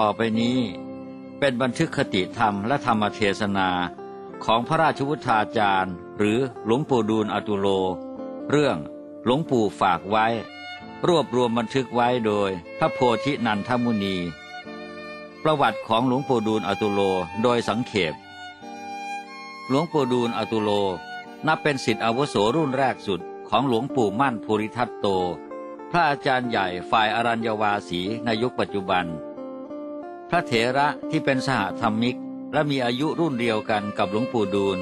ต่อไปนี้ เป็นบันทึกคติธรรมและธรรมเทศนาของพระราชวุฒาจารย์ หรือหลวงปู่ดูลอตุโล เรื่องหลวงปู่ฝากไว้ รวบรวมบันทึกไว้โดยพระโพธินันทมุนี ประวัติของหลวงปู่ดูลอตุโลโดยสังเขปหลวงปู่ดูลอตุโล นับเป็นสิทธิอาวุโสรุ่นแรกสุดของหลวงปู่มั่นภูริทัตโต พระอาจารย์ใหญ่ฝ่ายอรัญญวาสีในยุคปัจจุบัน พระเถระที่เป็นสหธรรมิก และมีอายุรุ่นเดียวกันกับหลวงปู่ดูล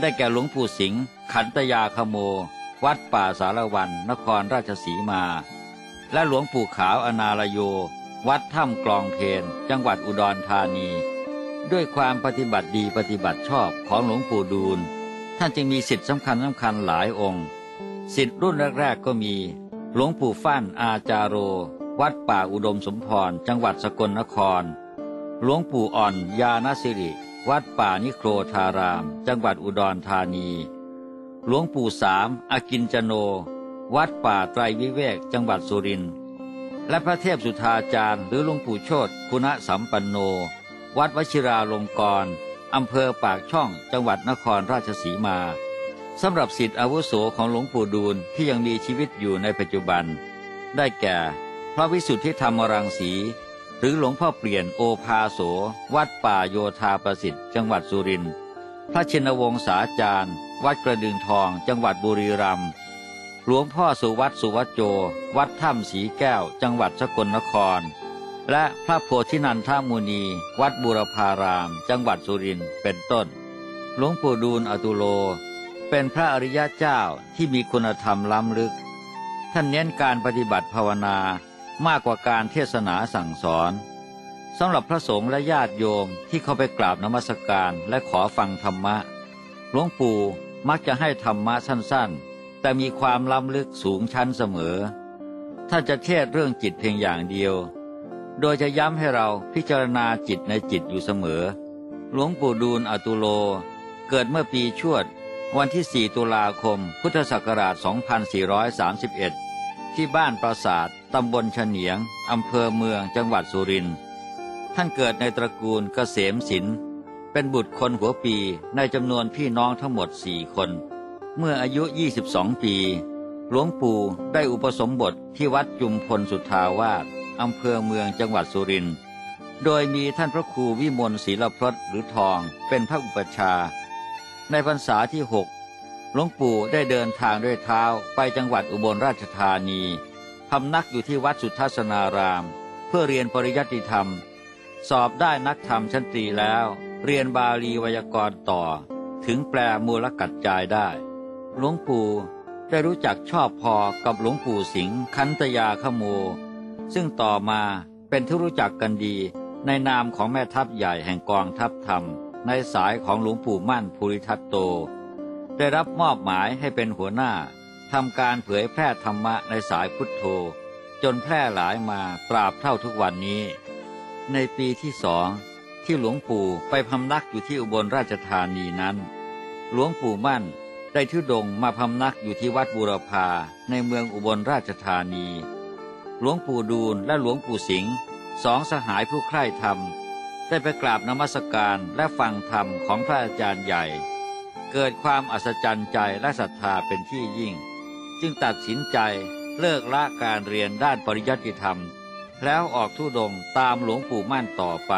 ได้แก่หลวงปู่สิงห์ขันตยาคโม วัดป่าสารวัน นครราชสีมา และหลวงปู่ขาวอนาลโย วัดถ้ำกลองเพนจังหวัดอุดรธานี ด้วยความปฏิบัติดีปฏิบัติชอบของหลวงปู่ดูล ท่านจึงมีสิทธิสำคัญสำคัญหลายองค์สิทธิรุ่นแรก ๆ ก็มี หลวงปู่ฟั่นอาจารโร วัดป่าอุดมสมพร จังหวัดสกลนคร หลวงปู่อ่อนยานสิริ วัดป่านิโครธาราม จังหวัดอุดรธานี หลวงปู่สามอากินจโน วัดป่าไตรวิเวกจังหวัดสุรินทร์และพระเทพสุธาจารย์หรือหลวงปู่โชตคุณสัมปันโน วัดวชิราลงกรณ์อำเภอปากช่องจังหวัดนครราชสีมาสำหรับสิทธิอาวุโสของหลวงปู่ดูลที่ยังมีชีวิตอยู่ในปัจจุบัน ได้แก่ พระวิสุทธิธรรมรังสี หรือหลวงพ่อเปลี่ยนโอภาโส วัดป่าโยธาประสิทธิ์ จังหวัดสุรินทร์พระชินวงศาจารย์ วัดกระดึงทอง จังหวัดบุรีรัมย์หลวงพ่อสุวัตสุวัจโจ วัดถ้ำสีแก้ว จังหวัดสกลนคร และพระโพธินันทมุนี วัดบุรพาราม จังหวัดสุรินทร์เป็นต้น หลวงปู่ดูลอตุโล เป็นพระอริยะเจ้าที่มีคุณธรรมล้ำลึก ท่านเน้นการปฏิบัติภาวนา มากกว่าการเทศนาสั่งสอนสำหรับพระสงฆ์และญาติโยมที่เข้าไปกราบนมัสการและขอฟังธรรมะ หลวงปู่มักจะให้ธรรมะสั้นๆ แต่มีความล้ำลึกสูงชั้นเสมอ ถ้าจะเทศเรื่องจิตเพียงอย่างเดียว โดยจะย้ำให้เราพิจารณาจิตในจิตอยู่เสมอ หลวงปู่ดูลอตุโล เกิดเมื่อปีชวด วันที่ 4 ตุลาคม พุทธศักราช 2431 ที่บ้านปราสาทตำบลเฉนียง อำเภอเมืองจังหวัดสุรินทร์ท่านเกิดในตระกูลเกษมศิลป์เป็นบุตรคนหัวปีในจำนวนพี่น้องทั้งหมดสี่คน เมื่ออายุ 22 ปี หลวงปู่ได้อุปสมบทที่วัดจุมพลสุทาวาสอำเภอเมืองจังหวัดสุรินทร์โดยมีท่านพระครูวิมลศีลพรตหรือทองเป็นพระอุปชา ในพรรษาที่หก หลวงปู่ได้เดินทางด้วยเท้าไปจังหวัดอุบลราชธานีพำนักอยู่ที่วัดสุทัศนาราม เพื่อเรียนปริยัติธรรม สอบได้นักธรรมชั้นตรีแล้ว เรียนบาลีไวยากรณ์ต่อ ถึงแปลมูลกัดจายได้ หลวงปู่ได้รู้จักชอบพอกับหลวงปู่สิงห์คันตยาขโม ซึ่งต่อมาเป็นที่รู้จักกันดีในนามของแม่ทัพใหญ่แห่งกองทัพธรรม ในสายของหลวงปู่มั่นภูริทัตโต ได้รับมอบหมายให้เป็นหัวหน้าทำการเผยแพร่ธรรมะในสายพุทโธ จนแพร่หลายมาตราบเท่าทุกวันนี้ ในปีที่สองที่หลวงปู่ไปพำนักอยู่ที่อุบลราชธานีนั้น หลวงปู่มั่นได้ทุดงมาพำนักอยู่ที่วัดบูรพาในเมืองอุบลราชธานี หลวงปู่ดูลและหลวงปู่สิงห์สองสหายผู้ใคร่ธรรม ได้ไปกราบนมัสการและฟังธรรมของพระอาจารย์ใหญ่ เกิดความอัศจรรย์ใจและศรัทธาเป็นที่ยิ่ง จึงตัดสินใจเลิกละการเรียนด้านปริยัติธรรม แล้วออกทุดงตามหลวงปู่มั่นต่อไป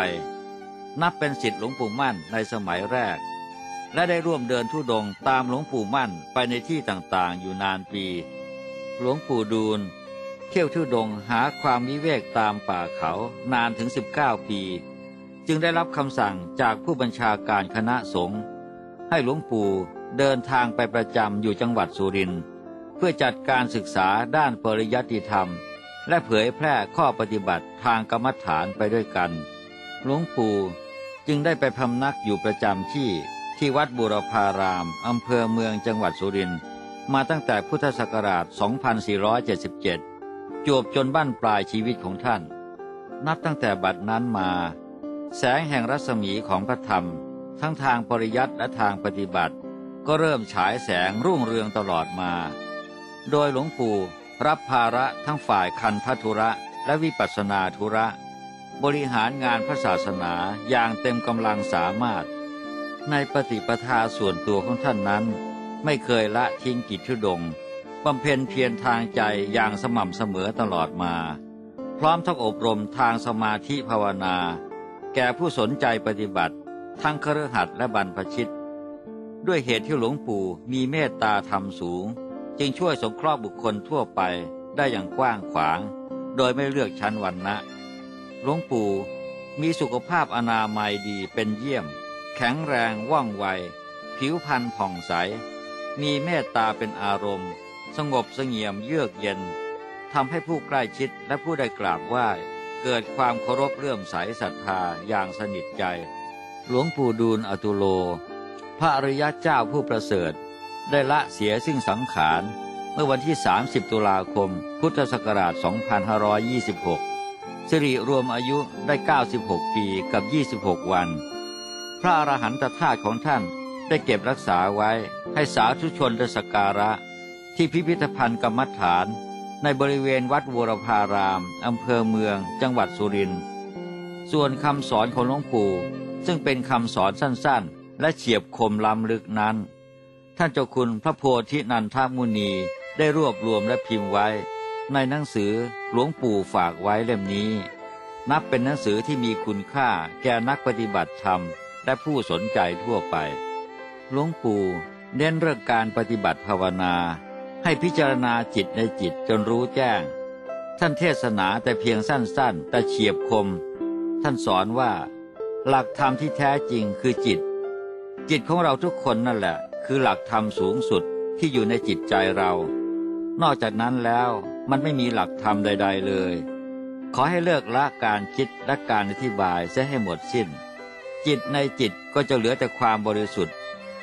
นับเป็นสิทธิหลวงปู่มั่นในสมัยแรก และได้ร่วมเดินทุดงตามหลวงปู่มั่นไปในที่ต่างๆ อยู่นานปี หลวงปู่ดูลเที่ยวทุดงหาความวิเวกตามป่าเขานานถึง 19 ปี จึงได้รับคำสั่งจากผู้บัญชาการคณะสงฆ์ ให้หลวงปู่เดินทางไปประจำอยู่จังหวัดสุรินทร์เพื่อจัดการศึกษาด้านปริยัติธรรม และเผยแพร่ข้อปฏิบัติทางกรรมฐานไปด้วยกัน หลวงปู่จึงได้ไปพำนักอยู่ประจำที่ที่วัดบุรพารามอำเภอเมืองจังหวัดสุรินทร์มาตั้งแต่พุทธศักราช 2477 จวบจนบั้นปลายชีวิตของท่าน นับตั้งแต่บัดนั้นมา แสงแห่งรัศมีของพระธรรม ทั้งทางปริยัติและทางปฏิบัติ ก็เริ่มฉายแสงรุ่งเรืองตลอดมา โดยหลวงปู่รับภาระทั้งฝ่ายคันธทุระและวิปัสนาธุระ บริหารงานพระศาสนาอย่างเต็มกำลังสามารถ ในปฏิปทาส่วนตัวของท่านนั้น ไม่เคยละทิ้งกิจทุดงบำเพ็ญเพียรทางใจอย่างสม่ำเสมอตลอดมา พร้อมทั้งอบรมทางสมาธิภาวนา แก่ผู้สนใจปฏิบัติ ทั้งคฤหัสถ์และบรรพชิต ด้วยเหตุที่หลวงปู่มีเมตตาธรรมสูง จึงช่วยสงเคราะห์บุคคลทั่วไปได้อย่างกว้างขวาง โดยไม่เลือกชั้นวรรณะหลวงปู่มีสุขภาพอนามัยดีเป็นเยี่ยม แข็งแรงว่องไว ผิวพรรณผ่องใส มีเมตตาเป็นอารมณ์ สงบเสงี่ยมเยือกเย็นทำให้ผู้ใกล้ชิดและผู้ได้กราบไหว้เกิดความเคารพเลื่อมใสศรัทธาอย่างสนิทใจ หลวงปู่ดูลอตุโล พระอริยะเจ้าผู้ประเสริฐ ได้ละเสียซึ่งสังขาร เมื่อวันที่ 30 ตุลาคม พุทธศักราช 2526 สิริรวมอายุได้ 96 ปีกับ 26 วัน พระอรหันตธาตุของท่านได้เก็บรักษาไว้ให้สาธุชนได้สักการะ ที่พิพิธภัณฑ์กรรมฐาน ในบริเวณวัดวรพาราม อำเภอเมือง จังหวัดสุรินทร์ส่วนคำสอนของหลวงปู่ ซึ่งเป็นคำสอนสั้นๆ และเฉียบคมล้ำลึกนั้น ท่านเจ้าคุณพระโพธินันทมุนีได้รวบรวมและพิมพ์ไว้ ในหนังสือหลวงปู่ฝากไว้เล่มนี้ นับเป็นหนังสือที่มีคุณค่าแก่นักปฏิบัติธรรม และผู้สนใจทั่วไป หลวงปู่เน้นเรื่องการปฏิบัติภาวนา ให้พิจารณาจิตในจิตจนรู้แจ้ง ท่านเทศนาแต่เพียงสั้นๆ แต่เฉียบคม ท่านสอนว่า หลักธรรมที่แท้จริงคือจิต จิตของเราทุกคนนั่นแหละ คือหลักธรรมสูงสุดที่อยู่ในจิตใจเรา นอกจากนั้นแล้วมันไม่มีหลักธรรมใด ๆ เลย ขอให้เลิกละการคิดและการอธิบายเสียให้หมดสิ้น จิตในจิตก็จะเหลือแต่ความบริสุทธิ์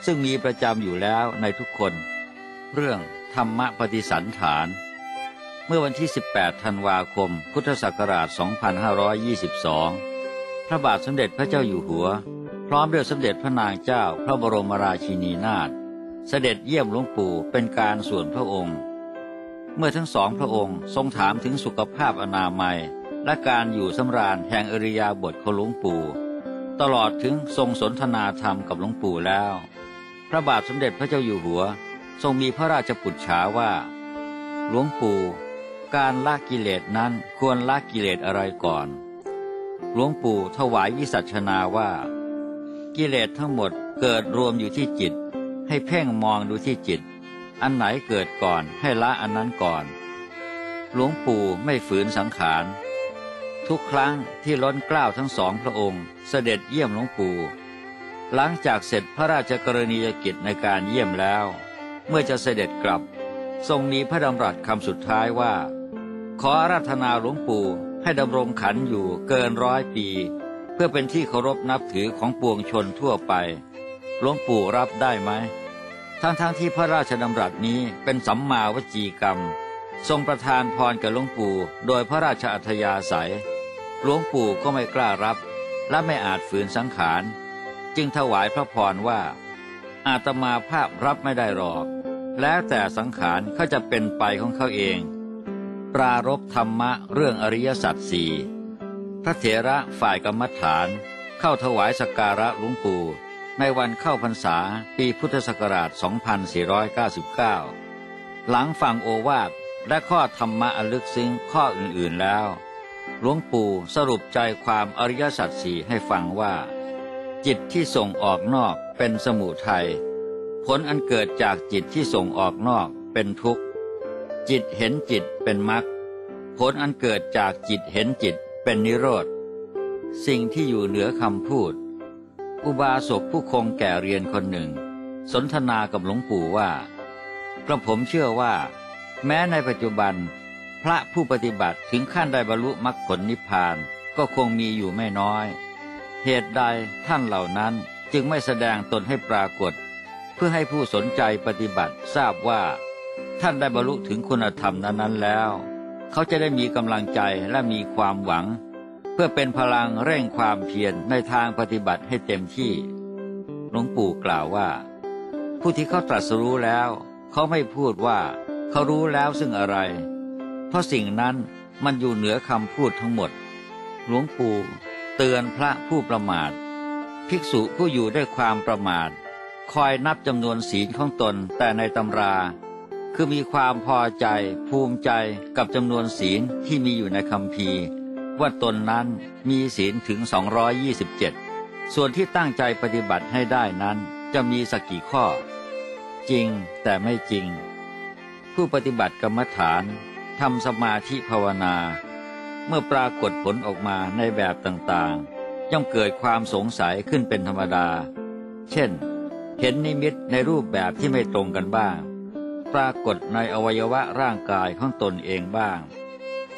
ซึ่งมีประจำอยู่แล้วในทุกคน เรื่องธรรมปฏิสันฐาน เมื่อวันที่ 18 ธันวาคม พุทธศักราช 2522 ระบาทสมเด็จพระเจ้าอยู่หัว พร้อมด้วยสมเด็จพระนางเจ้าพระบรมราชินีนาถเสด็จเยี่ยมหลวงปู่เป็นการส่วนพระองค์ เมื่อทั้งสองพระองค์ทรงถามถึงสุขภาพอนามัย และการอยู่สำราญแห่งอริยาบทของหลวงปู่ ตลอดถึงทรงสนทนาธรรมกับหลวงปู่แล้ว พระบาทสมเด็จพระเจ้าอยู่หัว ทรงมีพระราชปุจฉาว่า หลวงปู่ การละกิเลสนั้นควรละกิเลสอะไรก่อน หลวงปู่ถวายวิสัชนาว่า กิเลสทั้งหมดเกิดรวมอยู่ที่จิต ให้เพ่งมองดูที่จิต อันไหนเกิดก่อนให้ละอันนั้นก่อน หลวงปู่ไม่ฝืนสังขาร ทุกครั้งที่ล้นเกล้าทั้งสองพระองค์ เสด็จเยี่ยมหลวงปู่ หลังจากเสร็จพระราชกรณียกิจในการเยี่ยมแล้ว เมื่อจะเสด็จกลับ ทรงมีพระดำรัสคำสุดท้ายว่า ขออาราธนาหลวงปู่ ให้ดำรงขันอยู่เกินร้อยปี เพื่อเป็นที่เคารพนับถือของปวงชนทั่วไปหลวงปู่รับได้ไหม ทั้งๆทที่พระราชดำรัสนี้เป็นสัมมาวจีกรรม ทรงประทานพรแก่หลวงปู่โดยพระราชอัธยาศัย หลวงปู่ก็ไม่กล้ารับ และไม่อาจฝืนสังขาร จึงถวายพระพรว่า อาตมาภาพรับไม่ได้หรอก แล้วแต่สังขารเขาจะเป็นไปของเขาเอง ปรารบธรรมะเรื่องอริยสัจสี่พระเถระฝ่ายกรรมฐาน เข้าถวายสักการะหลวงปู่ ในวันเข้าพรรษาปีพุทธศักราช 2499 หลังฟังโอวาทและข้อธรรมะอันลึกซึ้งข้ออื่นๆแล้ว หลวงปู่สรุปใจความอริยสัจสี่ให้ฟังว่า จิตที่ส่งออกนอกเป็นสมุทัยผลอันเกิดจากจิตที่ส่งออกนอกเป็นทุกข์ จิตเห็นจิตเป็นมรรคผลอันเกิดจากจิตเห็นจิตเป็นนิโรธ สิ่งที่อยู่เหนือคำพูด อุบาสกผู้คงแก่เรียนคนหนึ่ง สนทนากับหลวงปู่ว่ากระผมเชื่อว่า แม้ในปัจจุบัน พระผู้ปฏิบัติถึงขั้นได้บรรลุมรรคผลนิพพานก็คงมีอยู่ไม่น้อย เหตุใดท่านเหล่านั้นจึงไม่แสดงตนให้ปรากฏ เพื่อให้ผู้สนใจปฏิบัติทราบว่า ท่านได้บรรลุถึงคุณธรรมนั้นๆแล้ว เขาจะได้มีกำลังใจและมีความหวัง เพื่อเป็นพลังเร่งความเพียรในทางปฏิบัติให้เต็มที่ หลวงปู่กล่าวว่า ผู้ที่เขาตรัสรู้แล้ว เขาไม่พูดว่า เขารู้แล้วซึ่งอะไร เพราะสิ่งนั้นมันอยู่เหนือคำพูดทั้งหมด หลวงปู่เตือนพระผู้ประมาท ภิกษุผู้อยู่ด้วยความประมาท คอยนับจำนวนศีลของตนแต่ในตำรา คือมีความพอใจภูมิใจกับจำนวนศีลที่มีอยู่ในคำพีว่าตนนั้นมีศีลถึง 227 ส่วนที่ตั้งใจปฏิบัติให้ได้นั้นจะมีสักกี่ข้อ จริงแต่ไม่จริง ผู้ปฏิบัติกรรมฐานทำสมาธิภาวนา เมื่อปรากฏผลออกมาในแบบต่างๆ ย่อมเกิดความสงสัยขึ้นเป็นธรรมดา เช่น เห็นนิมิตในรูปแบบที่ไม่ตรงกันบ้าง ปรากฏในอวัยวะร่างกายของตนเองบ้าง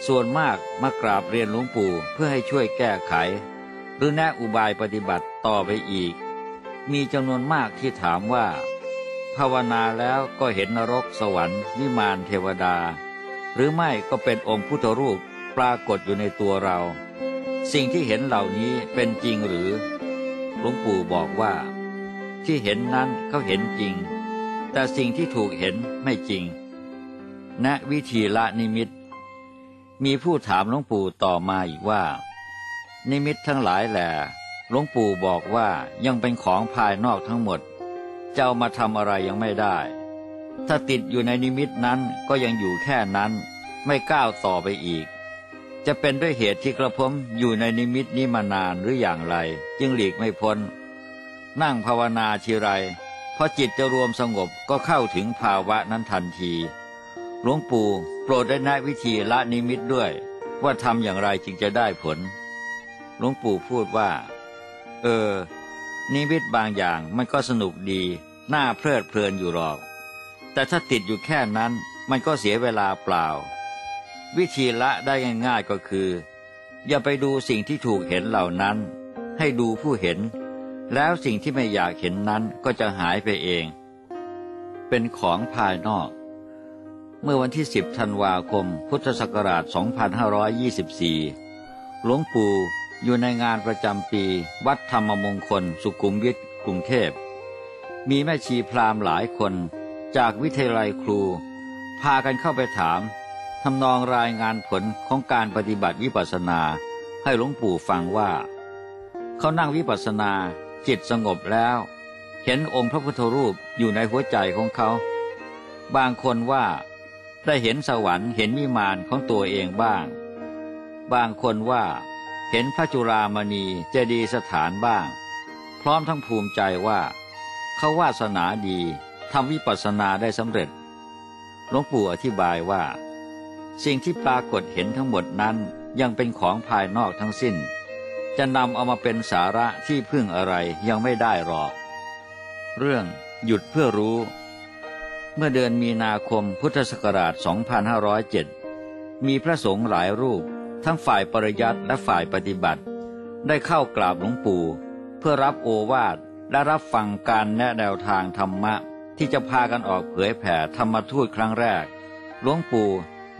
ส่วนมากมากราบเรียนหลวงปู่เพื่อให้ช่วยแก้ไข หรือแนะอุบายปฏิบัติต่อไปอีก มีจำนวนมากที่ถามว่า ภาวนาแล้วก็เห็นนรกสวรรค์วิมานเทวดา หรือไม่ก็เป็นองค์พุทธรูปปรากฏอยู่ในตัวเรา สิ่งที่เห็นเหล่านี้เป็นจริงหรือ หลวงปู่บอกว่า ที่เห็นนั้นเขาเห็นจริง แต่สิ่งที่ถูกเห็นไม่จริง ณวิธีละนิมิต มีผู้ถามหลวงปู่ต่อมาอีกว่า นิมิตทั้งหลายแหละหลวงปู่บอกว่ายังเป็นของภายนอกทั้งหมดจะเอามาทำอะไรยังไม่ได้ ถ้าติดอยู่ในนิมิตนั้นก็ยังอยู่แค่นั้น ไม่ก้าวต่อไปอีก จะเป็นด้วยเหตุที่กระผมอยู่ในนิมิตนี้มานานหรืออย่างไร จึงหลีกไม่พ้น นั่งภาวนาทีไร พอจิตจะรวมสงบก็เข้าถึงภาวะนั้นทันที หลวงปู่โปรดได้แนะวิธีละนิมิตด้วย ว่าทำอย่างไรจึงจะได้ผล หลวงปู่พูดว่า เออ นิมิตบางอย่างมันก็สนุกดี น่าเพลิดเพลินอยู่หรอก แต่ถ้าติดอยู่แค่นั้นมันก็เสียเวลาเปล่า วิธีละได้ง่ายๆก็คือ อย่าไปดูสิ่งที่ถูกเห็นเหล่านั้น ให้ดูผู้เห็น แล้วสิ่งที่ไม่อยากเห็นนั้นก็จะหายไปเอง เป็นของภายนอก เมื่อวันที่ 10 ธันวาคม พุทธศักราช 2524 หลวงปู่อยู่ในงานประจำปี วัดธรรมมงคล สุขุมวิทกรุงเทพ มีแม่ชีพราหมณ์หลายคนจากวิทยาลัยครู พากันเข้าไปถามทำนองรายงานผลของการปฏิบัติวิปัสสนาให้หลวงปู่ฟังว่า เขานั่งวิปัสสนา จิตสงบแล้ว เห็นองค์พระพุทธรูปอยู่ในหัวใจของเขา บางคนว่าได้เห็นสวรรค์เห็นวิมานของตัวเองบ้าง บางคนว่าเห็นพระจุรามณีเจดียสถานบ้าง พร้อมทั้งภูมิใจว่า เขาวาสนาดีทำวิปัสสนาได้สำเร็จหลวงปู่อธิบายว่า สิ่งที่ปรากฏเห็นทั้งหมดนั้นยังเป็นของภายนอกทั้งสิ้น จะนำเอามาเป็นสาระที่พึ่งอะไรยังไม่ได้หรอก เรื่องหยุดเพื่อรู้ เมื่อเดือนมีนาคมพุทธศักราช 2507 มีพระสงฆ์หลายรูป ทั้งฝ่ายปริยัติและฝ่ายปฏิบัติ ได้เข้ากราบหลวงปู่ เพื่อรับโอวาทและรับฟังการแนะแนวทางธรรมะ ที่จะพากันออกเผยแผ่ธรรมทูตครั้งแรก หลวงปู่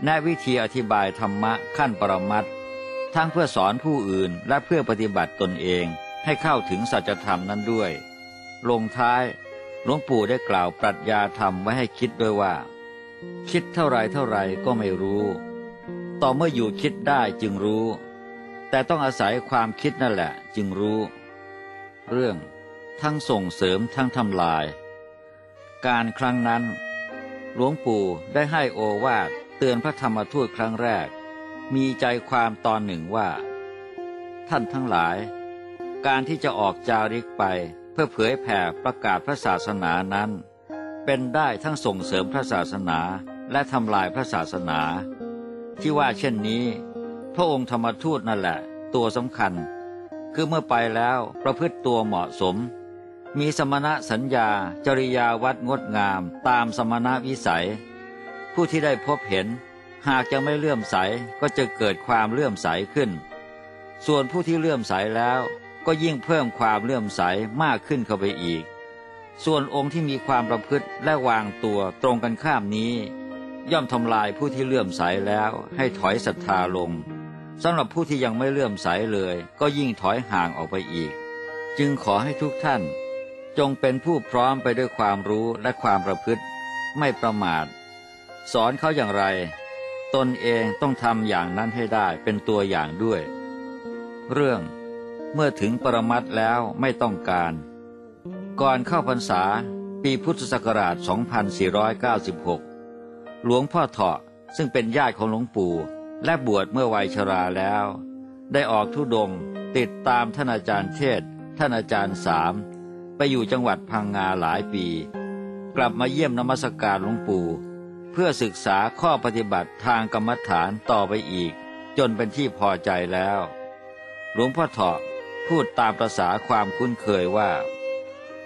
แนะวิธีอธิบายธรรมะขั้นปรมัต ทั้งเพื่อสอนผู้อื่นและเพื่อปฏิบัติตนเองให้เข้าถึงสัจธรรมนั้นด้วย ลงท้ายหลวงปู่ได้กล่าวปรัชญาธรรมไว้ให้คิดด้วยว่า คิดเท่าไรเท่าไรก็ไม่รู้ ต่อเมื่ออยู่คิดได้จึงรู้ แต่ต้องอาศัยความคิดนั่นแหละจึงรู้ เรื่องทั้งส่งเสริมทั้งทำลาย การครั้งนั้น หลวงปู่ได้ให้โอวาทเตือนพระธรรมทูตครั้งแรก มีใจความตอนหนึ่งว่า ท่านทั้งหลาย การที่จะออกจาริกไปเพื่อเผยแผ่ประกาศพระศาสนานั้น เป็นได้ทั้งส่งเสริมพระศาสนาและทำลายพระศาสนา ที่ว่าเช่นนี้ พระองค์ธรรมทูตนั่นแหละ ตัวสำคัญ คือเมื่อไปแล้วประพฤติตัวเหมาะสม มีสมณะสัญญาจริยาวัดงดงามตามสมณะวิสัย ผู้ที่ได้พบเห็น หากจะไม่เลื่อมใสก็จะเกิดความเลื่อมใสขึ้น ส่วนผู้ที่เลื่อมใสแล้วก็ยิ่งเพิ่มความเลื่อมใสมากขึ้นเข้าไปอีก ส่วนองค์ที่มีความประพฤติและวางตัวตรงกันข้ามนี้ ย่อมทำลายผู้ที่เลื่อมใสแล้วให้ถอยศรัทธาลงสำหรับผู้ที่ยังไม่เลื่อมใสเลย ก็ยิ่งถอยห่างออกไปอีก จึงขอให้ทุกท่าน จงเป็นผู้พร้อมไปด้วยความรู้และความประพฤติ ไม่ประมาท สอนเขาอย่างไร ตนเองต้องทำอย่างนั้นให้ได้เป็นตัวอย่างด้วย เรื่อง เมื่อถึงปรมัตถ์แล้วไม่ต้องการ ก่อนเข้าพรรษา ปีพุทธศักราช 2496 หลวงพ่อเถาะซึ่งเป็นญาติของหลวงปู่ และบวชเมื่อวัยชราแล้ว ได้ออกทุดงติดตามท่านอาจารย์เทศท่านอาจารย์สามไปอยู่จังหวัดพังงาหลายปี กลับมาเยี่ยมนมัสการหลวงปู่ เพื่อศึกษาข้อปฏิบัติทางกรรมฐานต่อไปอีก จนเป็นที่พอใจแล้ว หลวงพ่อเถาะพูดตามประษาความคุ้นเคยว่า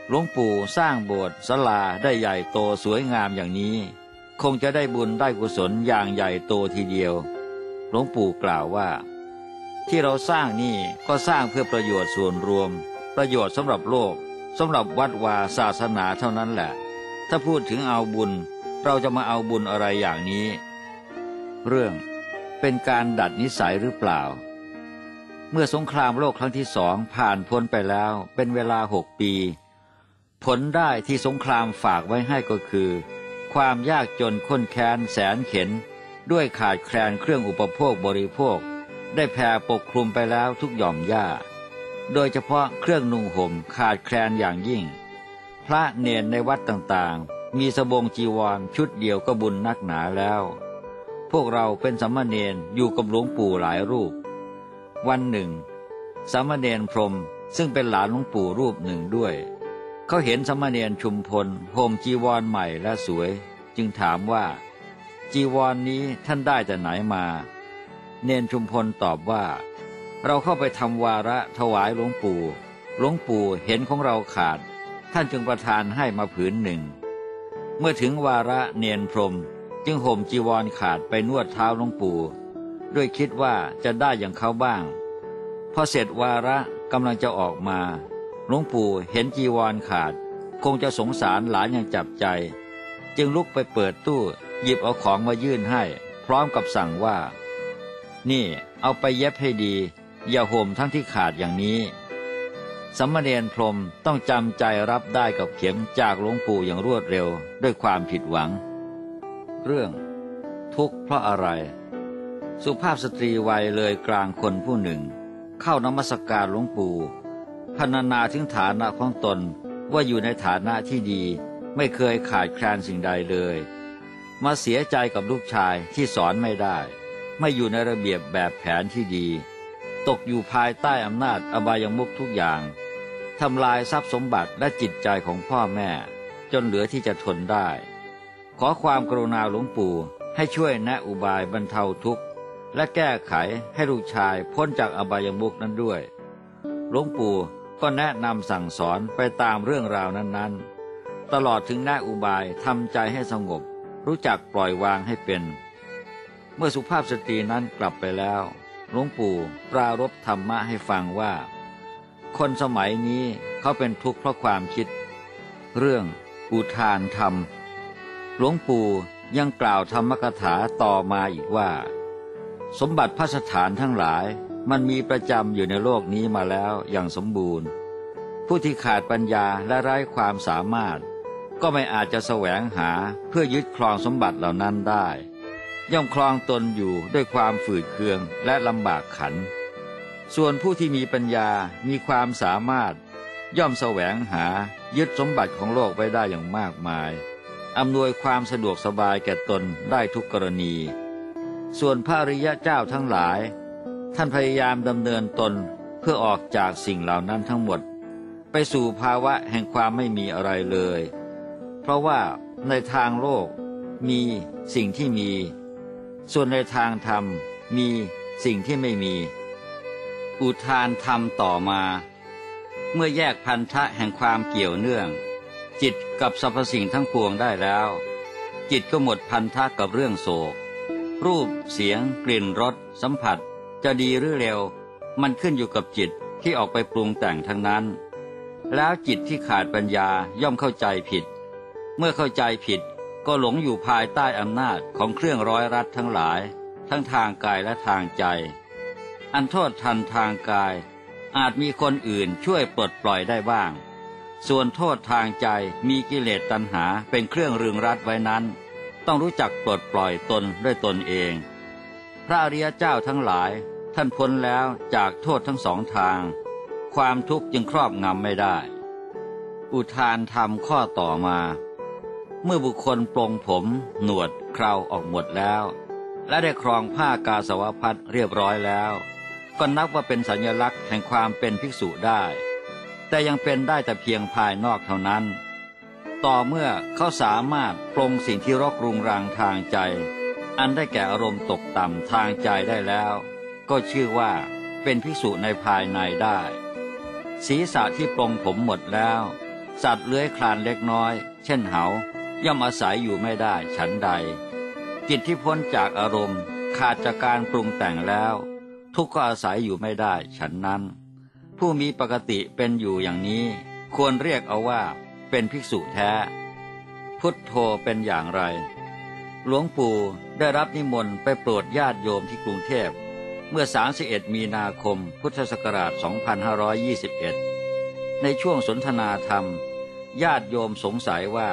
หลวงปู่สร้างโบสถ์ศาลาได้ใหญ่โตสวยงามอย่างนี้ คงจะได้บุญได้กุศลอย่างใหญ่โตทีเดียว หลวงปู่กล่าวว่า ที่เราสร้างนี่ก็สร้างเพื่อประโยชน์ส่วนรวม ประโยชน์สำหรับโลกสำหรับวัดวาศาสนาเท่านั้นแหละ ถ้าพูดถึงเอาบุญ เราจะมาเอาบุญอะไรอย่างนี้ เรื่องเป็นการดัดนิสัยหรือเปล่า เมื่อสงครามโลกครั้งที่สองผ่านพ้นไปแล้วเป็นเวลาหกปี ผลได้ที่สงครามฝากไว้ให้ก็คือ ความยากจนข้นแค้นแสนเข็น ด้วยขาดแคลนเครื่องอุปโภคบริโภค ได้แผ่ปกคลุมไปแล้วทุกหย่อมหญ้า โดยเฉพาะเครื่องนุ่งห่มขาดแคลนอย่างยิ่ง พระเนนในวัดต่างๆ มีสบงจีวรชุดเดียวก็บุญนักหนาแล้ว พวกเราเป็นสัมมาเนนอยู่กับหลวงปู่หลายรูป วันหนึ่ง สามเณรพรมซึ่งเป็นหลานหลวงปู่รูปหนึ่งด้วย เขาเห็นสามเณรชุมพลห่มจีวรใหม่และสวย จึงถามว่า จีวรนนี้ท่านได้แต่ไหนมา เนนชุมพลตอบว่า เราเข้าไปทำวาระถวายหลวงปู่ หลวงปู่เห็นของเราขาด ท่านจึงประทานให้มาผืนหนึ่ง เมื่อถึงวาระเนียนพรม จึงห่มจีวรขาดไปนวดเท้าหลวงปู่ ด้วยคิดว่าจะได้อย่างเขาบ้าง พอเสร็จวาระกำลังจะออกมาหลวงปู่เห็นจีวรขาด คงจะสงสารหลานอย่างจับใจ จึงลุกไปเปิดตู้ หยิบเอาของมายื่นให้ พร้อมกับสั่งว่า นี่เอาไปเย็บให้ดี อย่าห่มทั้งที่ขาดอย่างนี้ สัมมาเนรพรมต้องจำใจรับได้กับเข็มจากหลวงปู่อย่างรวดเร็วด้วยความผิดหวัง เรื่อง ทุกข์เพราะอะไร สุภาพสตรีวัยเลยกลางคนผู้หนึ่ง เข้านมัสการหลวงปู่พรรณนาถึงฐานะของตนว่าอยู่ในฐานะที่ดีไม่เคยขาดแคลนสิ่งใดเลย มาเสียใจกับลูกชายที่สอนไม่ได้ ไม่อยู่ในระเบียบแบบแผนที่ดี ตกอยู่ภายใต้อำนาจอบายมุขทุกอย่างทำลายทรัพย์สมบัติและจิตใจของพ่อแม่ จนเหลือที่จะทนได้ ขอความกรุณาหลวงปู่ให้ช่วยแนะอุบายบรรเทาทุกข์ และแก้ไขให้ลูกชายพ้นจากอบายมุขนั้นด้วย หลวงปู่ก็แนะนำสั่งสอนไปตามเรื่องราวนั้นๆ ตลอดถึงแนะอุบายทำใจให้สงบ รู้จักปล่อยวางให้เป็น เมื่อสุภาพสตรีนั้นกลับไปแล้ว หลวงปู่ปรารบธรรมะให้ฟังว่า คนสมัยนี้เขาเป็นทุกข์เพราะความคิด เรื่องอุทานธรรม หลวงปู่ยังกล่าวธรรมกถาต่อมาอีกว่า สมบัติพระสถานทั้งหลายมันมีประจำอยู่ในโลกนี้มาแล้วอย่างสมบูรณ์ ผู้ที่ขาดปัญญาและไร้ความสามารถ ก็ไม่อาจจะแสวงหาเพื่อยึดครองสมบัติเหล่านั้นได้ ย่อมครองตนอยู่ด้วยความฝืดเคืองและลำบากขัน ส่วนผู้ที่มีปัญญามีความสามารถ ย่อมแสวงหายึดสมบัติของโลกไว้ได้อย่างมากมาย อำนวยความสะดวกสบายแก่ตนได้ทุกกรณี ส่วนพระริยะเจ้าทั้งหลาย ท่านพยายามดำเนินตนเพื่อออกจากสิ่งเหล่านั้นทั้งหมด ไปสู่ภาวะแห่งความไม่มีอะไรเลย เพราะว่าในทางโลกมีสิ่งที่มี ส่วนในทางธรรมมีสิ่งที่ไม่มี อุทานธรรมต่อมา เมื่อแยกพันธะแห่งความเกี่ยวเนื่อง จิตกับสรรพสิ่งทั้งปวงได้แล้ว จิตก็หมดพันธะกับเรื่องโศก รูปเสียง กลิ่นรสสัมผัส จะดีหรือเร็ว มันขึ้นอยู่กับจิตที่ออกไปปรุงแต่งทั้งนั้น แล้วจิตที่ขาดปัญญาย่อมเข้าใจผิด เมื่อเข้าใจผิด ก็หลงอยู่ภายใต้อำนาจของเครื่องร้อยรัดทั้งหลาย ทั้งทางกายและทางใจ อันโทษทันทางกาย อาจมีคนอื่นช่วยปลดปล่อยได้บ้าง ส่วนโทษทางใจมีกิเลสตัณหาเป็นเครื่องรึงรัดไว้นั้น ต้องรู้จักปลดปล่อยตนด้วยตนเอง พระอริยเจ้าทั้งหลาย ท่านพ้นแล้วจากโทษทั้งสองทาง ความทุกข์จึงครอบงำไม่ได้ อุทานธรรมข้อต่อมา เมื่อบุคคลปลงผมหนวดเคราออกหมดแล้ว และได้ครองผ้ากาสาวพัดเรียบร้อยแล้ว ก็นับว่าเป็นสัญลักษณ์แห่งความเป็นภิกษุได้ แต่ยังเป็นได้แต่เพียงภายนอกเท่านั้น ต่อเมื่อเขาสามารถปรงสิ่งที่รกรุงรังทางใจ อันได้แก่อารมณ์ตกต่ำทางใจได้แล้ว ก็ชื่อว่าเป็นภิกษุในภายในได้ ศีรษะที่ปรงผมหมดแล้ว สัตว์เลื้อยคลานเล็กน้อย เช่นเหา ย่อมอาศัยอยู่ไม่ได้ฉันใด จิตที่พ้นจากอารมณ์ ขาดจากการปรุงแต่งแล้ว ทุกข์ก็อาศัยอยู่ไม่ได้ฉันนั้น ผู้มีปกติเป็นอยู่อย่างนี้ ควรเรียกเอาว่า เป็นภิกษุแท้ พุทโธเป็นอย่างไร หลวงปู่ได้รับนิมนต์ไปโปรดญาติโยมที่กรุงเทพเมื่อ 31 มีนาคม พุทธศักราช 2521 ในช่วงสนทนาธรรม ญาติโยมสงสัยว่า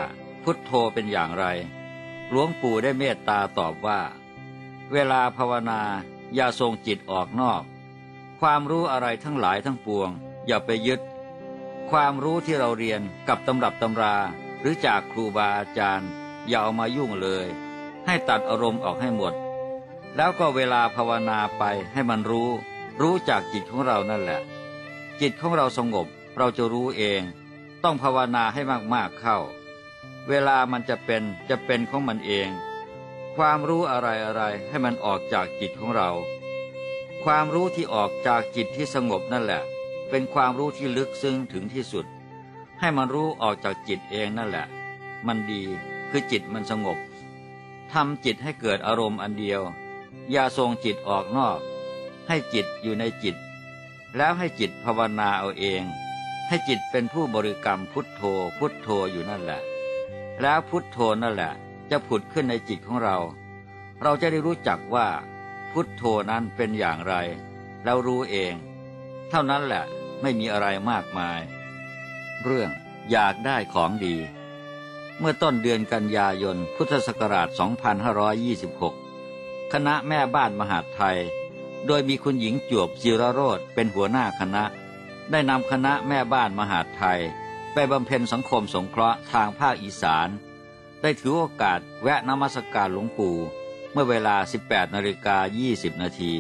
พุทโธเป็นอย่างไร หลวงปู่ได้เมตตาตอบว่า เวลาภาวนาอย่าส่งจิตออกนอก ความรู้อะไรทั้งหลายทั้งปวง อย่าไปยึด ความรู้ที่เราเรียนกับตำรับตำราหรือจากครูบาอาจารย์ อย่าเอามายุ่งเลย ให้ตัดอารมณ์ออกให้หมด แล้วก็เวลาภาวนาไปให้มันรู้ รู้จากจิตของเรานั่นแหละ จิตของเราสงบเราจะรู้เอง ต้องภาวนาให้มากๆเข้า เวลามันจะเป็นจะเป็นของมันเอง ความรู้อะไรอะไรให้มันออกจากจิตของเรา ความรู้ที่ออกจากจิตที่สงบนั่นแหละ เป็นความรู้ที่ลึกซึ้งถึงที่สุด ให้มันรู้ออกจากจิตเองนั่นแหละ มันดีคือจิตมันสงบทำจิตให้เกิดอารมณ์อันเดียว อย่าส่งจิตออกนอก ให้จิตอยู่ในจิต แล้วให้จิตภาวนาเอาเอง ให้จิตเป็นผู้บริกรรมพุทโธพุทโธอยู่นั่นแหละ แล้วพุทโธนั่นแหละ จะผุดขึ้นในจิตของเรา เราจะได้รู้จักว่า พุทโธนั้นเป็นอย่างไร แล้วรู้เอง เท่านั้นแหละไม่มีอะไรมากมาย เรื่องอยากได้ของดี เมื่อต้นเดือนกันยายนพุทธศักราช 2526 คณะแม่บ้านมหาไทย โดยมีคุณหญิงจวบจิรโรธเป็นหัวหน้าคณะ ได้นำคณะแม่บ้านมหาไทย ไปบำเพ็ญสังคมสงเคราะห์ทางภาคอีสาน ได้ถือโอกาสแวะนมัสการหลวงปู่ เมื่อเวลา 18นาฬิกา20 นาที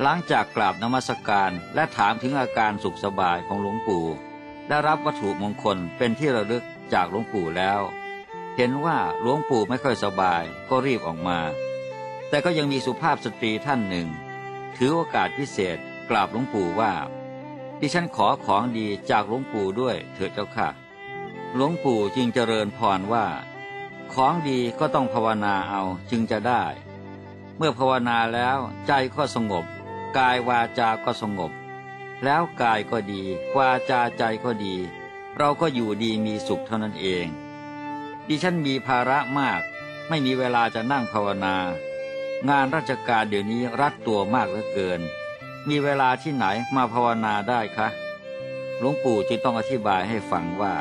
หลังจากกราบนมัสการและถามถึงอาการสุขสบายของหลวงปู่ ได้รับวัตถุมงคลเป็นที่ระลึกจากหลวงปู่แล้ว เห็นว่าหลวงปู่ไม่ค่อยสบายก็รีบออกมา แต่ก็ยังมีสุภาพสตรีท่านหนึ่ง ถือโอกาสพิเศษกราบหลวงปู่ว่า ดิฉันขอของดีจากหลวงปู่ด้วยเถิดเจ้าค่ะ หลวงปู่จึงเจริญพรว่า ของดีก็ต้องภาวนาเอาจึงจะได้ เมื่อภาวนาแล้วใจก็สงบ กายวาจาก็สงบ แล้วกายก็ดี วาจาใจก็ดี เราก็อยู่ดีมีสุขเท่านั้นเอง ดิฉันมีภาระมาก ไม่มีเวลาจะนั่งภาวนา งานราชการเดี๋ยวนี้รัดตัวมากเหลือเกิน มีเวลาที่ไหนมาภาวนาได้คะหลวงปู่จึงต้องอธิบายให้ฟังว่า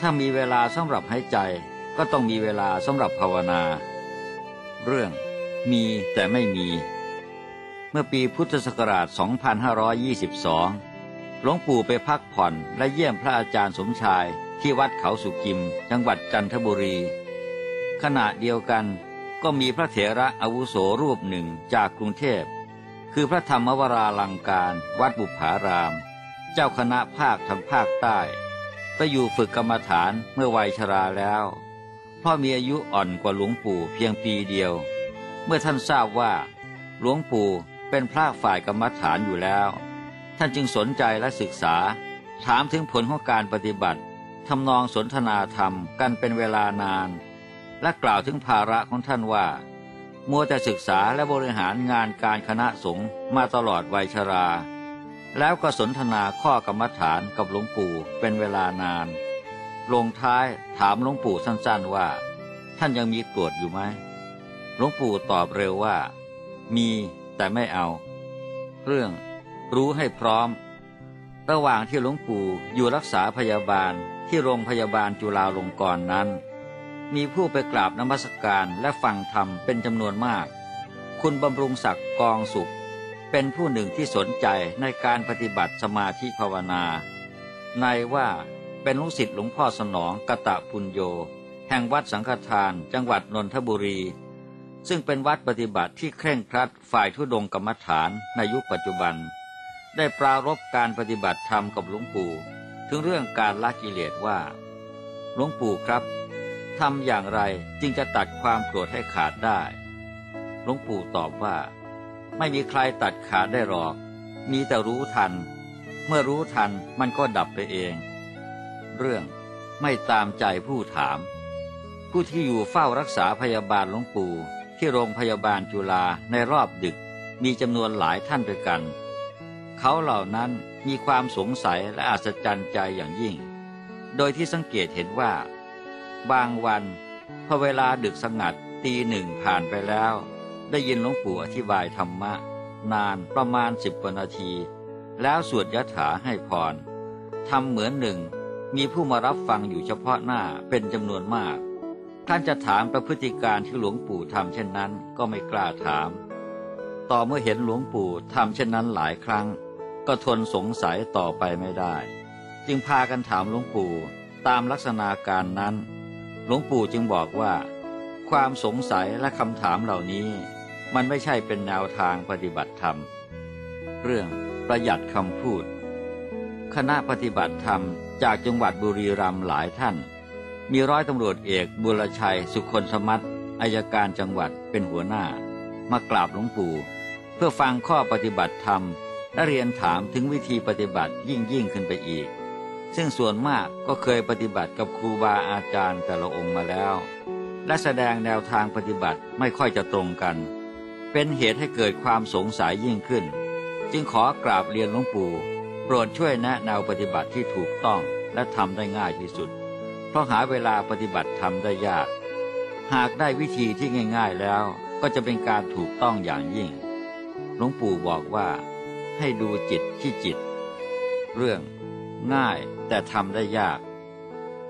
ถ้ามีเวลาสำหรับหายใจ ก็ต้องมีเวลาสำหรับภาวนา เรื่อง มีแต่ไม่มี เมื่อปีพุทธศักราช 2522 หลวงปู่ไปพักผ่อนและเยี่ยมพระอาจารย์สมชายที่วัดเขาสุกิม จังหวัดจันทบุรี ขณะเดียวกันก็มีพระเถระอาวุโสรูปหนึ่งจากกรุงเทพ คือพระธรรมวราลังการ วัดบุพาราม เจ้าคณะภาคทางภาคใต้ ไปอยู่ฝึกกรรมฐานเมื่อวัยชราแล้วพ่อมีอายุอ่อนกว่าหลวงปู่เพียงปีเดียว เมื่อท่านทราบว่า หลวงปู่เป็นพระฝ่ายกรรมฐานอยู่แล้ว ท่านจึงสนใจและศึกษา ถามถึงผลของการปฏิบัติทำนองสนทนาธรรมกันเป็นเวลานาน และกล่าวถึงภาระของท่านว่า มัวแต่ศึกษาและบริหารงานการคณะสงฆ์มาตลอดวัยชรา แล้วก็สนทนาข้อกรรมฐานกับหลวงปู่เป็นเวลานาน ลงท้ายถามหลวงปู่สั้นๆว่า ท่านยังมีกรวดอยู่ไหมหลวงปู่ตอบเร็วว่า มีแต่ไม่เอา เรื่องรู้ให้พร้อม ระหว่างที่หลวงปู่อยู่รักษาพยาบาลที่โรงพยาบาลจุฬาลงกรณ์นั้น มีผู้ไปกราบนมัสการและฟังธรรมเป็นจำนวนมาก คุณบำรุงศักดิ์กองสุข เป็นผู้หนึ่งที่สนใจในการปฏิบัติสมาธิภาวนา ในว่าเป็นลูกศิษย์หลวงพ่อสนองกะตะปุญโย แห่งวัดสังฆทาน จังหวัดนนทบุรี ซึ่งเป็นวัดปฏิบัติที่เคร่งครัดฝ่ายทุดงกรรมฐานในยุคปัจจุบัน ได้ปรารบการปฏิบัติธรรมกับหลวงปู่ ถึงเรื่องการละกิเลสว่า หลวงปู่ครับ ทำอย่างไรจึงจะตัดความโกรธให้ขาดได้หลวงปู่ตอบว่า ไม่มีใครตัดขาดได้หรอก มีแต่รู้ทัน เมื่อรู้ทันมันก็ดับไปเอง เรื่องไม่ตามใจผู้ถาม ผู้ที่อยู่เฝ้ารักษาพยาบาลหลวงปู่ที่โรงพยาบาลจุฬาในรอบดึกมีจำนวนหลายท่านด้วยกัน เขาเหล่านั้นมีความสงสัยและอัศจรรย์ใจอย่างยิ่ง โดยที่สังเกตเห็นว่า บางวัน พอเวลาดึกสงัดตีหนึ่งผ่านไปแล้ว ได้ยินหลวงปู่อธิบายธรรมะ นานประมาณสิบกว่านาที แล้วสวดยถาให้พรทำเหมือนหนึ่ง มีผู้มารับฟังอยู่เฉพาะหน้าเป็นจำนวนมาก ท่านจะถามประพฤติการที่หลวงปู่ทำเช่นนั้นก็ไม่กล้าถาม ต่อเมื่อเห็นหลวงปู่ทำเช่นนั้นหลายครั้ง ก็ทนสงสัยต่อไปไม่ได้ จึงพากันถามหลวงปู่ตามลักษณะการนั้น หลวงปู่จึงบอกว่า ความสงสัยและคำถามเหล่านี้ มันไม่ใช่เป็นแนวทางปฏิบัติธรรม เรื่องประหยัดคำพูด คณะปฏิบัติธรรมจากจังหวัดบุรีรัมย์หลายท่าน มีร้อยตำรวจเอกบุรชัยสุคนสมัติอายการจังหวัดเป็นหัวหน้า มากราบหลวงปู่ เพื่อฟังข้อปฏิบัติธรรมและเรียนถามถึงวิธีปฏิบัติยิ่งยิ่งขึ้นไปอีก ซึ่งส่วนมากก็เคยปฏิบัติกับครูบาอาจารย์แต่ละองค์มาแล้ว และแสดงแนวทางปฏิบัติไม่ค่อยจะตรงกัน เป็นเหตุให้เกิดความสงสัยยิ่งขึ้น จึงขอกราบเรียนหลวงปู่โปรดช่วยแนะแนวปฏิบัติที่ถูกต้องและทำได้ง่ายที่สุด เพราะหาเวลาปฏิบัติทำได้ยาก หากได้วิธีที่ง่าย ๆแล้วก็จะเป็นการถูกต้องอย่างยิ่ง หลวงปู่บอกว่า ให้ดูจิตที่จิต เรื่อง ง่าย แต่ทำได้ยาก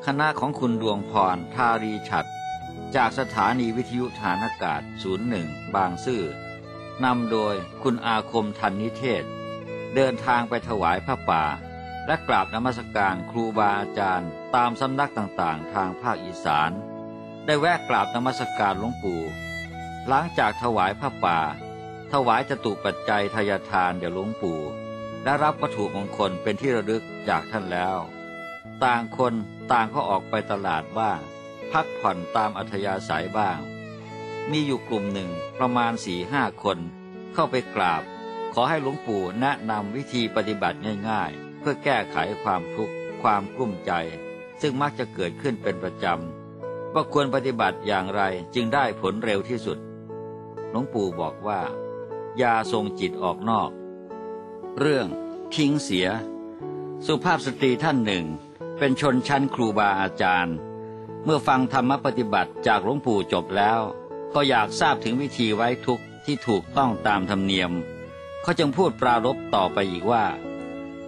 คณะของคุณดวงพรทารีฉัดจากสถานีวิทยุฐานอากาศ 01 บางซื่อนำโดยคุณอาคมทันนิเทศ เดินทางไปถวายพระป่า และกราบนมัสการครูบาอาจารย์ ตามสำนักต่างๆ ทางภาคอีสาน ได้แวะกราบนมัสการหลวงปู่ หลังจากถวายพระป่า ถวายจตุปัจจัยทายทานแด่หลวงปู่ และรับวัตถุมงคลเป็นที่ระลึกจากท่านแล้ว ต่างคนต่างก็ออกไปตลาดบ้างพักผ่อนตามอัธยาศัยบ้าง มีอยู่กลุ่มหนึ่งประมาณสี่ห้าคน เข้าไปกราบ ขอให้หลวงปู่แนะนำวิธีปฏิบัติง่าย ๆ เพื่อแก้ไขความทุกข์ความกลุ้มใจ ซึ่งมักจะเกิดขึ้นเป็นประจำว่าควรปฏิบัติอย่างไรจึงได้ผลเร็วที่สุด หลวงปู่บอกว่า อย่าทรงจิตออกนอก เรื่องทิ้งเสีย สุภาพสตรีท่านหนึ่ง เป็นชนชั้นครูบาอาจารย์ เมื่อฟังธรรมปฏิบัติจากหลวงปู่จบแล้ว ก็อยากทราบถึงวิธีไว้ทุกข์ที่ถูกต้องตามธรรมเนียม เขาจึงพูดปรารบต่อไปอีกว่า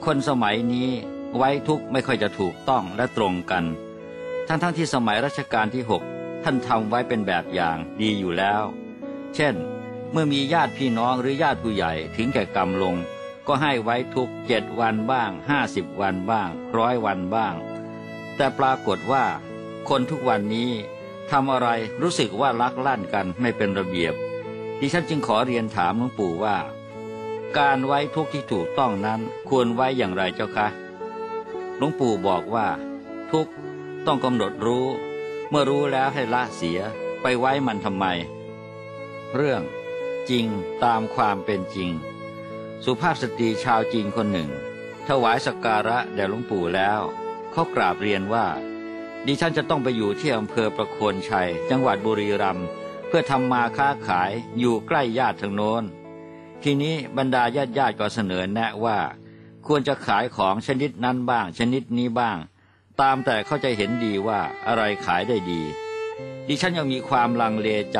คนสมัยนี้ไว้ทุกข์ไม่ค่อยจะถูกต้องและตรงกัน ทั้งทั้งที่สมัยรัชกาลที่หกท่านทำไว้เป็นแบบอย่างดีอยู่แล้ว เช่น เมื่อมีญาติพี่น้องหรือญาติผู้ใหญ่ถึงแก่กรรมลง ก็ให้ไว้ทุกเจ็ดวันบ้างห้าสิบวันบ้างร้อยวันบ้าง แต่ปรากฏว่า คนทุกวันนี้ทำอะไรรู้สึกว่าลักลั่นกันไม่เป็นระเบียบ ดิฉันจึงขอเรียนถามหลวงปู่ว่า การไว้ทุกข์ที่ถูกต้องนั้นควรไว้อย่างไรเจ้าคะหลวงปู่บอกว่า ทุกต้องกำหนดรู้ เมื่อรู้แล้วให้ละเสียไปไว้มันทำไม เรื่องจริงตามความเป็นจริง สุภาพสตรีชาวจีนคนหนึ่ง ถวายสักการะแด่หลวงปู่แล้ว เขากราบเรียนว่า ดิฉันจะต้องไปอยู่ที่อำเภอประโคนชัย จังหวัดบุรีรัมย์เพื่อทำมาค้าขายอยู่ใกล้ญาติทางโน้น ทีนี้บรรดาญาติญาติก็เสนอแนะว่า ควรจะขายของชนิดนั้นบ้าง ชนิดนี้บ้าง ตามแต่เขาจะเห็นดีว่าอะไรขายได้ดี ดิฉันยังมีความลังเลใจ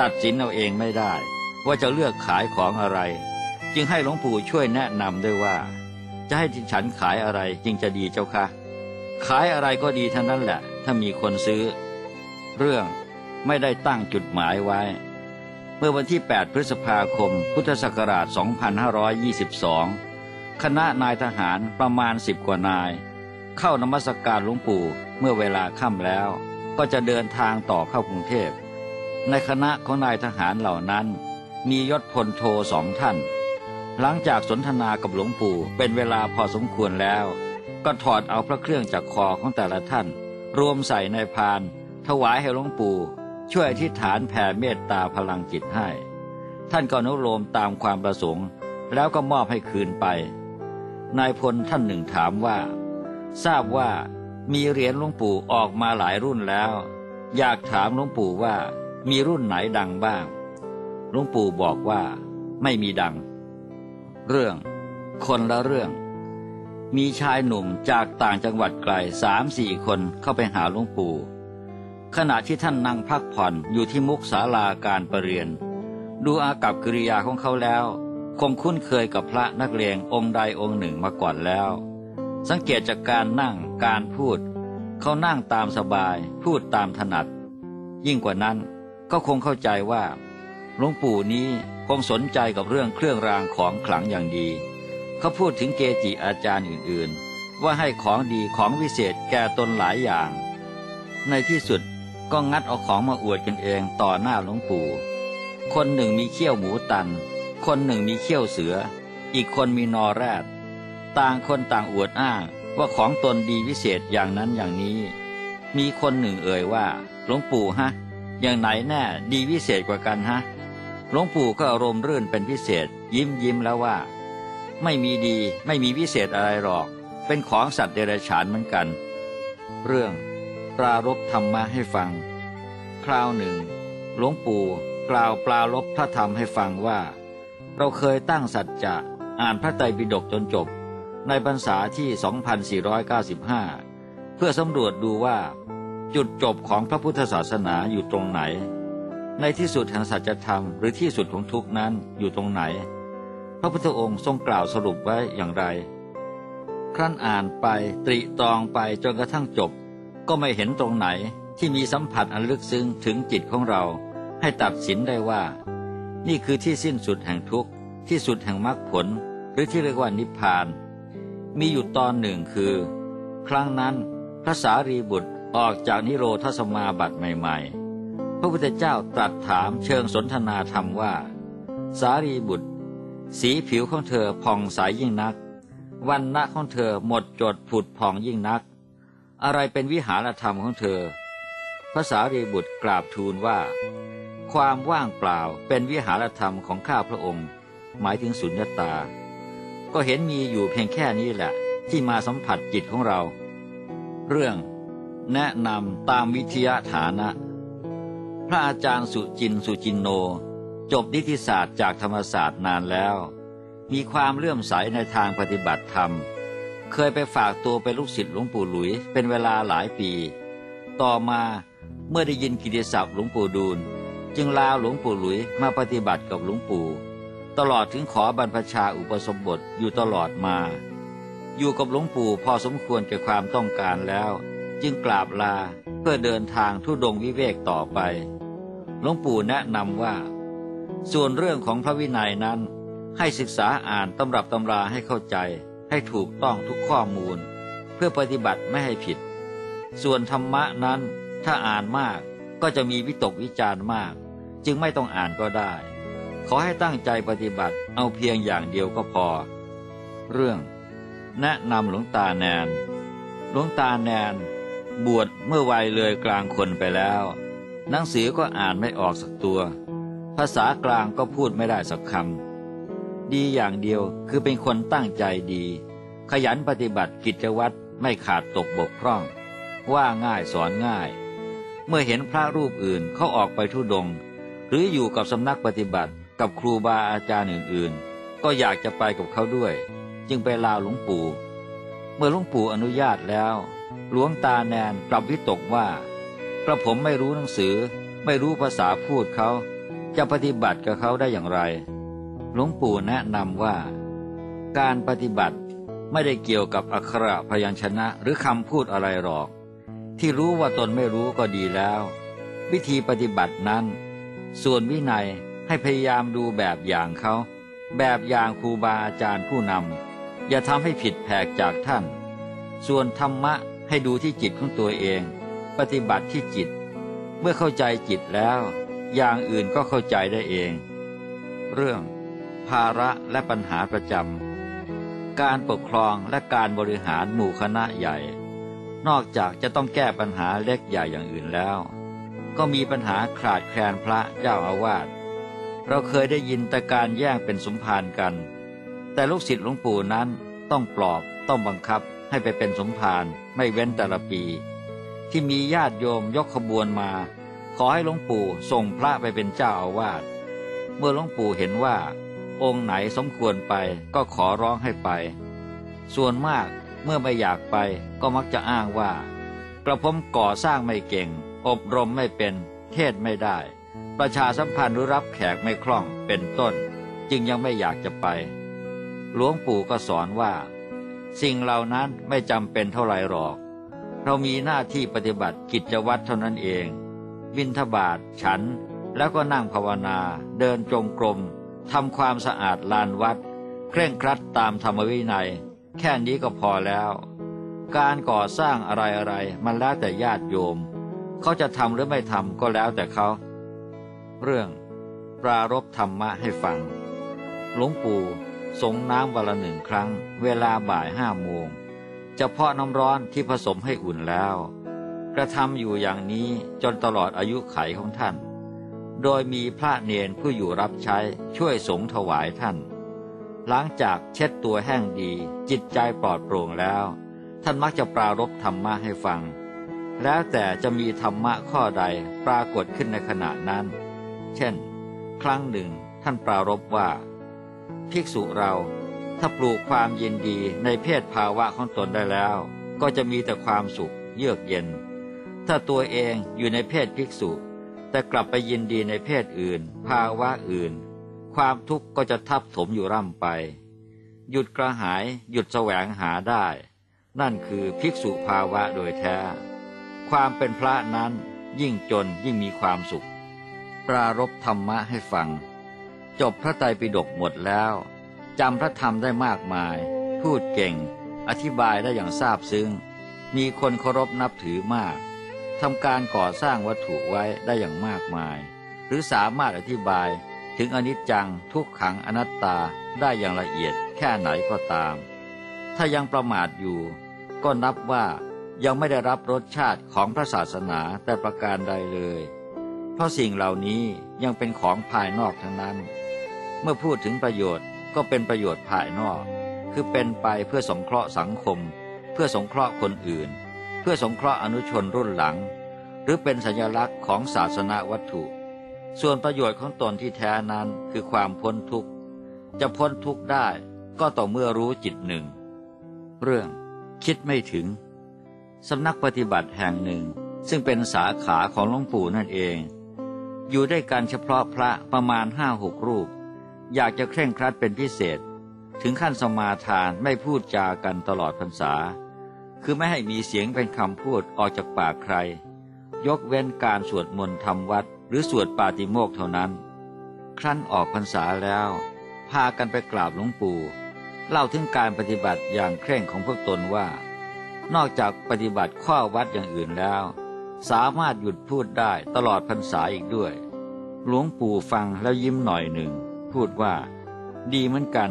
ตัดสินเอาเองไม่ได้ ว่าจะเลือกขายของอะไร จึงให้หลวงปู่ช่วยแนะนำด้วยว่า จะให้ฉันขายอะไรจึงจะดีเจ้าคะขายอะไรก็ดีทั้งนั้นแหละ ถ้ามีคนซื้อ เรื่องไม่ได้ตั้งจุดหมายไว้ เมื่อวันที่ 8 พฤษภาคม พุทธศักราช 2522 คณะนายทหารประมาณสิบกว่านาย เข้านมัสการหลวงปู่เมื่อเวลาค่ำแล้ว ก็จะเดินทางต่อเข้ากรุงเทพในคณะของนายทหารเหล่านั้น มียศพลโทสองท่าน หลังจากสนทนากับหลวงปู่เป็นเวลาพอสมควรแล้ว ก็ถอดเอาพระเครื่องจากคอของแต่ละท่าน รวมใส่ในพาน ถวายให้หลวงปู่ ช่วยอธิษฐานแผ่เมตตาพลังจิตให้ ท่านก็นุโลมตามความประสงค์ แล้วก็มอบให้คืนไป นายพลท่านหนึ่งถามว่า ทราบว่ามีเหรียญหลวงปู่ออกมาหลายรุ่นแล้ว อยากถามหลวงปู่ว่ามีรุ่นไหนดังบ้างหลวงปู่บอกว่า ไม่มีดัง เรื่อง คนละเรื่อง มีชายหนุ่มจากต่างจังหวัดไกลสามสี่คนเข้าไปหาหลวงปู่ ขณะที่ท่านนั่งพักผ่อนอยู่ที่มุกศาลาการประเรียน ดูอากับกิริยาของเขาแล้ว คงคุ้นเคยกับพระนักเลงองค์ใดองค์หนึ่งมาก่อนแล้ว สังเกตจากการนั่งการพูด เขานั่งตามสบาย พูดตามถนัด ยิ่งกว่านั้นก็คงเข้าใจว่า หลวงปู่นี้คงสนใจกับเรื่องเครื่องรางของขลังอย่างดี เขาพูดถึงเกจิอาจารย์อื่นๆ ว่าให้ของดีของวิเศษแก่ตนหลายอย่าง ในที่สุดก็งัดเอาของมาอวดกันเองต่อหน้าหลวงปู่ คนหนึ่งมีเขี้ยวหมูตัน คนหนึ่งมีเขี้ยวเสือ อีกคนมีนอแรด ต่างคนต่างอวดอ้างว่าของตนดีวิเศษอย่างนั้นอย่างนี้ มีคนหนึ่งเอ่ยว่า หลวงปู่ฮะ อย่างไหนแน่ดีวิเศษกว่ากันฮะ หลวงปู่ก็อารมณ์รื่นเป็นพิเศษ ยิ้มยิ้มแล้วว่า ไม่มีดีไม่มีวิเศษอะไรหรอก เป็นของสัตว์เดรัจฉานเหมือนกัน เรื่องปรารบธรรมะให้ฟัง คราวหนึ่ง หลวงปู่กล่าวปลารบพระธรรมให้ฟังว่า เราเคยตั้งสัจจะอ่านพระไตรปิฎกจนจบ ในพรรษาที่ 2495 เพื่อสำรวจดูว่า จุดจบของพระพุทธศาสนาอยู่ตรงไหน ในที่สุดแห่งสัจธรรมหรือที่สุดของทุกนั้นอยู่ตรงไหน พระพุทธองค์ทรงกล่าวสรุปไว้อย่างไร ครั้นอ่านไปตรีตรองไปจนกระทั่งจบ ก็ไม่เห็นตรงไหนที่มีสัมผัสอันลึกซึ้งถึงจิตของเรา ให้ตัดสินได้ว่า นี่คือที่สิ้นสุดแห่งทุกข์ ที่สุดแห่งมรรคผล หรือที่เรียกว่านิพพาน มีอยู่ตอนหนึ่งคือ ครั้งนั้นพระสารีบุตรออกจากนิโรธสมาบัติใหม่ ๆ พระพุทธเจ้าตรัสถามเชิงสนทนาธรรมว่า สารีบุตร สีผิวของเธอผ่องใสยยิ่งนัก วันณะของเธอหมดจดผุดผ่องยิ่งนัก อะไรเป็นวิหารธรรมของเธอพระสารีบุตรกราบทูลว่า ความว่างเปล่าเป็นวิหารธรรมของข้าพระองค์ หมายถึงสุญญตา ก็เห็นมีอยู่เพียงแค่นี้แหละที่มาสัมผัสจิตของเรา เรื่อง แนะนำตามวิทยาฐานะ พระอาจารย์สุจินสุจินโน จบนิติศาสตร์จากธรรมศาสตร์นานแล้ว มีความเลื่อมใสในทางปฏิบัติธรรม เคยไปฝากตัวเป็นลูกศิษย์หลวงปู่หลุย เป็นเวลาหลายปี ต่อมาเมื่อได้ยินกิติศัพท์หลวงปู่ดูลจึงลาหลวงปู่หลุยมาปฏิบัติกับหลวงปู่ ตลอดถึงขอบรรพชาอุปสมบทอยู่ตลอดมา อยู่กับหลวงปู่พอสมควรแก่ความต้องการแล้ว จึงกราบลาเพื่อเดินทางทุดงวิเวกต่อไป หลวงปู่แนะนำว่า ส่วนเรื่องของพระวินัยนั้น ให้ศึกษาอ่านตำรับตำราให้เข้าใจ ให้ถูกต้องทุกข้อมูล เพื่อปฏิบัติไม่ให้ผิด ส่วนธรรมะนั้นถ้าอ่านมากก็จะมีวิตกวิจารณ์มาก จึงไม่ต้องอ่านก็ได้ ขอให้ตั้งใจปฏิบัติเอาเพียงอย่างเดียวก็พอ เรื่อง แนะนำหลวงตาแนนหลวงตาแนน บวชเมื่อวัยเลยกลางคนไปแล้ว หนังสือก็อ่านไม่ออกสักตัว ภาษากลางก็พูดไม่ได้สักคำดีอย่างเดียวคือเป็นคนตั้งใจดี ขยันปฏิบัติกิจวัตรไม่ขาดตกบกพร่อง ว่าง่ายสอนง่าย เมื่อเห็นพระรูปอื่นเขาออกไปทุดง หรืออยู่กับสำนักปฏิบัติกับครูบาอาจารย์อื่นๆ ก็อยากจะไปกับเขาด้วย จึงไปลาหลวงปู่ เมื่อหลวงปู่อนุญาตแล้ว หลวงตาแนนกลับวิตกว่ากระผมไม่รู้หนังสือ ไม่รู้ภาษาพูดเขา จะปฏิบัติกับเขาได้อย่างไร หลวงปู่แนะนำว่า การปฏิบัติไม่ได้เกี่ยวกับอักขระพยัญชนะหรือคำพูดอะไรหรอก ที่รู้ว่าตนไม่รู้ก็ดีแล้ว วิธีปฏิบัตินั้น ส่วนวินัยให้พยายามดูแบบอย่างเขา แบบอย่างครูบาอาจารย์ผู้นำอย่าทำให้ผิดแผกจากท่าน ส่วนธรรมะ ให้ดูที่จิตของตัวเอง ปฏิบัติที่จิต เมื่อเข้าใจจิตแล้ว อย่างอื่นก็เข้าใจได้เอง เรื่อง ภาระและปัญหาประจำการปกครองและการบริหารหมู่คณะใหญ่ นอกจากจะต้องแก้ปัญหาเล็กใหญ่อย่างอื่นแล้ว ก็มีปัญหาขาดแคลนพระเจ้าอาวาสเราเคยได้ยินแต่การแย่งเป็นสมภารกัน แต่ลูกศิษย์หลวงปู่นั้นต้องปลอบต้องบังคับให้ไปเป็นสมภาร ไม่เว้นแต่ละปี ที่มีญาติโยมยกขบวนมา ขอให้หลวงปู่ส่งพระไปเป็นเจ้าอาวาสเมื่อหลวงปู่เห็นว่า องค์ไหนสมควรไปก็ขอร้องให้ไป ส่วนมากเมื่อไม่อยากไปก็มักจะอ้างว่า กระผมก่อสร้างไม่เก่ง อบรมไม่เป็น เทศไม่ได้ ประชาสัมพันธ์หรือรับแขกไม่คล่องเป็นต้น จึงยังไม่อยากจะไป หลวงปู่ก็สอนว่า สิ่งเหล่านั้นไม่จำเป็นเท่าไรหรอก เรามีหน้าที่ปฏิบัติกิจวัตรเท่านั้นเอง บินทบาทฉัน แล้วก็นั่งภาวนา เดินจงกรมทำความสะอาดลานวัด เคร่งครัดตามธรรมวินัย แค่นี้ก็พอแล้ว การก่อสร้างอะไรอะไรมันแล้วแต่ญาติโยม เขาจะทำหรือไม่ทำก็แล้วแต่เขา เรื่อง ปรารบธรรมะให้ฟัง หลวงปู่ สงน้ำวันละหนึ่งครั้ง เวลาบ่ายห้าโมงจะเพาะน้ำร้อนที่ผสมให้อุ่นแล้ว กระทำอยู่อย่างนี้จนตลอดอายุไขของท่าน โดยมีพระเนนผู้อยู่รับใช้ช่วยสงถวายท่าน หลังจากเช็ดตัวแห้งดี จิตใจปลอดโปร่งแล้ว ท่านมักจะปรารบธรรมะให้ฟัง แล้วแต่จะมีธรรมะข้อใดปรากฏขึ้นในขณะนั้น เช่น ครั้งหนึ่งท่านปรารบว่า ภิกษุเราถ้าปลูกความยินดีในเพศภาวะของตนได้แล้ว ก็จะมีแต่ความสุขเยือกเย็น ถ้าตัวเองอยู่ในเพศภิกษุ แต่กลับไปยินดีในเพศอื่น ภาวะอื่น ความทุกข์ก็จะทับถมอยู่ร่ำไป หยุดกระหายหยุดแสวงหาได้ นั่นคือภิกษุภาวะโดยแท้ ความเป็นพระนั้นยิ่งจนยิ่งมีความสุข ปรารบธรรมะให้ฟัง จบพระไตรปิฎกหมดแล้วจำพระธรรมได้มากมาย พูดเก่ง อธิบายได้อย่างซาบซึ้ง มีคนเคารพนับถือมากทำการก่อสร้างวัตถุไว้ได้อย่างมากมาย หรือสามารถอธิบายถึงอนิจจังทุกขังอนัตตาได้อย่างละเอียดแค่ไหนก็ตาม ถ้ายังประมาทอยู่ ก็นับว่ายังไม่ได้รับรสชาติของพระศาสนาแต่ประการใดเลย เพราะสิ่งเหล่านี้ยังเป็นของภายนอกทั้งนั้น มื่อพูดถึงประโยชน์ก็เป็นประโยชน์ภายนอก คือเป็นไปเพื่อสงเคราะห์สังคม เพื่อสงเคราะห์คนอื่น เพื่อสงเคราะห์อนุชนรุ่นหลัง หรือเป็นสัญลักษณ์ของศาสนาวัตถุ ส่วนประโยชน์ของตนที่แท้นั้นคือความพ้นทุกข์ จะพ้นทุกข์ได้ก็ต่อเมื่อรู้จิตหนึ่ง เรื่องคิดไม่ถึงสำนักปฏิบัติแห่งหนึ่ง ซึ่งเป็นสาขาของหลวงปู่นั่นเอง อยู่ได้กันเฉพาะพระประมาณห้าหกรูป อยากจะเคร่งครัดเป็นพิเศษ ถึงขั้นสมาทานไม่พูดจากันตลอดพรรษา คือไม่ให้มีเสียงเป็นคำพูดออกจากปากใคร ยกเว้นการสวดมนต์ทำวัด หรือสวดปาติโมกเท่านั้น ครั้นออกพรรษาแล้ว พากันไปกราบหลวงปู่เล่าถึงการปฏิบัติอย่างเคร่งของพวกตนว่า นอกจากปฏิบัติข้อวัดอย่างอื่นแล้ว สามารถหยุดพูดได้ตลอดพรรษาอีกด้วย หลวงปู่ฟังแล้วยิ้มหน่อยหนึ่ง พูดว่า ดีเหมือนกัน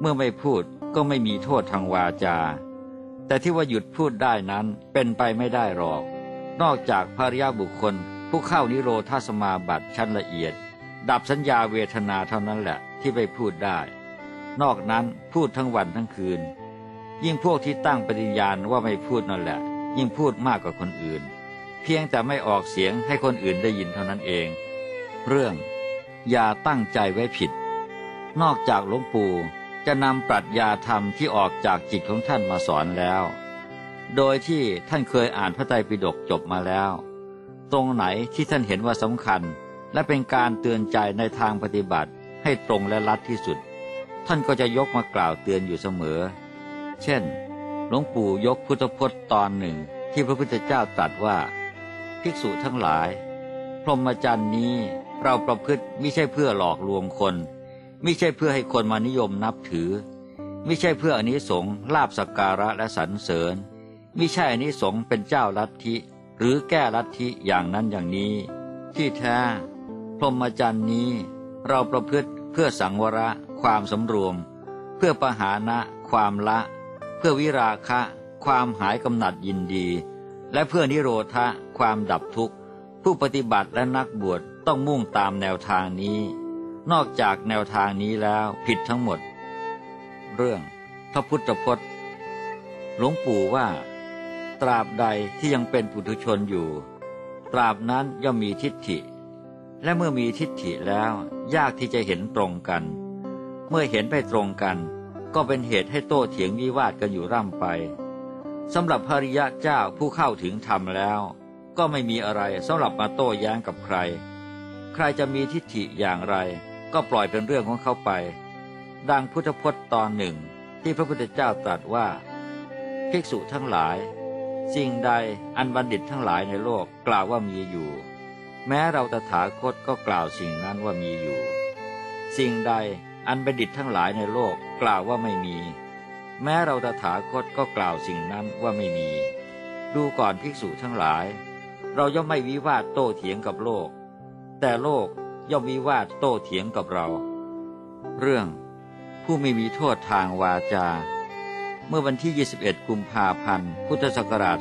เมื่อไม่พูดก็ไม่มีโทษทางวาจา แต่ที่ว่าหยุดพูดได้นั้นเป็นไปไม่ได้หรอก นอกจากภริยาบุคคล ผู้เข้านิโรธาสมาบัติชั้นละเอียด ดับสัญญาเวทนาเท่านั้นแหละที่ไปพูดได้ นอกนั้นพูดทั้งวันทั้งคืน ยิ่งพวกที่ตั้งปฏิญาณว่าไม่พูดนั่นแหละ ยิ่งพูดมากกว่าคนอื่น เพียงแต่ไม่ออกเสียงให้คนอื่นได้ยินเท่านั้นเอง เรื่อง อย่าตั้งใจไว้ผิด นอกจากหลวงปู่จะนำปรัชญาธรรมที่ออกจากจิตของท่านมาสอนแล้ว โดยที่ท่านเคยอ่านพระไตรปิฎกจบมาแล้ว ตรงไหนที่ท่านเห็นว่าสำคัญ และเป็นการเตือนใจในทางปฏิบัติให้ตรงและลัดที่สุด ท่านก็จะยกมากล่าวเตือนอยู่เสมอ เช่น หลวงปู่ยกพุทธพจน์ตอนหนึ่งที่พระพุทธเจ้าตรัสว่า ภิกษุทั้งหลาย พรหมจรรย์นี้ เราประพฤติไม่ใช่เพื่อหลอกลวงคน ไม่ใช่เพื่อให้คนมานิยมนับถือ ไม่ใช่เพื่ออนนิสงส์ลาบสักการะและสรรเสริญ ไม่ใช่อนนิสงส์เป็นเจ้าลัทธิหรือแก้ลัทธิอย่างนั้นอย่างนี้ ที่แท้ พรหมจรรย์นี้ เราประพฤติเพื่อสังวระความสำรวม เพื่อปหานะ ความละ เพื่อวิราคะ ความหายกำหนัดยินดี และเพื่อนิโรธะความดับทุกข์ ผู้ปฏิบัติและนักบวช ต้องมุ่งตามแนวทางนี้ นอกจากแนวทางนี้แล้วผิดทั้งหมด เรื่องพระพุทธพจน์ หลวงปู่ว่า ตราบใดที่ยังเป็นปุถุชนอยู่ ตราบนั้นย่อมมีทิฏฐิ และเมื่อมีทิฏฐิแล้ว ยากที่จะเห็นตรงกัน เมื่อเห็นไปตรงกัน ก็เป็นเหตุให้โต้เถียงวิวาทกันอยู่ร่ำไปสำหรับภริยะเจ้าผู้เข้าถึงธรรมแล้ว ก็ไม่มีอะไรสำหรับมาโต้แย้งกับใคร ใครจะมีทิฏฐิอย่างไร ก็ปล่อยเป็นเรื่องของเขาไป ดังพุทธพจน์ตอนหนึ่งที่พระพุทธเจ้าตรัสว่า ภิกษุทั้งหลาย สิ่งใดอันบัณฑิตทั้งหลายในโลกกล่าวว่ามีอยู่ แม้เราตถาคตก็กล่าวสิ่งนั้นว่ามีอยู่ สิ่งใดอันบัณฑิตทั้งหลายในโลกกล่าวว่าไม่มี แม้เราตถาคตก็กล่าวสิ่งนั้นว่าไม่มี ดูก่อนภิกษุทั้งหลาย เราย่อมไม่วิวาทโต้เถียงกับโลก แต่โลกย่อมวิวาทโต้เถียงกับเรา เรื่องผู้ไม่มีโทษทางวาจา เมื่อวันที่ 21 กุมภาพันธ์ พุทธศักราช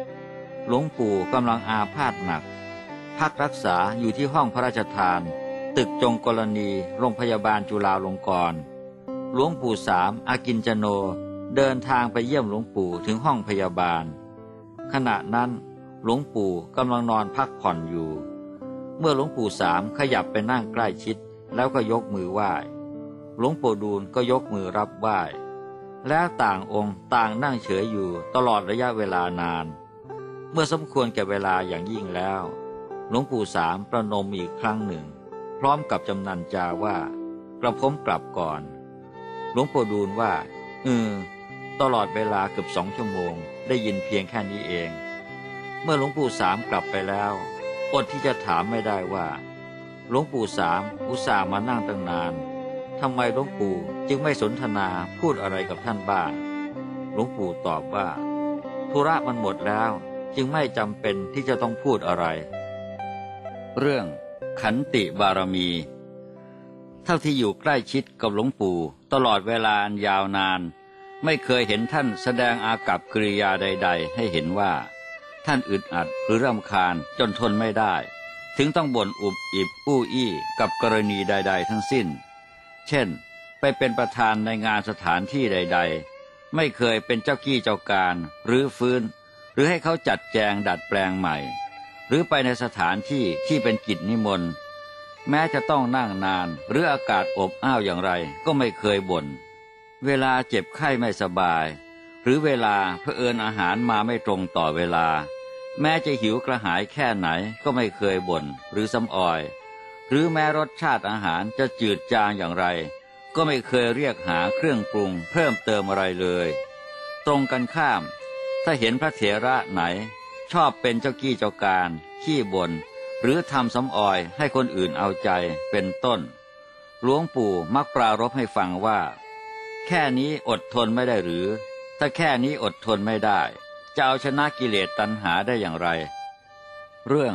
2526 หลวงปู่กำลังอาพาธหนัก พักรักษาอยู่ที่ห้องพระราชทาน ตึกจงกรณีโรงพยาบาลจุฬาลงกรณ์หลวงปู่สามอากินจโนเดินทางไปเยี่ยมหลวงปู่ถึงห้องพยาบาล ขณะนั้นหลวงปู่กำลังนอนพักผ่อนอยู่ เมื่อหลวงปู่สามขยับไปนั่งใกล้ชิด แล้วก็ยกมือไหว้ หลวงปู่ดูลก็ยกมือรับไหว้ แล้วต่างองค์ต่างนั่งเฉยอยู่ตลอดระยะเวลานาน เมื่อสมควรแก่เวลาอย่างยิ่งแล้ว หลวงปู่สามประนมอีกครั้งหนึ่ง พร้อมกับจำนันจาว่ากระผมกลับก่อน หลวงปู่ดูลว่าเออตลอดเวลาเกือบสองชั่วโมง ได้ยินเพียงแค่นี้เอง เมื่อหลวงปู่สามกลับไปแล้ว อดที่จะถามไม่ได้ว่า หลวงปู่สามอุตส่าห์มานั่งตั้งนานทำไมหลวงปู่จึงไม่สนทนาพูดอะไรกับท่านบ้าง หลวงปู่ตอบว่า ธุระมันหมดแล้วจึงไม่จำเป็นที่จะต้องพูดอะไร เรื่องขันติบารมี เท่าที่อยู่ใกล้ชิดกับหลวงปู่ตลอดเวลายาวนาน ไม่เคยเห็นท่านแสดงอากับกิริยาใด ๆ ให้เห็นว่า ท่านอึดอัดหรือรำคาญจนทนไม่ได้ ถึงต้องบ่นอุบอิบอู้อี้กับกรณีใด ๆ ทั้งสิ้น เช่น ไปเป็นประธานในงานสถานที่ใด ๆ ไม่เคยเป็นเจ้ากี้เจ้าการหรือฟื้น หรือให้เขาจัดแจงดัดแปลงใหม่ หรือไปในสถานที่ที่เป็นกิจนิมนต์แม้จะต้องนั่งนานหรืออากาศอบอ้าวอย่างไรก็ไม่เคยบน่นเวลาเจ็บไข้ไม่สบาย รือเวลาเผอิญอาหารมาไม่ตรงต่อเวลา แม้จะหิวกระหายแค่ไหนก็ไม่เคยบน่นหรือซ้ำออย หรือแม้รสชาติอาหารจะจืดจางอย่างไร ก็ไม่เคยเรียกหาเครื่องปรุงเพิ่มเติมอะไรเลย ตรงกันข้าม ถ้าเห็นพระเถระไหน ชอบเป็นเจ้ากี้เจ้าการ ขี้บน่นหรือทำสำออยให้คนอื่นเอาใจเป็นต้น หลวงปู่มักปรารบให้ฟังว่า แค่นี้อดทนไม่ได้หรือ ถ้าแค่นี้อดทนไม่ได้ จะเอาชนะกิเลสตัณหาได้อย่างไร เรื่อง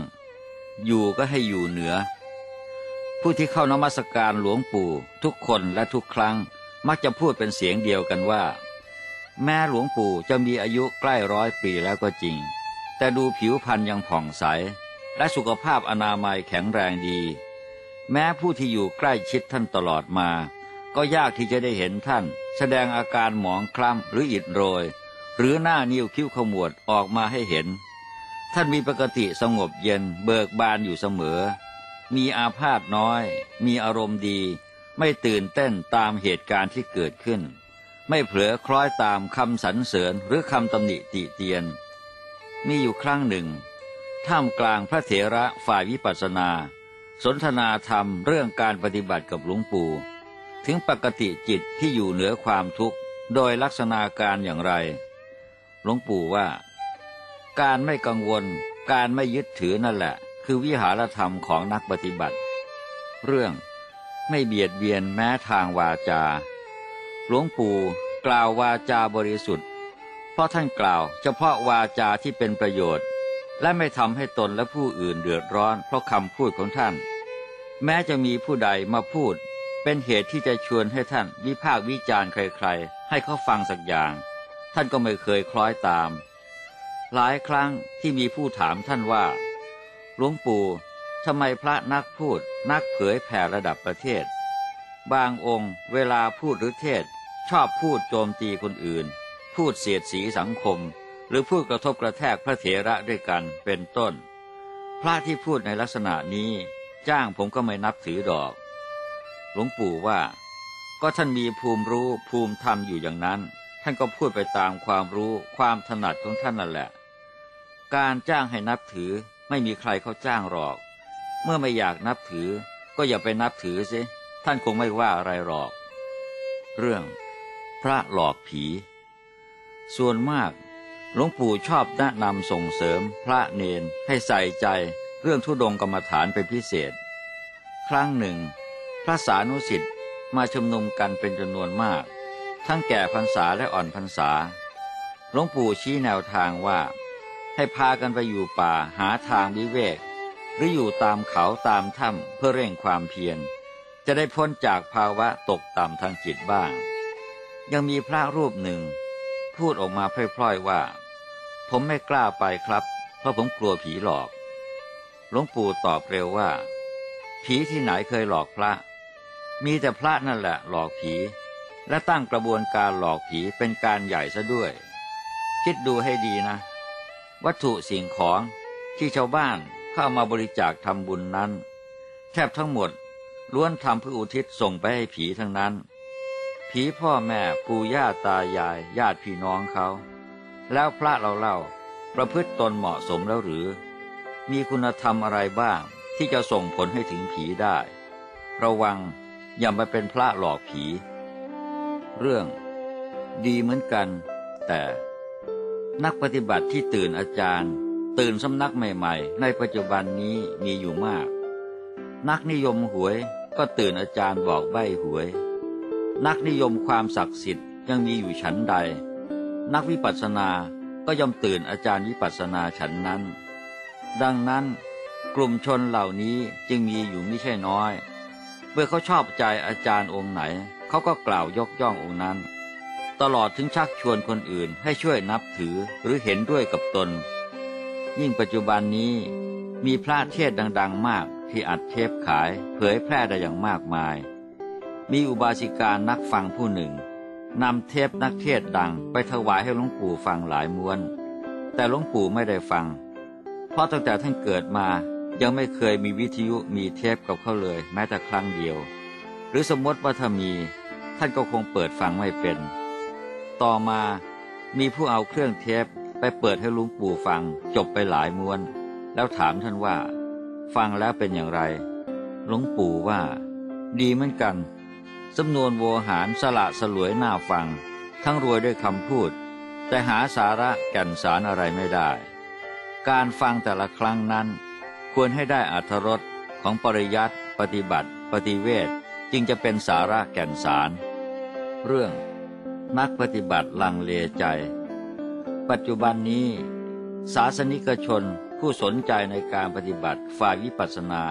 อยู่ก็ให้อยู่เหนือ ผู้ที่เข้านมัสการหลวงปู่ ทุกคนและทุกครั้งมักจะพูดเป็นเสียงเดียวกันว่า แม่หลวงปู่จะมีอายุใกล้ร้อยปีแล้วก็จริง แต่ดูผิวพรรณยังผ่องใส และสุขภาพอนามัยแข็งแรงดี แม้ผู้ที่อยู่ใกล้ชิดท่านตลอดมา ก็ยากที่จะได้เห็นท่าน แสดงอาการหมองคล้ำหรืออิดโรย หรือหน้านิ้วคิ้วขมวดออกมาให้เห็น ท่านมีปกติสงบเย็นเบิกบานอยู่เสมอ มีอาพาธน้อย มีอารมณ์ดี ไม่ตื่นเต้นตามเหตุการณ์ที่เกิดขึ้น ไม่เผลอคล้อยตามคำสรรเสริญหรือคำตำหนิติเตียน มีอยู่ครั้งหนึ่ง ท่ามกลางพระเถระฝ่ายวิปัสสนา สนทนาธรรมเรื่องการปฏิบัติกับหลวงปู่ ถึงปกติจิตที่อยู่เหนือความทุกข์โดยลักษณะการอย่างไร หลวงปู่ว่า การไม่กังวล การไม่ยึดถือนั่นแหละ คือวิหารธรรมของนักปฏิบัติ เรื่องไม่เบียดเบียนแม้ทางวาจา หลวงปู่กล่าววาจาบริสุทธิ์ เพราะท่านกล่าวเฉพาะวาจาที่เป็นประโยชน์ และไม่ทำให้ตนและผู้อื่นเดือดร้อนเพราะคำพูดของท่าน แม้จะมีผู้ใดมาพูด เป็นเหตุที่จะชวนให้ท่านวิพากษ์วิจารณ์ใครๆ ให้เขาฟังสักอย่าง ท่านก็ไม่เคยคล้อยตาม หลายครั้งที่มีผู้ถามท่านว่า หลวงปู่ทำไมพระนักพูดนักเผยแผ่ระดับประเทศ บางองค์เวลาพูดหรือเทศ ชอบพูดโจมตีคนอื่น พูดเสียดสีสังคม หรือพูดกระทบกระแทกพระเถระด้วยกันเป็นต้น พระที่พูดในลักษณะนี้ จ้างผมก็ไม่นับถือดอก หลวงปู่ว่า ก็ท่านมีภูมิรู้ภูมิธรรมอยู่อย่างนั้น ท่านก็พูดไปตามความรู้ความถนัดของท่านนั่นแหละ การจ้างให้นับถือไม่มีใครเขาจ้างหรอก เมื่อไม่อยากนับถือ ก็อย่าไปนับถือสิท่านคงไม่ว่าอะไรหรอก เรื่อง พระหลอกผี ส่วนมากหลวงปู่ชอบแนะนำส่งเสริมพระเนนให้ใส่ใจเรื่องทุดงกรรมฐานเป็นพิเศษ ครั้งหนึ่ง พระสานุสิทธิ์มาชุมนุมกันเป็นจำนวนมาก ทั้งแก่พรรษาและอ่อนพรรษาหลวงปู่ชี้แนวทางว่า ให้พากันไปอยู่ป่าหาทางวิเวก หรืออยู่ตามเขาตามถ้ำเพื่อเร่งความเพียรจะได้พ้นจากภาวะตกต่ำทางจิตบ้าง ยังมีพระรูปหนึ่ง พูดออกมาพล่อยๆว่า ผมไม่กล้าไปครับ เพราะผมกลัวผีหลอกหลวงปู่ตอบเร็วว่า ผีที่ไหนเคยหลอกพระ มีแต่พระนั่นแหละหลอกผี และตั้งกระบวนการหลอกผีเป็นการใหญ่ซะด้วย คิดดูให้ดีนะ วัตถุสิ่งของที่ชาวบ้านเข้ามาบริจาคทำบุญนั้น แทบทั้งหมดล้วนทำเพื่ออุทิศส่งไปให้ผีทั้งนั้น ผีพ่อแม่ปู่ย่าตายายญาติพี่น้องเขา แล้วพระเราเล่าประพฤติตนเหมาะสมแล้วหรือ มีคุณธรรมอะไรบ้างที่จะส่งผลให้ถึงผีได้ ระวัง อย่ามาเป็นพระหลอกผี เรื่อง ดีเหมือนกัน แต่นักปฏิบัติที่ตื่นอาจารย์ ตื่นสำนักใหม่ๆ ในปัจจุบันนี้มีอยู่มาก นักนิยมหวยก็ตื่นอาจารย์บอกใบหวย นักนิยมความศักดิ์สิทธิ์ยังมีอยู่ชั้นใด นักวิปัสสนาก็ย่อมตื่นอาจารย์วิปัสสนาฉันนั้น ดังนั้นกลุ่มชนเหล่านี้จึงมีอยู่ไม่ใช่น้อย เมื่อเขาชอบใจอาจารย์องค์ไหน เขาก็กล่าวยกย่ององค์นั้น ตลอดถึงชักชวนคนอื่นให้ช่วยนับถือหรือเห็นด้วยกับตน ยิ่งปัจจุบันนี้มีพระเทศดังๆ มากที่อัดเทปขายเผยแพร่ได้อย่างมากมาย มีอุบาสิกานักฟังผู้หนึ่งนำเทปนักเทศดังไปถวายให้หลวงปู่ฟังหลายม้วน แต่หลวงปู่ไม่ได้ฟัง เพราะตั้งแต่ท่านเกิดมา ยังไม่เคยมีวิทยุมีเทปกับเขาเลย แม้แต่ครั้งเดียว หรือสมมติว่าถ้ามี ท่านก็คงเปิดฟังไม่เป็น ต่อมามีผู้เอาเครื่องเทปไปเปิดให้ลวงปู่ฟัง จบไปหลายม้วน แล้วถามท่านว่า ฟังแล้วเป็นอย่างไรหลวงปู่ว่า ดีเหมือนกันสำนวนโวหารสละสลวยหน้าฟัง ทั้งรวยด้วยคำพูด แต่หาสาระแก่นสารอะไรไม่ได้ การฟังแต่ละครั้งนั้น ควรให้ได้อัธรสของปริยัติปฏิบัติ ปฏิเวทจึงจะเป็นสาระแก่นสาร เรื่อง นักปฏิบัติลังเลใจ ปัจจุบันนี้ ศาสนิกชนผู้สนใจในการปฏิบัติฝ่ายวิปัสสนา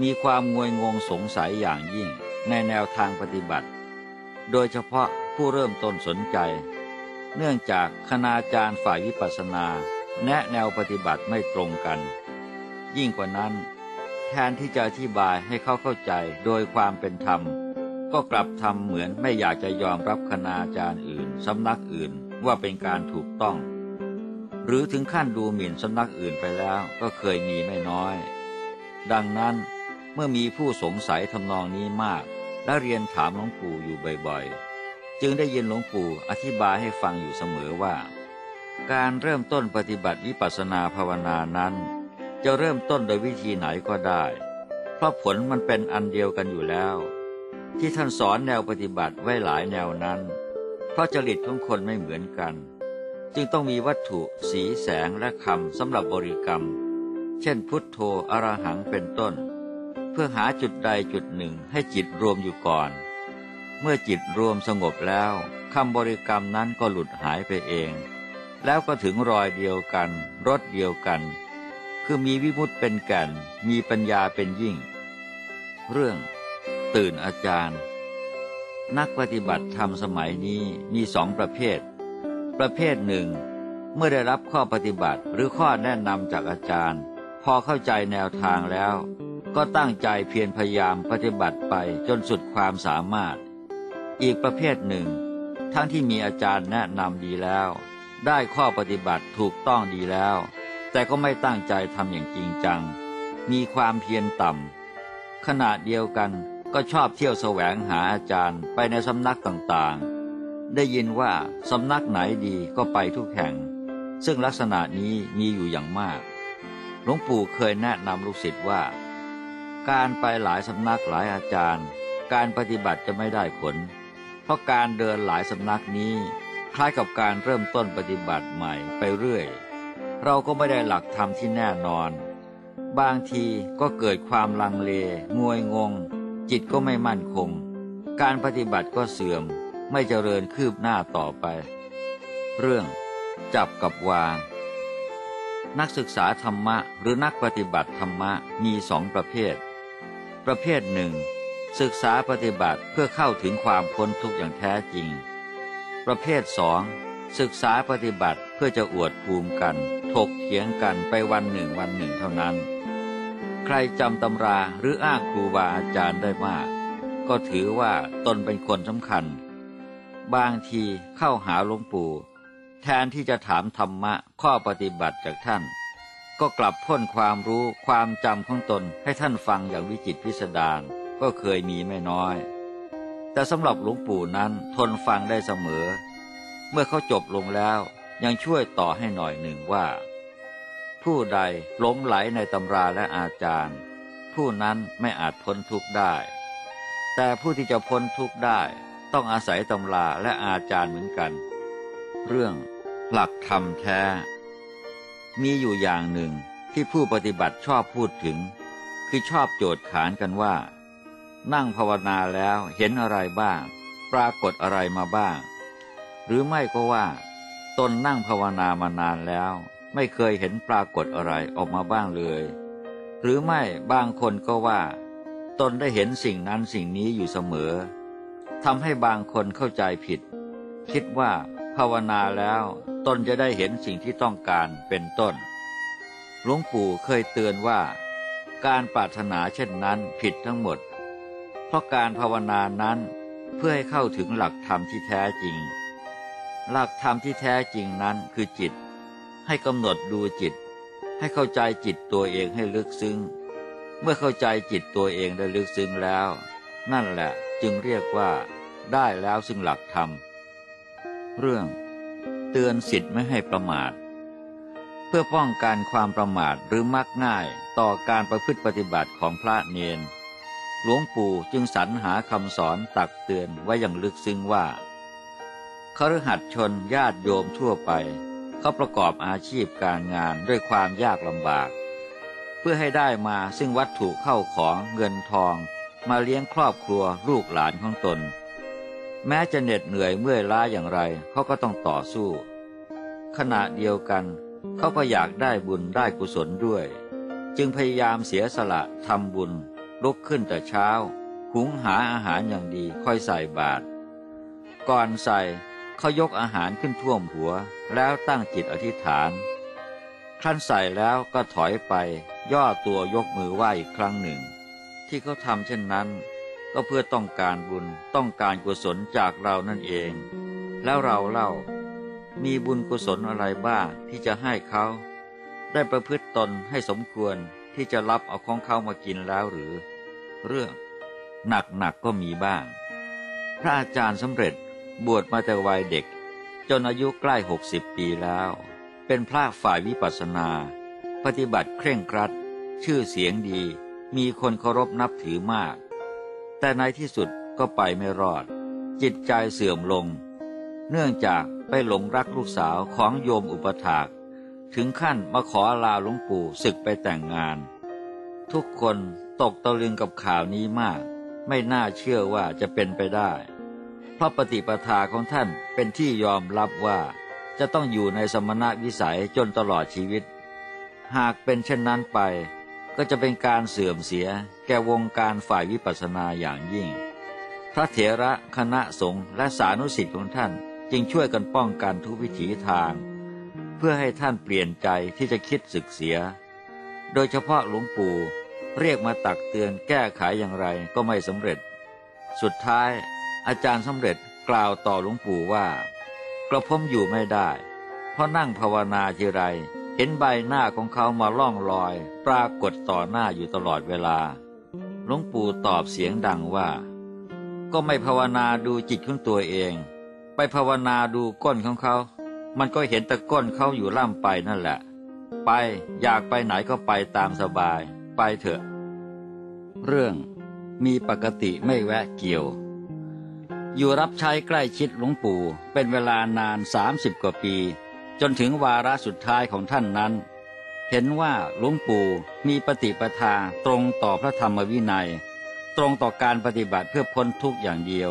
มีความงวยงงสงสัยอย่างยิ่งในแนวทางปฏิบัติ โดยเฉพาะผู้เริ่มต้นสนใจ เนื่องจากคณาจารย์ฝ่ายวิปัสสนา แนะแนวปฏิบัติไม่ตรงกัน ยิ่งกว่านั้น แทนที่จะอธิบายให้เขาเข้าใจโดยความเป็นธรรม ก็กลับทำเหมือนไม่อยากจะยอมรับคณาจารย์อื่นสำนักอื่นว่าเป็นการถูกต้อง หรือถึงขั้นดูหมิ่นสำนักอื่นไปแล้วก็เคยมีไม่น้อย ดังนั้นเมื่อมีผู้สงสัยทำนองนี้มาก และเรียนถามหลวงปู่อยู่บ่อยๆ จึงได้ยินหลวงปู่อธิบายให้ฟังอยู่เสมอว่า การเริ่มต้นปฏิบัติวิปัสสนาภาวนานั้น จะเริ่มต้นโดยวิธีไหนก็ได้ เพราะผลมันเป็นอันเดียวกันอยู่แล้ว ที่ท่านสอนแนวปฏิบัติไว้หลายแนวนั้น เพราะจริตของคนไม่เหมือนกัน จึงต้องมีวัตถุ สีแสงและคำสำหรับบริกรรม เช่นพุทโธอรหังเป็นต้น เพื่อหาจุดใดจุดหนึ่งให้จิตรวมอยู่ก่อน เมื่อจิตรวมสงบแล้วคำบริกรรมนั้นก็หลุดหายไปเอง แล้วก็ถึงรอยเดียวกันรสเดียวกัน คือมีวิมุตเป็นแก่น มีปัญญาเป็นยิ่ง เรื่อง ตื่นอาจารย์ นักปฏิบัติธรรมสมัยนี้มีสองประเภท ประเภทหนึ่ง เมื่อได้รับข้อปฏิบัติหรือข้อแนะนำจากอาจารย์ พอเข้าใจแนวทางแล้ว ก็ตั้งใจเพียรพยายามปฏิบัติไปจนสุดความสามารถ อีกประเภทหนึ่ง ทั้งที่มีอาจารย์แนะนำดีแล้ว ได้ข้อปฏิบัติถูกต้องดีแล้ว แต่ก็ไม่ตั้งใจทำอย่างจริงจัง มีความเพียรต่ำขณะเดียวกันก็ชอบเที่ยวแสวงหาอาจารย์ไปในสำนักต่างๆ ได้ยินว่าสำนักไหนดีก็ไปทุกแห่ง ซึ่งลักษณะนี้มีอยู่อย่างมาก หลวงปู่เคยแนะนำลูกศิษย์ว่า การไปหลายสำนักหลายอาจารย์ การปฏิบัติจะไม่ได้ผล เพราะการเดินหลายสำนักนี้คล้ายกับการเริ่มต้นปฏิบัติใหม่ไปเรื่อย เราก็ไม่ได้หลักธรรมที่แน่นอน บางทีก็เกิดความลังเล งวยงง จิตก็ไม่มั่นคง การปฏิบัติก็เสื่อม ไม่เจริญคืบหน้าต่อไป เรื่อง จับกับวาง นักศึกษาธรรมะหรือนักปฏิบัติธรรมะมีสองประเภท ประเภทหนึ่ง ศึกษาปฏิบัติเพื่อเข้าถึงความพ้นทุกข์อย่างแท้จริง ประเภทสองศึกษาปฏิบัติ พื่อจะอวดภูมิกัน ถกเถียงกันไปวันหนึ่งวันหนึ่งเท่านั้น ใครจำตำราหรืออ้างครูบาอาจารย์ได้มาก ก็ถือว่าตนเป็นคนสำคัญ บางทีเข้าหาหลวงปู่ แทนที่จะถามธรรมะข้อปฏิบัติจากท่าน ก็กลับพ่นความรู้ความจำของตนให้ท่านฟังอย่างวิจิตพิสดารก็เคยมีไม่น้อย แต่สำหรับหลวงปู่นั้นทนฟังได้เสมอ เมื่อเขาจบลงแล้ว ยังช่วยต่อให้หน่อยหนึ่งว่า ผู้ใดหลงไหลในตำราและอาจารย์ ผู้นั้นไม่อาจพ้นทุกข์ได้ แต่ผู้ที่จะพ้นทุกข์ได้ต้องอาศัยตำราและอาจารย์เหมือนกัน เรื่องหลักธรรมแท้ มีอยู่อย่างหนึ่งที่ผู้ปฏิบัติชอบพูดถึง คือชอบโจทย์ขานกันว่า นั่งภาวนาแล้วเห็นอะไรบ้าง ปรากฏอะไรมาบ้าง หรือไม่ก็ว่า ตนนั่งภาวนามานานแล้ว ไม่เคยเห็นปรากฏอะไรออกมาบ้างเลย หรือไม่บางคนก็ว่า ตนได้เห็นสิ่งนั้นสิ่งนี้อยู่เสมอทำให้บางคนเข้าใจผิด คิดว่าภาวนาแล้วตนจะได้เห็นสิ่งที่ต้องการเป็นต้น หลวงปู่เคยเตือนว่า การปรารถนาเช่นนั้นผิดทั้งหมด เพราะการภาวนานั้นเพื่อให้เข้าถึงหลักธรรมที่แท้จริง หลักธรรมที่แท้จริงนั้นคือจิต ให้กำหนดดูจิต ให้เข้าใจจิตตัวเองให้ลึกซึ้ง เมื่อเข้าใจจิตตัวเองได้ลึกซึ้งแล้ว นั่นแหละจึงเรียกว่า ได้แล้วซึ่งหลักธรรม เรื่อง เตือนสิทธิ์ไม่ให้ประมาท เพื่อป้องกันความประมาทหรือมักง่ายต่อการประพฤติปฏิบัติของพระเนนหลวงปู่จึงสรรหาคำสอนตักเตือนไว้อย่างลึกซึ้งว่า คฤหัสถ์ชนญาติโยมทั่วไป เขาประกอบอาชีพการงานด้วยความยากลำบาก เพื่อให้ได้มาซึ่งวัตถุเข้าของเงินทอง มาเลี้ยงครอบครัวลูกหลานของตน แม้จะเหน็ดเหนื่อยเมื่อยล้าอย่างไรเขาก็ต้องต่อสู้ ขณะเดียวกันเขาก็อยากได้บุญได้กุศลด้วย จึงพยายามเสียสละทำบุญ ลุกขึ้นแต่เช้า หุงหาอาหารอย่างดีค่อยใส่บาตรก่อนใส่ เขายกอาหารขึ้นท่วมหัว แล้วตั้งจิตอธิษฐานครั้นใส่แล้วก็ถอยไป ย่อตัวยกมือไหว้อีกครั้งหนึ่ง ที่เขาทำเช่นนั้น ก็เพื่อต้องการบุญต้องการกุศลจากเรานั่นเอง แล้วเราเล่า มีบุญกุศลอะไรบ้างที่จะให้เขา ได้ประพฤติตนให้สมควรที่จะรับเอาของเขามากินแล้วหรือ เรื่อง หนักๆกก็มีบ้าง พระอาจารย์สำเร็จ บวชมาแต่วัยเด็ก จนอายุใกล้หกสิบปีแล้ว เป็นพระฝ่ายวิปัสสนา ปฏิบัติเคร่งครัด ชื่อเสียงดี มีคนเคารพนับถือมาก แต่ในที่สุดก็ไปไม่รอด จิตใจเสื่อมลง เนื่องจากไปหลงรักลูกสาวของโยมอุปถากถึงขั้นมาขอลาหลวงปู่ศึกไปแต่งงาน ทุกคนตกตะลึงกับข่าวนี้มาก ไม่น่าเชื่อว่าจะเป็นไปได้ ระปฏิปทาของท่านเป็นที่ยอมรับว่าจะต้องอยู่ในสมณวิสัยจนตลอดชีวิต หากเป็นเช่นนั้นไป ก็จะเป็นการเสื่อมเสียแก่วงการฝ่ายวิปัสสนาอย่างยิ่ง พระเถระคณะสงฆ์และสานุสิทธิ์ของท่านจึงช่วยกันป้องกันทุกวิถีทาง เพื่อให้ท่านเปลี่ยนใจที่จะคิดศึกเสีย โดยเฉพาะหลวงปู่เรียกมาตักเตือนแก้ไขอย่างไรก็ไม่สำเร็จ สุดท้าย อาจารย์สำเร็จกล่าวต่อหลวงปู่ว่า กระผมอยู่ไม่ได้ เพราะนั่งภาวนาทีไร เห็นใบหน้าของเขามาล่องลอย ปรากฏต่อหน้าอยู่ตลอดเวลา หลวงปู่ตอบเสียงดังว่า ก็ไม่ภาวนาดูจิตของตัวเอง ไปภาวนาดูก้นของเขา มันก็เห็นต่ก้นเขาอยู่ล่ำไปนั่นแหละ ไปอยากไปไหนก็ไปตามสบาย ไปเถอะ เรื่องมีปกติไม่แวะเกี่ยว อยู่รับใช้ใกล้ชิดหลวงปู่เป็นเวลานานสามสิบกว่าปี จนถึงวาระสุดท้ายของท่านนั้น เห็นว่าหลวงปู่มีปฏิปทาตรงต่อพระธรรมวินัย ตรงต่อการปฏิบัติเพื่อพ้นทุกข์อย่างเดียว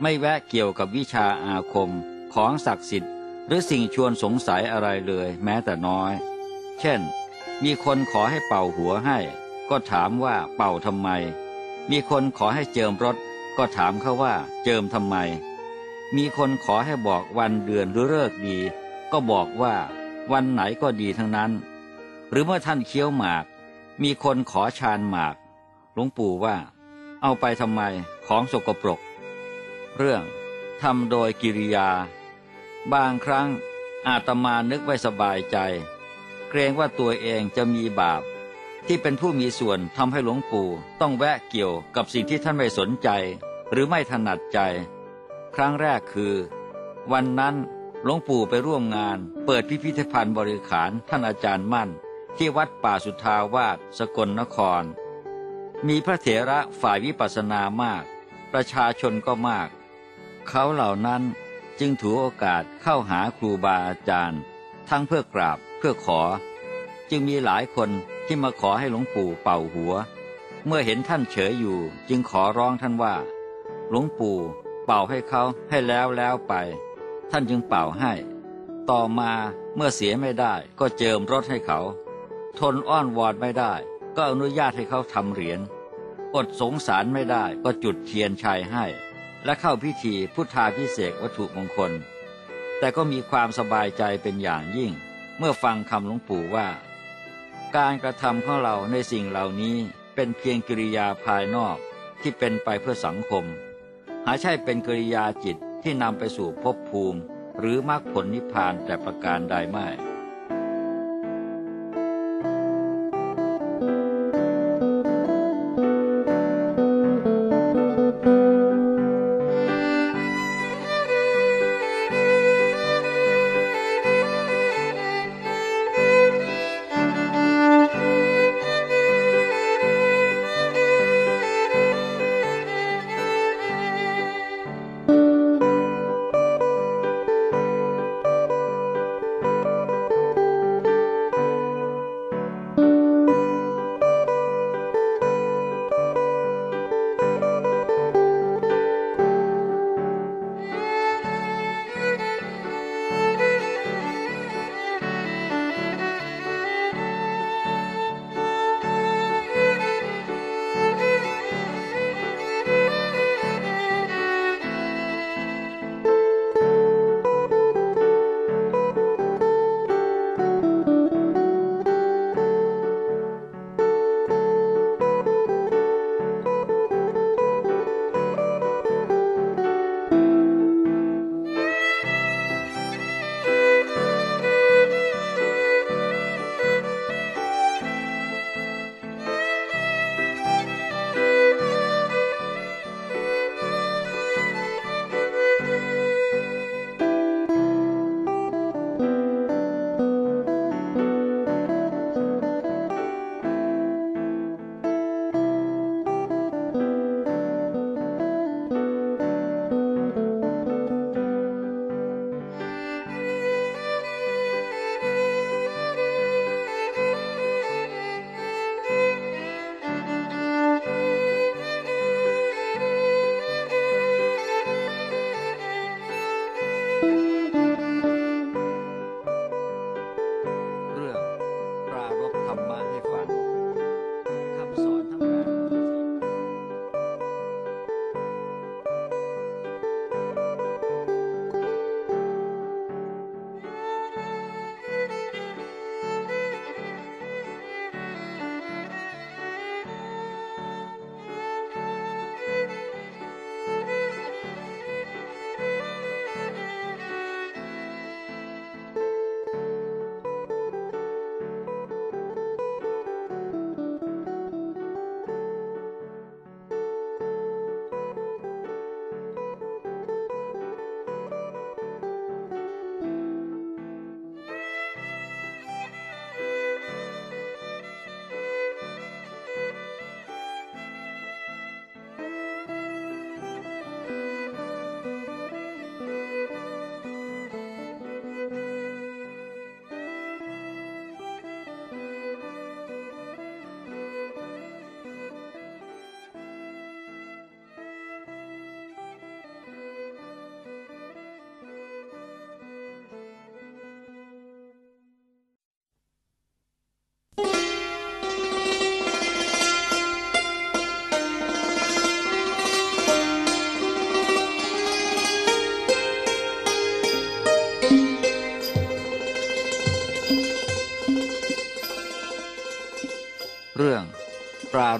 ไม่แวะเกี่ยวกับวิชาอาคมของศักดิ์สิทธิ์ หรือสิ่งชวนสงสัยอะไรเลยแม้แต่น้อย เช่น มีคนขอให้เป่าหัวให้ ก็ถามว่าเป่าทำไม มีคนขอให้เจิมรถ ก็ถามเขาว่าเจิมทำไม มีคนขอให้บอกวันเดือนหรือเลิกษ์ดี ก็บอกว่าวันไหนก็ดีทั้งนั้น หรือเมื่อท่านเคี้ยวหมาก มีคนขอชานหมาก หลวงปู่ว่า เอาไปทำไมของสกปรก เรื่องทำโดยกิริยา บางครั้งอาตมานึกไว้สบายใจ เกรงว่าตัวเองจะมีบาป ที่เป็นผู้มีส่วนทำให้หลวงปู่ต้องแวะเกี่ยวกับสิ่งที่ท่านไม่สนใจ หรือไม่ถนัดใจ ครั้งแรกคือ วันนั้นหลวงปู่ไปร่วมงาน เปิดพิพิธภัณฑ์บริขารท่านอาจารย์มั่น ที่วัดป่าสุทาวาสสกลนคร มีพระเถระฝ่ายวิปัสสนามาก ประชาชนก็มาก เขาเหล่านั้นจึงถือโอกาสเข้าหาครูบาอาจารย์ ทั้งเพื่อกราบเพื่อขอ จึงมีหลายคน ที่มาขอให้หลวงปู่เป่าหัว เมื่อเห็นท่านเฉยอยู่ จึงขอร้องท่านว่า หลวงปู่ เป่าให้เขาให้แล้วแล้วไป ท่านจึงเป่าให้ ต่อมาเมื่อเสียไม่ได้ก็เจิมรถให้เขา ทนอ้อนวอนไม่ได้ ก็อนุญาตให้เขาทำเหรียญอดสงสารไม่ได้ก็จุดเทียนชัยให้ และเข้าพิธีพุทธาพิเศษวัตถุมงคล แต่ก็มีความสบายใจเป็นอย่างยิ่ง เมื่อฟังคำหลวงปู่ว่า การกระทำของเราในสิ่งเหล่านี้เป็นเพียงกิริยาภายนอกที่เป็นไปเพื่อสังคม หาใช่เป็นกิริยาจิตที่นำไปสู่ภพภูมิ หรือมรรคผลนิพพานแต่ประการใดไม่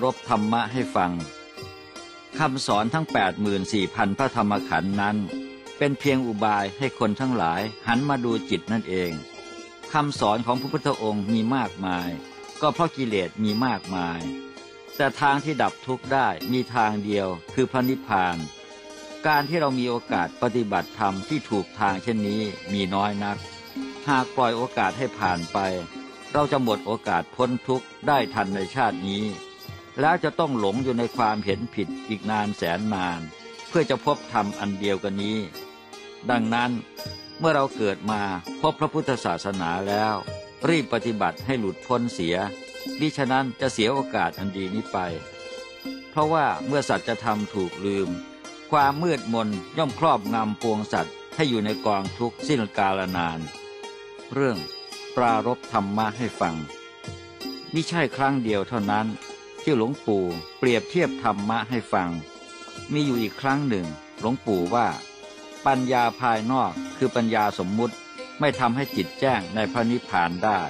ารบธรรมะให้ฟังคำสอนทั้ง 84,000 พระธรรมขันธ์นั้น เป็นเพียงอุบายให้คนทั้งหลายหันมาดูจิตนั่นเองคำสอนของพระพุทธองค์มีมากมาย ก็เพราะกิเลสมีมากมาย แต่ทางที่ดับทุกข์ได้มีทางเดียวคือพระนิพพาน การที่เรามีโอกาสปฏิบัติธรรมที่ถูกทางเช่นนี้มีน้อยนัก หากปล่อยโอกาสให้ผ่านไป เราจะหมดโอกาสพ้นทุกข์ได้ทันในชาตินี้ แล้วจะต้องหลงอยู่ในความเห็นผิดอีกนานแสนนาน เพื่อจะพบธรรมอันเดียวกันนี้ ดังนั้นเมื่อเราเกิดมาพบพระพุทธศาสนาแล้ว รีบปฏิบัติให้หลุดพ้นเสียดิฉะนั้นจะเสียโอกาสอันดีนี้ไป เพราะว่าเมื่อสัตว์จะทำถูกลืม ความมืดมนย่อมครอบงำปวงสัตว์ให้อยู่ในกองทุกข์สิ้นกาลนาน เรื่องปรารบธรรมะให้ฟังไม่ใช่ครั้งเดียวเท่านั้น ที่หลวงปู่เปรียบเทียบธรรมะให้ฟัง มีอยู่อีกครั้งหนึ่ง หลวงปู่ว่า ปัญญาภายนอกคือปัญญาสมมุติไม่ทำให้จิตแจ้งในพระนิพพานได้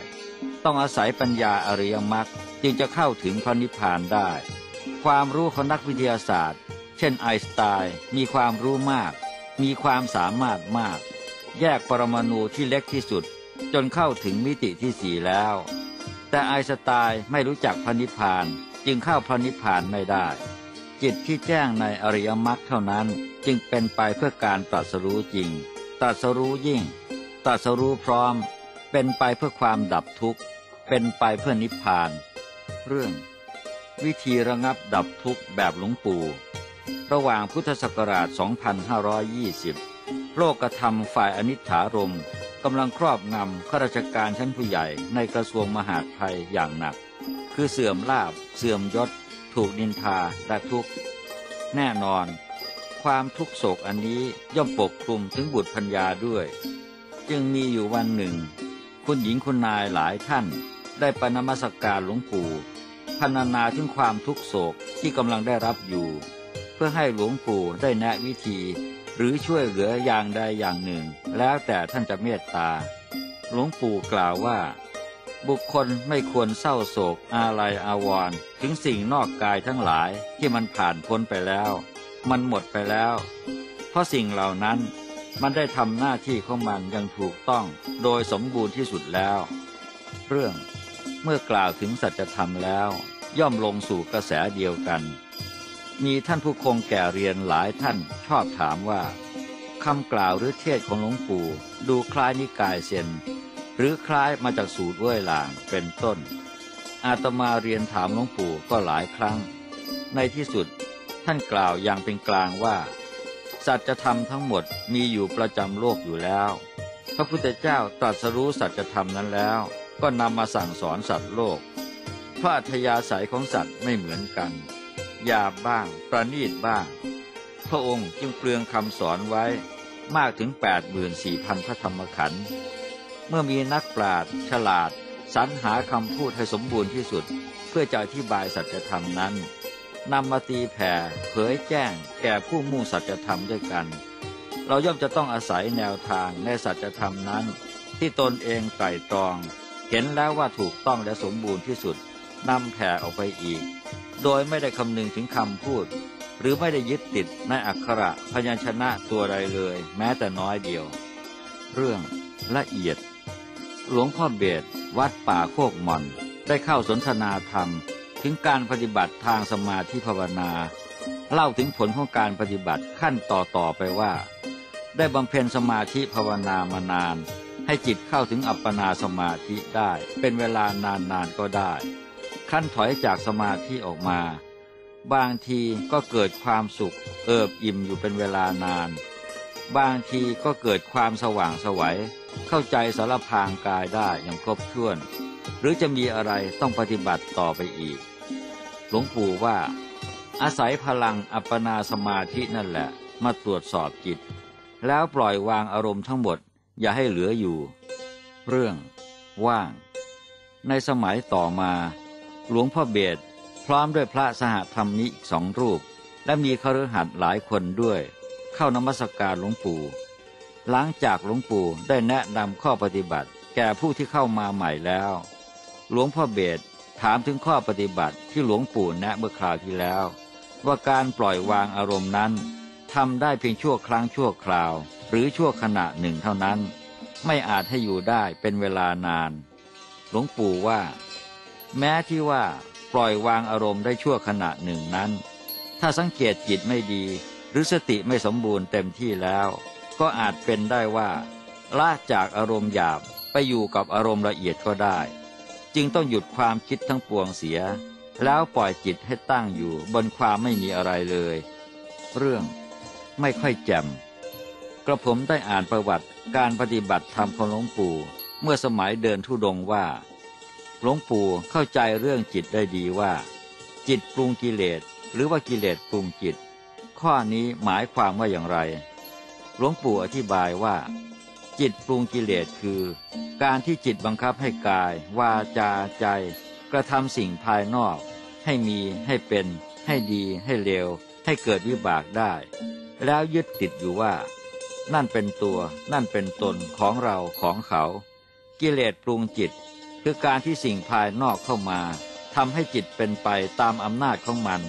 ต้องอาศัยปัญญาอริยมรรคจึงจะเข้าถึงพระนิพพานได้ ความรู้ของนักวิทยาศาสตร์ เช่นไอน์สไตน์มีความรู้มาก มีความสามารถมาก แยกปรมาณูที่เล็กที่สุด จนเข้าถึงมิติที่สี่แล้ว แต่ไอน์สไตน์ไม่รู้จักพระนิพพาน จึงเข้าพระนิพพานไม่ได้ จิตที่แจ้งในอริยมรรคเท่านั้นจึงเป็นไปเพื่อการตรัสรู้จริงตรัสรู้ยิ่งตรัสรู้พร้อม เป็นไปเพื่อความดับทุกข์ เป็นไปเพื่อนิพพาน เรื่อง วิธีระงับดับทุกข์แบบหลวงปู่ ระหว่างพุทธศักราช 2520 โลกธรรมฝ่ายอนิถารมกำลังครอบงำข้าราชการชั้นผู้ใหญ่ในกระทรวงมหาดไทยอย่างหนัก คือเสื่อมลาบ เสื่อมยศ ถูกนินทาและทุกข์แน่นอน ความทุกโศกอันนี้ย่อมปกคลุมถึงบุตรพัญญาด้วย จึงมีอยู่วันหนึ่ง คุณหญิงคุณนายหลายท่าน ได้ปนมัสกการหลวงปู่พรรณนาถึงความทุกโศกที่กำลังได้รับอยู่ เพื่อให้หลวงปู่ได้แนะวิธี หรือช่วยเหลืออย่างใดอย่างหนึ่ง แล้วแต่ท่านจะเมตตา หลวงปู่กล่าวว่า บุคคลไม่ควรเศร้าโศกอาลัยอาวรณ์ถึงสิ่งนอกกายทั้งหลายที่มันผ่านพ้นไปแล้ว มันหมดไปแล้ว เพราะสิ่งเหล่านั้นมันได้ทำหน้าที่ของมันอย่างถูกต้องโดยสมบูรณ์ที่สุดแล้ว เรื่องเมื่อกล่าวถึงสัจธรรมแล้ว ย่อมลงสู่กระแสเดียวกัน มีท่านผู้คงแก่เรียนหลายท่านชอบถามว่าคำกล่าวหรือเทศของหลวงปู่ดูคล้ายนิกายเซน หรือคล้ายมาจากสูตรเว้ยหลางเป็นต้น อาตมาเรียนถามหลวงปู่ก็หลายครั้ง ในที่สุดท่านกล่าวอย่างเป็นกลางว่า สัจธรรมทั้งหมดมีอยู่ประจำโลกอยู่แล้ว พระพุทธเจ้าตรัสรู้สัจธรรมนั้นแล้ว ก็นำมาสั่งสอนสัตว์โลกพระอัธยาศัยของสัตว์ไม่เหมือนกันหยาบบ้าง ประณีตบ้าง พระองค์จึงเปลืองคำสอนไว้มากถึง 84,000พระธรรมขันธ์ เมื่อมีนักปราชญ์ฉลาดสรรหาคำพูดให้สมบูรณ์ที่สุด เพื่อจะอธิบายสัจธรรมนั้นนำมาตีแผ่เผยแจ้ง แก่ผู้มุ่งสัจธรรมด้วยกัน เราย่อมจะต้องอาศัยแนวทางในสัจธรรมนั้น ที่ตนเองไตร่ตรอง เห็นแล้วว่าถูกต้องและสมบูรณ์ที่สุดนำแผ่ออกไปอีก โดยไม่ได้คำนึงถึงคำพูด หรือไม่ได้ยึดติดในอักขระพยัญชนะตัวใดเลย แม้แต่น้อยเดียว เรื่องละเอียด หลวงพ่อเบสวัดป่าโคกมอน ได้เข้าสนทนาธรรม ถึงการปฏิบัติทางสมาธิภาวนา เล่าถึงผลของการปฏิบัติขั้นต่อๆไปว่า ได้บำเพ็ญสมาธิภาวนามานาน ให้จิตเข้าถึงอัปปนาสมาธิได้ เป็นเวลานานๆก็ได้ ขั้นถอยจากสมาธิออกมา บางทีก็เกิดความสุข เอิบอิ่มอยู่เป็นเวลานาน บางทีก็เกิดความสว่างสวัย เข้าใจสารพางกายได้อย่างครบถ้วน หรือจะมีอะไรต้องปฏิบัติต่อไปอีก หลวงปู่ว่า อาศัยพลังอัปปนาสมาธินั่นแหละ มาตรวจสอบจิต แล้วปล่อยวางอารมณ์ทั้งหมดอย่าให้เหลืออยู่ เรื่อง ว่าง ในสมัยต่อมา หลวงพ่อเบสพร้อมด้วยพระสหธรรมนี้อีกสองรูป และมีคฤหัสถ์หลายคนด้วย เข้านมัสกการหลวงปู่ หลังจากหลวงปู่ได้แนะนำข้อปฏิบัติ แก่ผู้ที่เข้ามาใหม่แล้ว หลวงพ่อเบสถามถึงข้อปฏิบัติที่หลวงปู่แนะเมื่อคราวที่แล้ว ว่าการปล่อยวางอารมณ์นั้นทำได้เพียงชั่วครั้งชั่วคราว หรือชั่วขณะหนึ่งเท่านั้น ไม่อาจให้อยู่ได้เป็นเวลานาน หลวงปู่ว่า แม้ที่ว่าปล่อยวางอารมณ์ได้ชั่วขณะหนึ่งนั้น ถ้าสังเกตจิตไม่ดี หรือสติไม่สมบูรณ์เต็มที่แล้ว ก็อาจเป็นได้ว่าละจากอารมณ์หยาบไปอยู่กับอารมณ์ละเอียดก็ได้ จึงต้องหยุดความคิดทั้งปวงเสีย แล้วปล่อยจิตให้ตั้งอยู่บนความไม่มีอะไรเลย เรื่องไม่ค่อยแจ่มกระผมได้อ่านประวัติการปฏิบัติธรรมของหลวงปู่ เมื่อสมัยเดินทุดงคว่า หลวงปู่เข้าใจเรื่องจิตได้ดีว่า จิตปรุงกิเลสหรือว่ากิเลสปรุงจิต ข้อนี้หมายความว่าอย่างไร หลวงปู่อธิบายว่า จิตปรุงกิเลสคือ การที่จิตบังคับให้กาย วาจาใจ กระทำสิ่งภายนอก ให้มีให้เป็น ให้ดีให้เลวให้เกิดวิบากได้ แล้วยึดติดอยู่ว่า นั่นเป็นตัว นั่นเป็นตนของเราของเขา กิเลสปรุงจิต คือการที่สิ่งภายนอกเข้ามาทำให้จิตเป็นไปตามอำนาจของมัน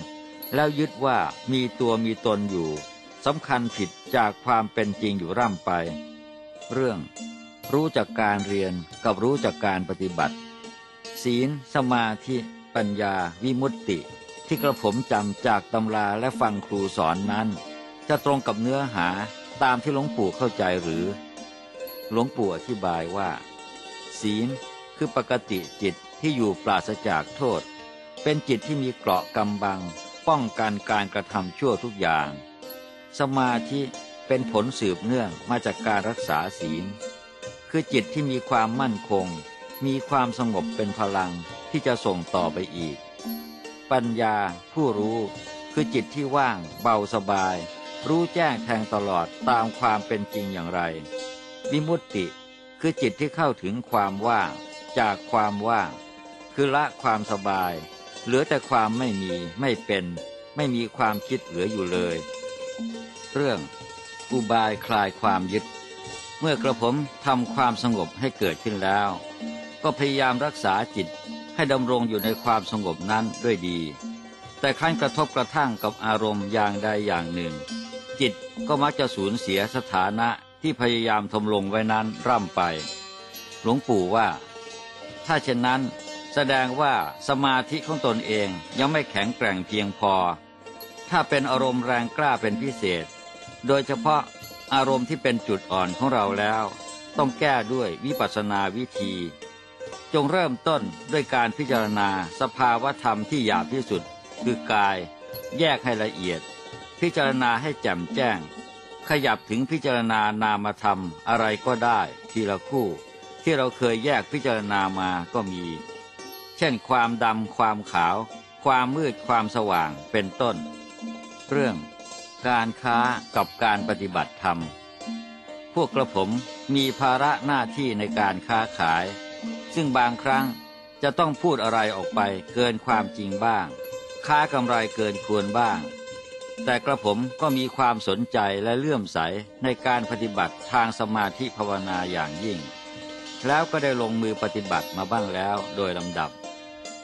แล้วยึดว่ามีตัวมีตนอยู่ สำคัญผิดจากความเป็นจริงอยู่ร่ำไป เรื่อง รู้จากการเรียนกับรู้จากการปฏิบัติ ศีล สมาธิ ปัญญา วิมุตติ ที่กระผมจำจากตำราและฟังครูสอนนั้น จะตรงกับเนื้อหาตามที่หลวงปู่เข้าใจหรือ หลวงปู่อธิบายว่า ศีลคือปกติจิตที่อยู่ปราศจากโทษ เป็นจิตที่มีเกราะกำบัง ป้องกันการกระทำชั่วทุกอย่าง สมาธิเป็นผลสืบเนื่องมาจากการรักษาศีล คือจิตที่มีความมั่นคง มีความสงบเป็นพลังที่จะส่งต่อไปอีก ปัญญาผู้รู้คือจิตที่ว่าง เบาสบาย รู้แจ้งแทงตลอดตามความเป็นจริงอย่างไร วิมุตติคือจิตที่เข้าถึงความว่าง จากความว่าง คือละความสบาย เหลือแต่ความไม่มีไม่เป็น ไม่มีความคิดเหลืออยู่เลย เรื่อง อุบายคลายความยึด เมื่อกระผมทำความสงบให้เกิดขึ้นแล้ว ก็พยายามรักษาจิตให้ดำรงอยู่ในความสงบนั้นด้วยดี แต่ครั้นกระทบกระทั่งกับอารมณ์อย่างใดอย่างหนึ่ง จิตก็มักจะสูญเสียสถานะที่พยายามทำลงไว้นั้นร่ำไป หลวงปู่ว่า ถ้าเช่นนั้นแสดงว่าสมาธิของตนเองยังไม่แข็งแกร่งเพียงพอ ถ้าเป็นอารมณ์แรงกล้าเป็นพิเศษ โดยเฉพาะอารมณ์ที่เป็นจุดอ่อนของเราแล้ว ต้องแก้ด้วยวิปัสสนาวิธี จงเริ่มต้นด้วยการพิจารณาสภาวธรรมที่หยาบที่สุด คือกาย แยกให้ละเอียด พิจารณาให้แจ่มแจ้ง ขยับถึงพิจารณานามธรรมอะไรก็ได้ ทีละคู่ ที่เราเคยแยกพิจารณามาก็มี เช่น ความดำความขาว ความมืดความสว่างเป็นต้น เรื่อง การค้ากับการปฏิบัติธรรม พวกกระผมมีภาระหน้าที่ในการค้าขาย ซึ่งบางครั้งจะต้องพูดอะไรออกไปเกินความจริงบ้าง ค้ากำไรเกินควรบ้าง แต่กระผมก็มีความสนใจและเลื่อมใสในการปฏิบัติทางสมาธิภาวนาอย่างยิ่ง แล้วก็ได้ลงมือปฏิบัติมาบ้างแล้วโดยลำดับ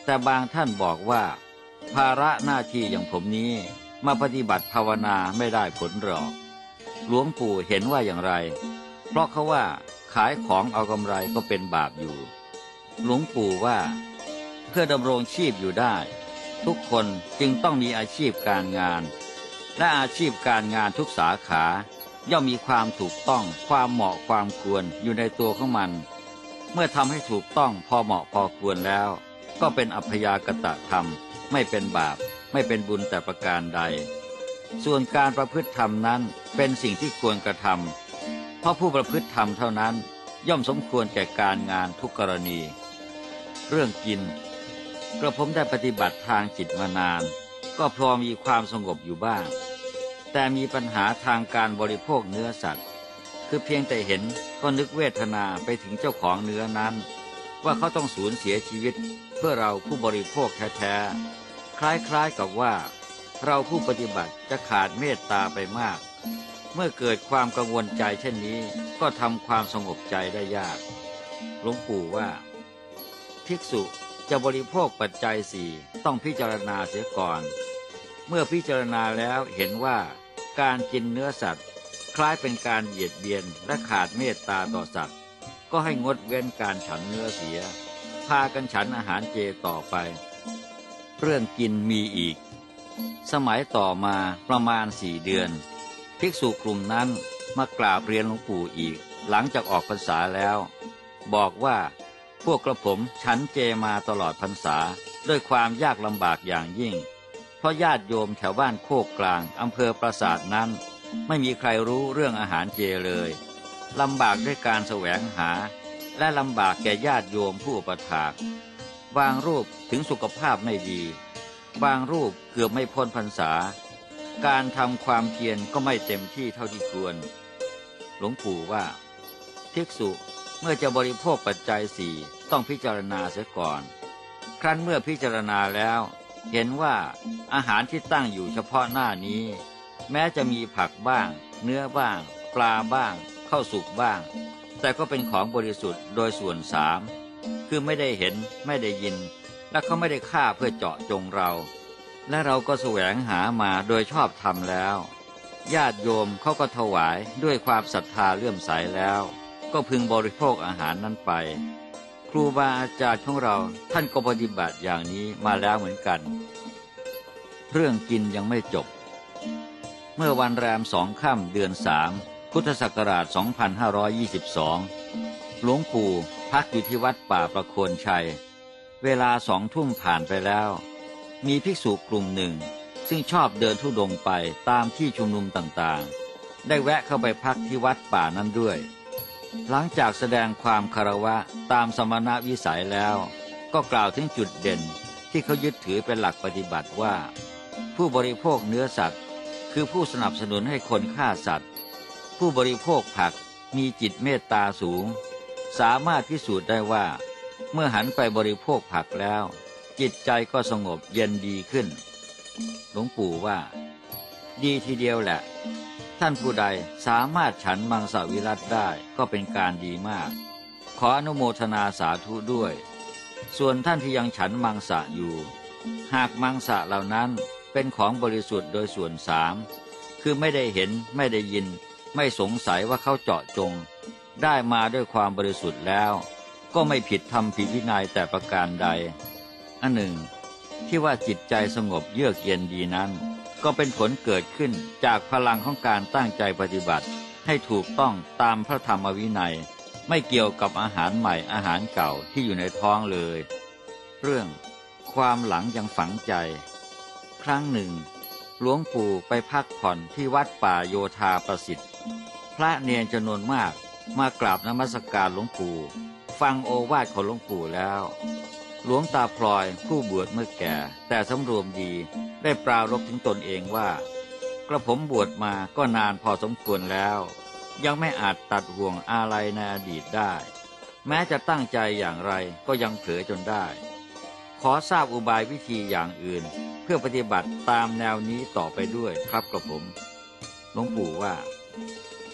แต่บางท่านบอกว่า ภาระหน้าที่อย่างผมนี้ มาปฏิบัติภาวนาไม่ได้ผลหรอก หลวงปู่เห็นว่าอย่างไร เพราะเขาว่าขายของเอากำไรก็เป็นบาปอยู่ หลวงปู่ว่า เพื่อดำรงชีพอยู่ได้ ทุกคนจึงต้องมีอาชีพการงาน และอาชีพการงานทุกสาขา ย่อมมีความถูกต้องความเหมาะความควรอยู่ในตัวของมัน เมื่อทำให้ถูกต้องพอเหมาะพอควรแล้ว ก็เป็นอัพยากตะธรรมไม่เป็นบาป ไม่เป็นบุญแต่ประการใด ส่วนการประพฤติธรรมนั้นเป็นสิ่งที่ควรกระทำเพราะผู้ประพฤติธรรมเท่านั้นย่อมสมควรแก่การงานทุกกรณี เรื่องกินกระผมได้ปฏิบัติทางจิตมานาน ก็พอมีความสงบอยู่บ้าง แต่มีปัญหาทางการบริโภคเนื้อสัตว์ คือเพียงแต่เห็นก็นึกเวทนาไปถึงเจ้าของเนื้อนั้น ว่าเขาต้องสูญเสียชีวิตเพื่อเราผู้บริโภคแท้ๆ คล้ายๆกับว่า เราผู้ปฏิบัติจะขาดเมตตาไปมาก เมื่อเกิดความกังวลใจเช่นนี้ก็ทำความสงบใจได้ยาก หลวงปู่ว่า ภิกษุจะบริโภคปัจจัยสี่ต้องพิจารณาเสียก่อน เมื่อพิจารณาแล้วเห็นว่าการกินเนื้อสัตว์ คล้ายเป็นการเหยียดเบียนและขาดเมตตาต่อสัตว์ ก็ให้งดเว้นการฉันเนื้อเสีย พากันฉันอาหารเจต่อไป เรื่องกินมีอีก สมัยต่อมาประมาณสี่เดือน ภิกษุกลุ่มนั้นมากราบเรียนหลวงปู่อีก หลังจากออกพรรษาแล้ว บอกว่าพวกกระผมฉันเจมาตลอดพรรษาด้วยความยากลำบากอย่างยิ่ง เพราะญาติโยมแถวบ้านโคกกลางอำเภอปราสาทนั้น ไม่มีใครรู้เรื่องอาหารเจเลยลำบากด้วยการแสวงหา และลำบากแก่ญาติโยมผู้อุประถาก บางรูปถึงสุขภาพไม่ดี บางรูปเกือบไม่พ้นพรรษา การทำความเพียรก็ไม่เต็มที่เท่าที่ควร หลวงปู่ว่าภิกษุเมื่อจะบริโภคปัจจัยสี่ต้องพิจารณาเสียก่อน ครั้นเมื่อพิจารณาแล้ว เห็นว่าอาหารที่ตั้งอยู่เฉพาะหน้านี้ แม้จะมีผักบ้าง เนื้อบ้าง ปลาบ้างข้าวสุกบ้าง แต่ก็เป็นของบริสุทธิ์โดยส่วนสาม คือไม่ได้เห็นไม่ได้ยิน และเขาไม่ได้ฆ่าเพื่อเจาะจงเรา และเราก็แสวงหามาโดยชอบธรรมแล้ว ญาติโยมเขาก็ถวายด้วยความศรัทธาเลื่อมใสแล้ว ก็พึงบริโภคอาหารนั้นไป ครูบาอาจารย์ของเราท่านก็ปฏิบัติอย่างนี้มาแล้วเหมือนกัน เรื่องกินยังไม่จบ เมื่อวันแรมสองค่ำเดือนสามพุทธศักราช 2522 หลวงปู่ พักอยู่ที่วัดป่าประโคนชัย เวลาสองทุ่มผ่านไปแล้ว มีภิกษุกลุ่มหนึ่ง ซึ่งชอบเดินทุดงไปตามที่ชุมนุมต่างๆ ได้แวะเข้าไปพักที่วัดป่านั้นด้วย หลังจากแสดงความคารวะตามสมณวิสัยแล้ว ก็กล่าวถึงจุดเด่นที่เขายึดถือเป็นหลักปฏิบัติว่า ผู้บริโภคเนื้อสัตว์ คือผู้สนับสนุนให้คนฆ่าสัตว์ ผู้บริโภคผักมีจิตเมตตาสูง สามารถพิสูจน์ได้ว่า เมื่อหันไปบริโภคผักแล้ว จิตใจก็สงบเย็นดีขึ้น หลวงปู่ว่า ดีทีเดียวแหละ ท่านผู้ใดสามารถฉันมังสวิรัตได้ก็เป็นการดีมาก ขออนุโมทนาสาธุด้วย ส่วนท่านที่ยังฉันมังสะอยู่ หากมังสะเหล่านั้นเป็นของบริสุทธิ์โดยส่วนสามคือไม่ได้เห็นไม่ได้ยิน ไม่สงสัยว่าเขาเจาะจง ได้มาด้วยความบริสุทธิ์แล้ว ก็ไม่ผิดธรรมผิดวินัยแต่ประการใด อันหนึ่ง ที่ว่าจิตใจสงบเยือกเย็นดีนั้น ก็เป็นผลเกิดขึ้นจากพลังของการตั้งใจปฏิบัติ ให้ถูกต้องตามพระธรรมวินัย ไม่เกี่ยวกับอาหารใหม่อาหารเก่าที่อยู่ในท้องเลย เรื่องความหลังยังฝังใจ ครั้งหนึ่ง หลวงปู่ไปพักผ่อนที่วัดป่าโยธาประสิทธิ์ พระเนียนจำนวนมาก มากราบนมัสการหลวงปู่ ฟังโอวาทของหลวงปู่แล้ว หลวงตาพลอยผู้บวชเมื่อแก่ แต่สำรวมดีได้ปรารบถึงตนเองว่า กระผมบวชมาก็นานพอสมควรแล้ว ยังไม่อาจตัดห่วงอะไรในอดีตได้ แม้จะตั้งใจอย่างไรก็ยังเผลอจนได้ ขอทราบอุบายวิธีอย่างอื่น เพื่อปฏิบัติตามแนวนี้ต่อไปด้วยครับกระผมหลวงปู่ว่า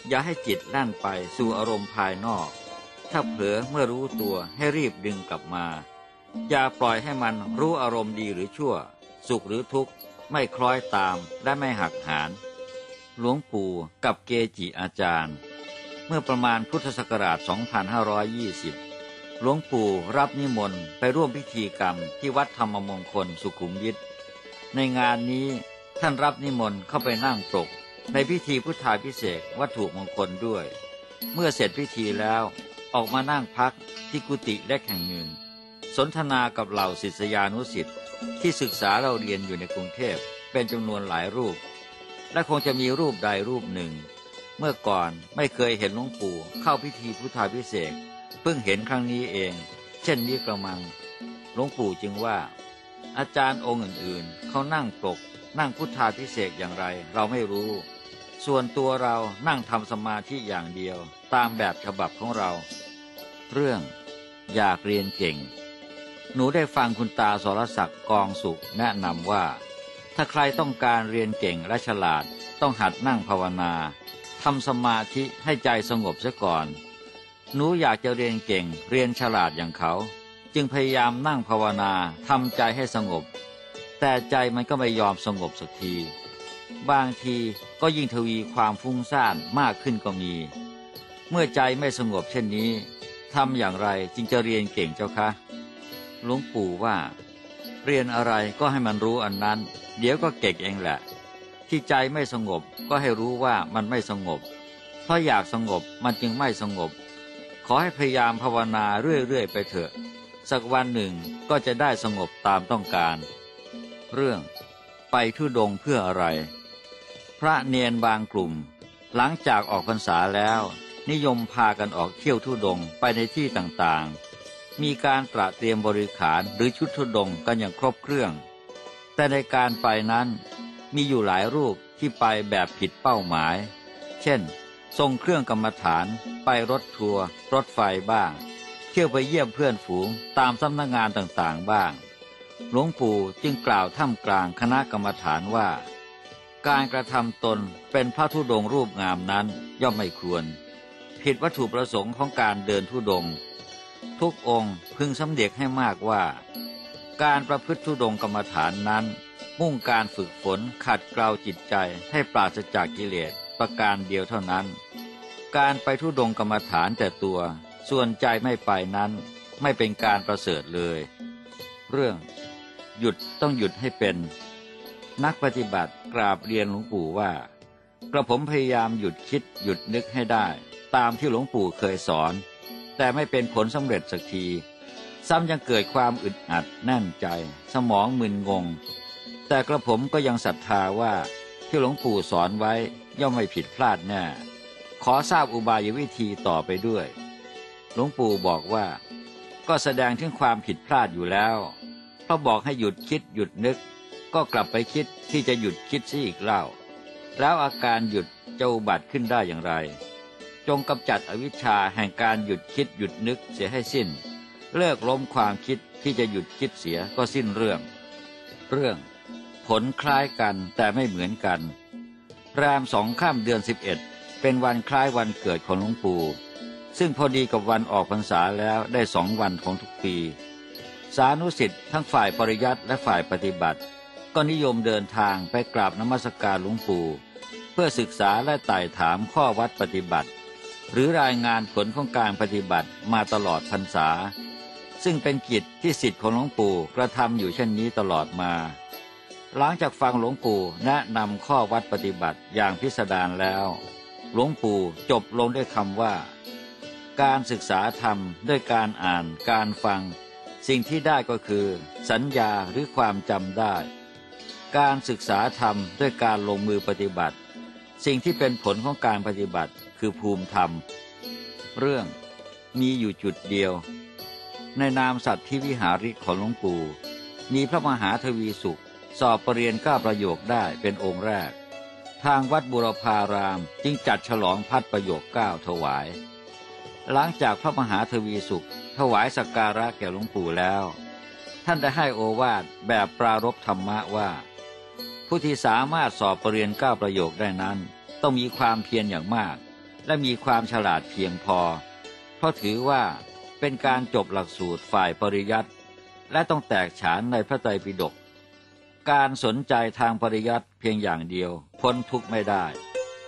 อย่าให้จิตแล่นไปสู่อารมณ์ภายนอก ถ้าเผลอเมื่อรู้ตัวให้รีบดึงกลับมา อย่าปล่อยให้มันรู้อารมณ์ดีหรือชั่ว สุขหรือทุกข์ ไม่คล้อยตามและไม่หักหานหลวงปู่กับเกจิอาจารย์ เมื่อประมาณพุทธศักราช 2520 หลวงปู่รับนิมนต์ไปร่วมพิธีกรรมที่วัดธรรมมงคลสุขุมวิทในงานนี้ท่านรับนิมนต์เข้าไปนั่งปก ในพิธีพุทธาพิเศษวัตถุมงคลด้วย เมื่อเสร็จพิธีแล้วออกมานั่งพักที่กุฏิเล็กแห่งหนึ่ง สนทนากับเหล่าศิษยานุศิษย์ที่ศึกษาเราเรียนอยู่ในกรุงเทพเป็นจำนวนหลายรูป และคงจะมีรูปใดรูปหนึ่ง เมื่อก่อนไม่เคยเห็นหลวงปู่เข้าพิธีพุทธาพิเศษเพิ่งเห็นครั้งนี้เอง เช่นนี้กระมังหลวงปู่จึงว่า อาจารย์องค์อื่นๆ เขานั่งปก นั่งพุทธาพิเศษอย่างไร เราไม่รู้ ส่วนตัวเรานั่งทำสมาธิอย่างเดียว ตามแบบฉบับของเรา เรื่องอยากเรียนเก่ง หนูได้ฟังคุณตาสรศักดิ์กองสุขแนะนำว่า ถ้าใครต้องการเรียนเก่งและฉลาดต้องหัดนั่งภาวนาทำสมาธิให้ใจสงบซะก่อน หนูอยากจะเรียนเก่ง เรียนฉลาดอย่างเขา จึงพยายามนั่งภาวนาทำใจให้สงบ แต่ใจมันก็ไม่ยอมสงบสักที บางทีก็ยิ่งทวีความฟุ้งซ่านมากขึ้นก็มี เมื่อใจไม่สงบเช่นนี้ทำอย่างไรจึงจะเรียนเก่งเจ้าคะหลวงปู่ว่า เรียนอะไรก็ให้มันรู้อันนั้น เดี๋ยวก็เก่งเองแหละ ที่ใจไม่สงบก็ให้รู้ว่ามันไม่สงบ เพราะอยากสงบมันจึงไม่สงบ ขอให้พยายามภาวนาเรื่อยๆไปเถอะ สักวันหนึ่งก็จะได้สงบตามต้องการ เรื่องไปทุดงเพื่ออะไร ระเนียนบางกลุ่ม หลังจากออกพรรษาแล้ว นิยมพากันออกเที่ยวทุดงไปในที่ต่างๆ มีการตระเตรียมบริขารหรือชุดทุดงกันอย่างครบเครื่อง แต่ในการไปนั้นมีอยู่หลายรูปที่ไปแบบผิดเป้าหมาย เช่น ทรงเครื่องกรรมฐานไปรถทัวร์รถไฟบ้าง เที่ยวไปเยี่ยมเพื่อนฝูงตามสำนักงงานต่างๆบ้าง หลวงปู่จึงกล่าวท่ามกลางคณะกรรมฐานว่า การกระทำตนเป็นพระธุดงค์รูปงามนั้นย่อมไม่ควร ผิดวัตถุประสงค์ของการเดินธุดงค์ทุกองค์พึงสำเด็กให้มากว่า การประพฤติธุดงค์กรรมฐานนั้น มุ่งการฝึกฝนขัดเกลาจิตใจให้ปราศจากกิเลสประการเดียวเท่านั้น การไปทุดงกรรมฐานแต่ตัว ส่วนใจไม่ไปนั้นไม่เป็นการประเสริฐเลย เรื่อง หยุดต้องหยุดให้เป็น นักปฏิบัติกราบเรียนหลวงปู่ว่า กระผมพยายามหยุดคิดหยุดนึกให้ได้ ตามที่หลวงปู่เคยสอน แต่ไม่เป็นผลสำเร็จสักที ซ้ำยังเกิดความอึดอัดแน่นใจ สมองมึนงง แต่กระผมก็ยังศรัทธาว่าที่หลวงปู่สอนไว้ย่อมไม่ผิดพลาดแน่ขอทราบอุบายวิธีต่อไปด้วย หลวงปู่บอกว่า ก็แสดงถึงความผิดพลาดอยู่แล้วเพราะบอกให้หยุดคิดหยุดนึก ก็กลับไปคิดที่จะหยุดคิดซะอีกเล่า แล้วอาการหยุดจะอุบัติขึ้นได้อย่างไร จงกำจัดอวิชชาแห่งการหยุดคิดหยุดนึกเสียให้สิ้น เลิกล้มความคิดที่จะหยุดคิดเสียก็สิ้นเรื่อง เรื่อง ผลคล้ายกันแต่ไม่เหมือนกัน แรมสองข้ามเดือนสิบเอ็ดเป็นวันคล้ายวันเกิดของหลวงปู่ซึ่งพอดีกับวันออกพรรษาแล้วได้สองวันของทุกปี สานุสิทธิ์ทั้งฝ่ายปริยัติและฝ่ายปฏิบัติ ก็นิยมเดินทางไปกราบนมัสการหลวงปู่ เพื่อศึกษาและไต่ถามข้อวัดปฏิบัติ หรือรายงานผลของการปฏิบัติมาตลอดพรรษา ซึ่งเป็นกิจที่สิทธิ์ของหลวงปู่กระทำอยู่เช่นนี้ตลอดมา หลังจากฟังหลวงปู่แนะนำข้อวัดปฏิบัติอย่างพิสดารแล้ว หลวงปู่จบลงด้วยคำว่า การศึกษาธรรมด้วยการอ่านการฟัง สิ่งที่ได้ก็คือ สัญญาหรือความจำได้ การศึกษาธรรมด้วยการลงมือปฏิบัติ สิ่งที่เป็นผลของการปฏิบัติคือภูมิธรรม เรื่องมีอยู่จุดเดียว ในนามสัตว์ที่วิหาริกของหลวงปู่ มีพระมหาทวีสุข สอบปรริญญาประโยคได้เป็นองค์แรก ทางวัดบุรพารามจึงจัดฉลองพัดประโยคเก้าถวาย หลังจากพระมหาทวีสุข ถวายสักการะแก่หลวงปู่แล้ว ท่านได้ให้โอวาทแบบปรารบธรรมะว่า ผู้ที่สามารถสอบปรริญญาเก้าประโยคได้นั้น ต้องมีความเพียรอย่างมาก และมีความฉลาดเพียงพอ เพราะถือว่าเป็นการจบหลักสูตรฝ่ายปริยัติและต้องแตกฉานในพระไตรปิฎกการสนใจทางปริยัติเพียงอย่างเดียว พ้นทุกข์ไม่ได้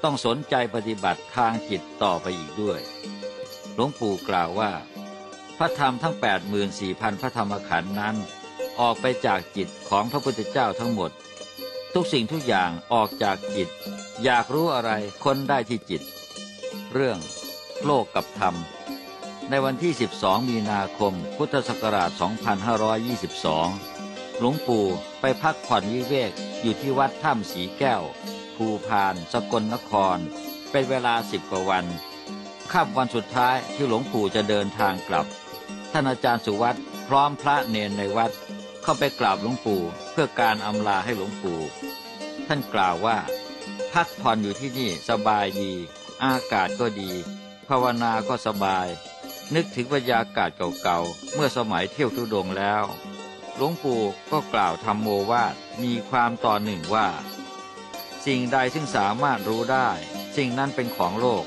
ต้องสนใจปฏิบัติทางจิตต่อไปอีกด้วย หลวงปู่กล่าวว่า พระธรรมทั้ง 84,000 พระธรรมขันธ์นั้น ออกไปจากจิตของพระพุทธเจ้าทั้งหมด ทุกสิ่งทุกอย่างออกจากจิต อยากรู้อะไรค้นได้ที่จิต เรื่องโลกกับธรรม ในวันที่ 12 มีนาคม พุทธศักราช 2522 หลวงปู่ไปพักผ่อนวิเวกอยู่ที่วัดถ้ำสีแก้ว ภูพาน สกลนคร เป็นเวลาสิบกว่าวันค่ำวันสุดท้ายที่หลวงปู่จะเดินทางกลับ ท่านอาจารย์สุวัตพร้อมพระเนนในวัด เข้าไปกราบหลวงปู่เพื่อการอำลาให้หลวงปู่ ท่านกล่าวว่า พักผ่อนอยู่ที่นี่สบายดี อากาศก็ดี ภาวนาก็สบาย นึกถึงบรรยากาศเก่าๆ เมื่อสมัยเที่ยวทุดงแล้ว หลวงปู่ก็กล่าวธรรมโมวาทมีความต่อหนึ่งว่า สิ่งใดซึ่งสามารถรู้ได้ สิ่งนั้นเป็นของโลก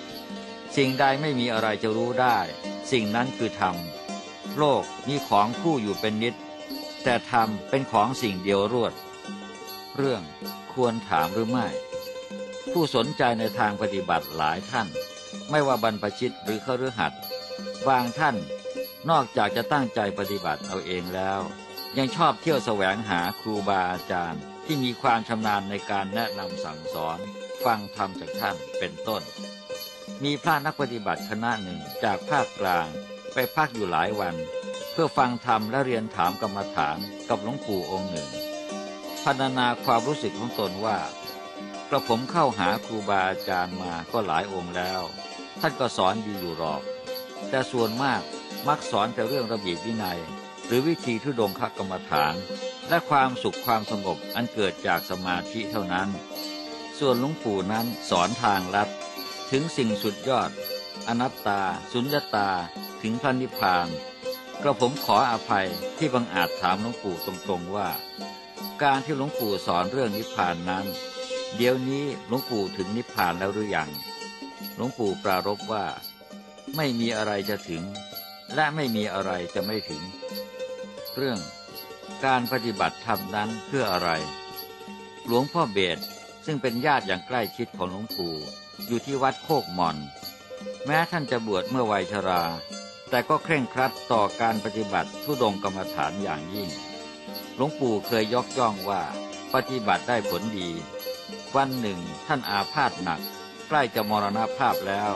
สิ่งใดไม่มีอะไรจะรู้ได้ สิ่งนั้นคือธรรมโลกมีของคู่อยู่เป็นนิด แต่ธรรมเป็นของสิ่งเดียวรวด เรื่องควรถามหรือไม่ ผู้สนใจในทางปฏิบัติหลายท่าน ไม่ว่าบรรพชิตหรือเขรือหัดบางท่านนอกจากจะตั้งใจปฏิบัติเอาเองแล้ว ยังชอบเที่ยวแสวงหาครูบาอาจารย์ที่มีความชำนาญในการแนะนำสั่งสอน ฟังธรรมจากท่านเป็นต้น มีพระนักปฏิบัติคณะหนึ่งจากภาคกลางไปพักอยู่หลายวัน พื่อฟังธรรมและเรียนถามกรรมฐานกับหลวงปู่องค์หนึ่งพัฒนาความรู้สึกของตนว่ากระผมเข้าหาครูบาอาจารย์มาก็หลายองค์แล้ว ท่านก็สอนดีอยู่หรอก แต่ส่วนมากมักสอนแต่เรื่องระเบียบวินัย หรือวิธีทุดงคกรรมฐาน และความสุขความสงบอันเกิดจากสมาธิเท่านั้น ส่วนหลวงปู่นั้นสอนทางลัดถึงสิ่งสุดยอด อนัตตา สุญญตา ถึงพระนิพพาน กระผมขออภัยที่บังอาจถามหลวงปู่ตรงๆว่า การที่หลวงปู่สอนเรื่องนิพพานนั้น เดี๋ยวนี้หลวงปู่ถึงนิพพานแล้วหรือยังหลวงปู่ปรารบว่า ไม่มีอะไรจะถึง และไม่มีอะไรจะไม่ถึง เรื่อง การปฏิบัติธรรมนั้นเพื่ออะไร หลวงพ่อเบสซึ่งเป็นญาติอย่างใกล้ชิดของหลวงปู่อยู่ที่วัดโคกหมอน แม้ท่านจะบวชเมื่อวัยชรา แต่ก็เคร่งครัดต่อการปฏิบัติทุดงกรรมฐานอย่างยิ่ง หลวงปู่เคยยกย่องว่าปฏิบัติได้ผลดี วันหนึ่งท่านอาพาธหนัก ใกล้จะมรณภาพแล้ว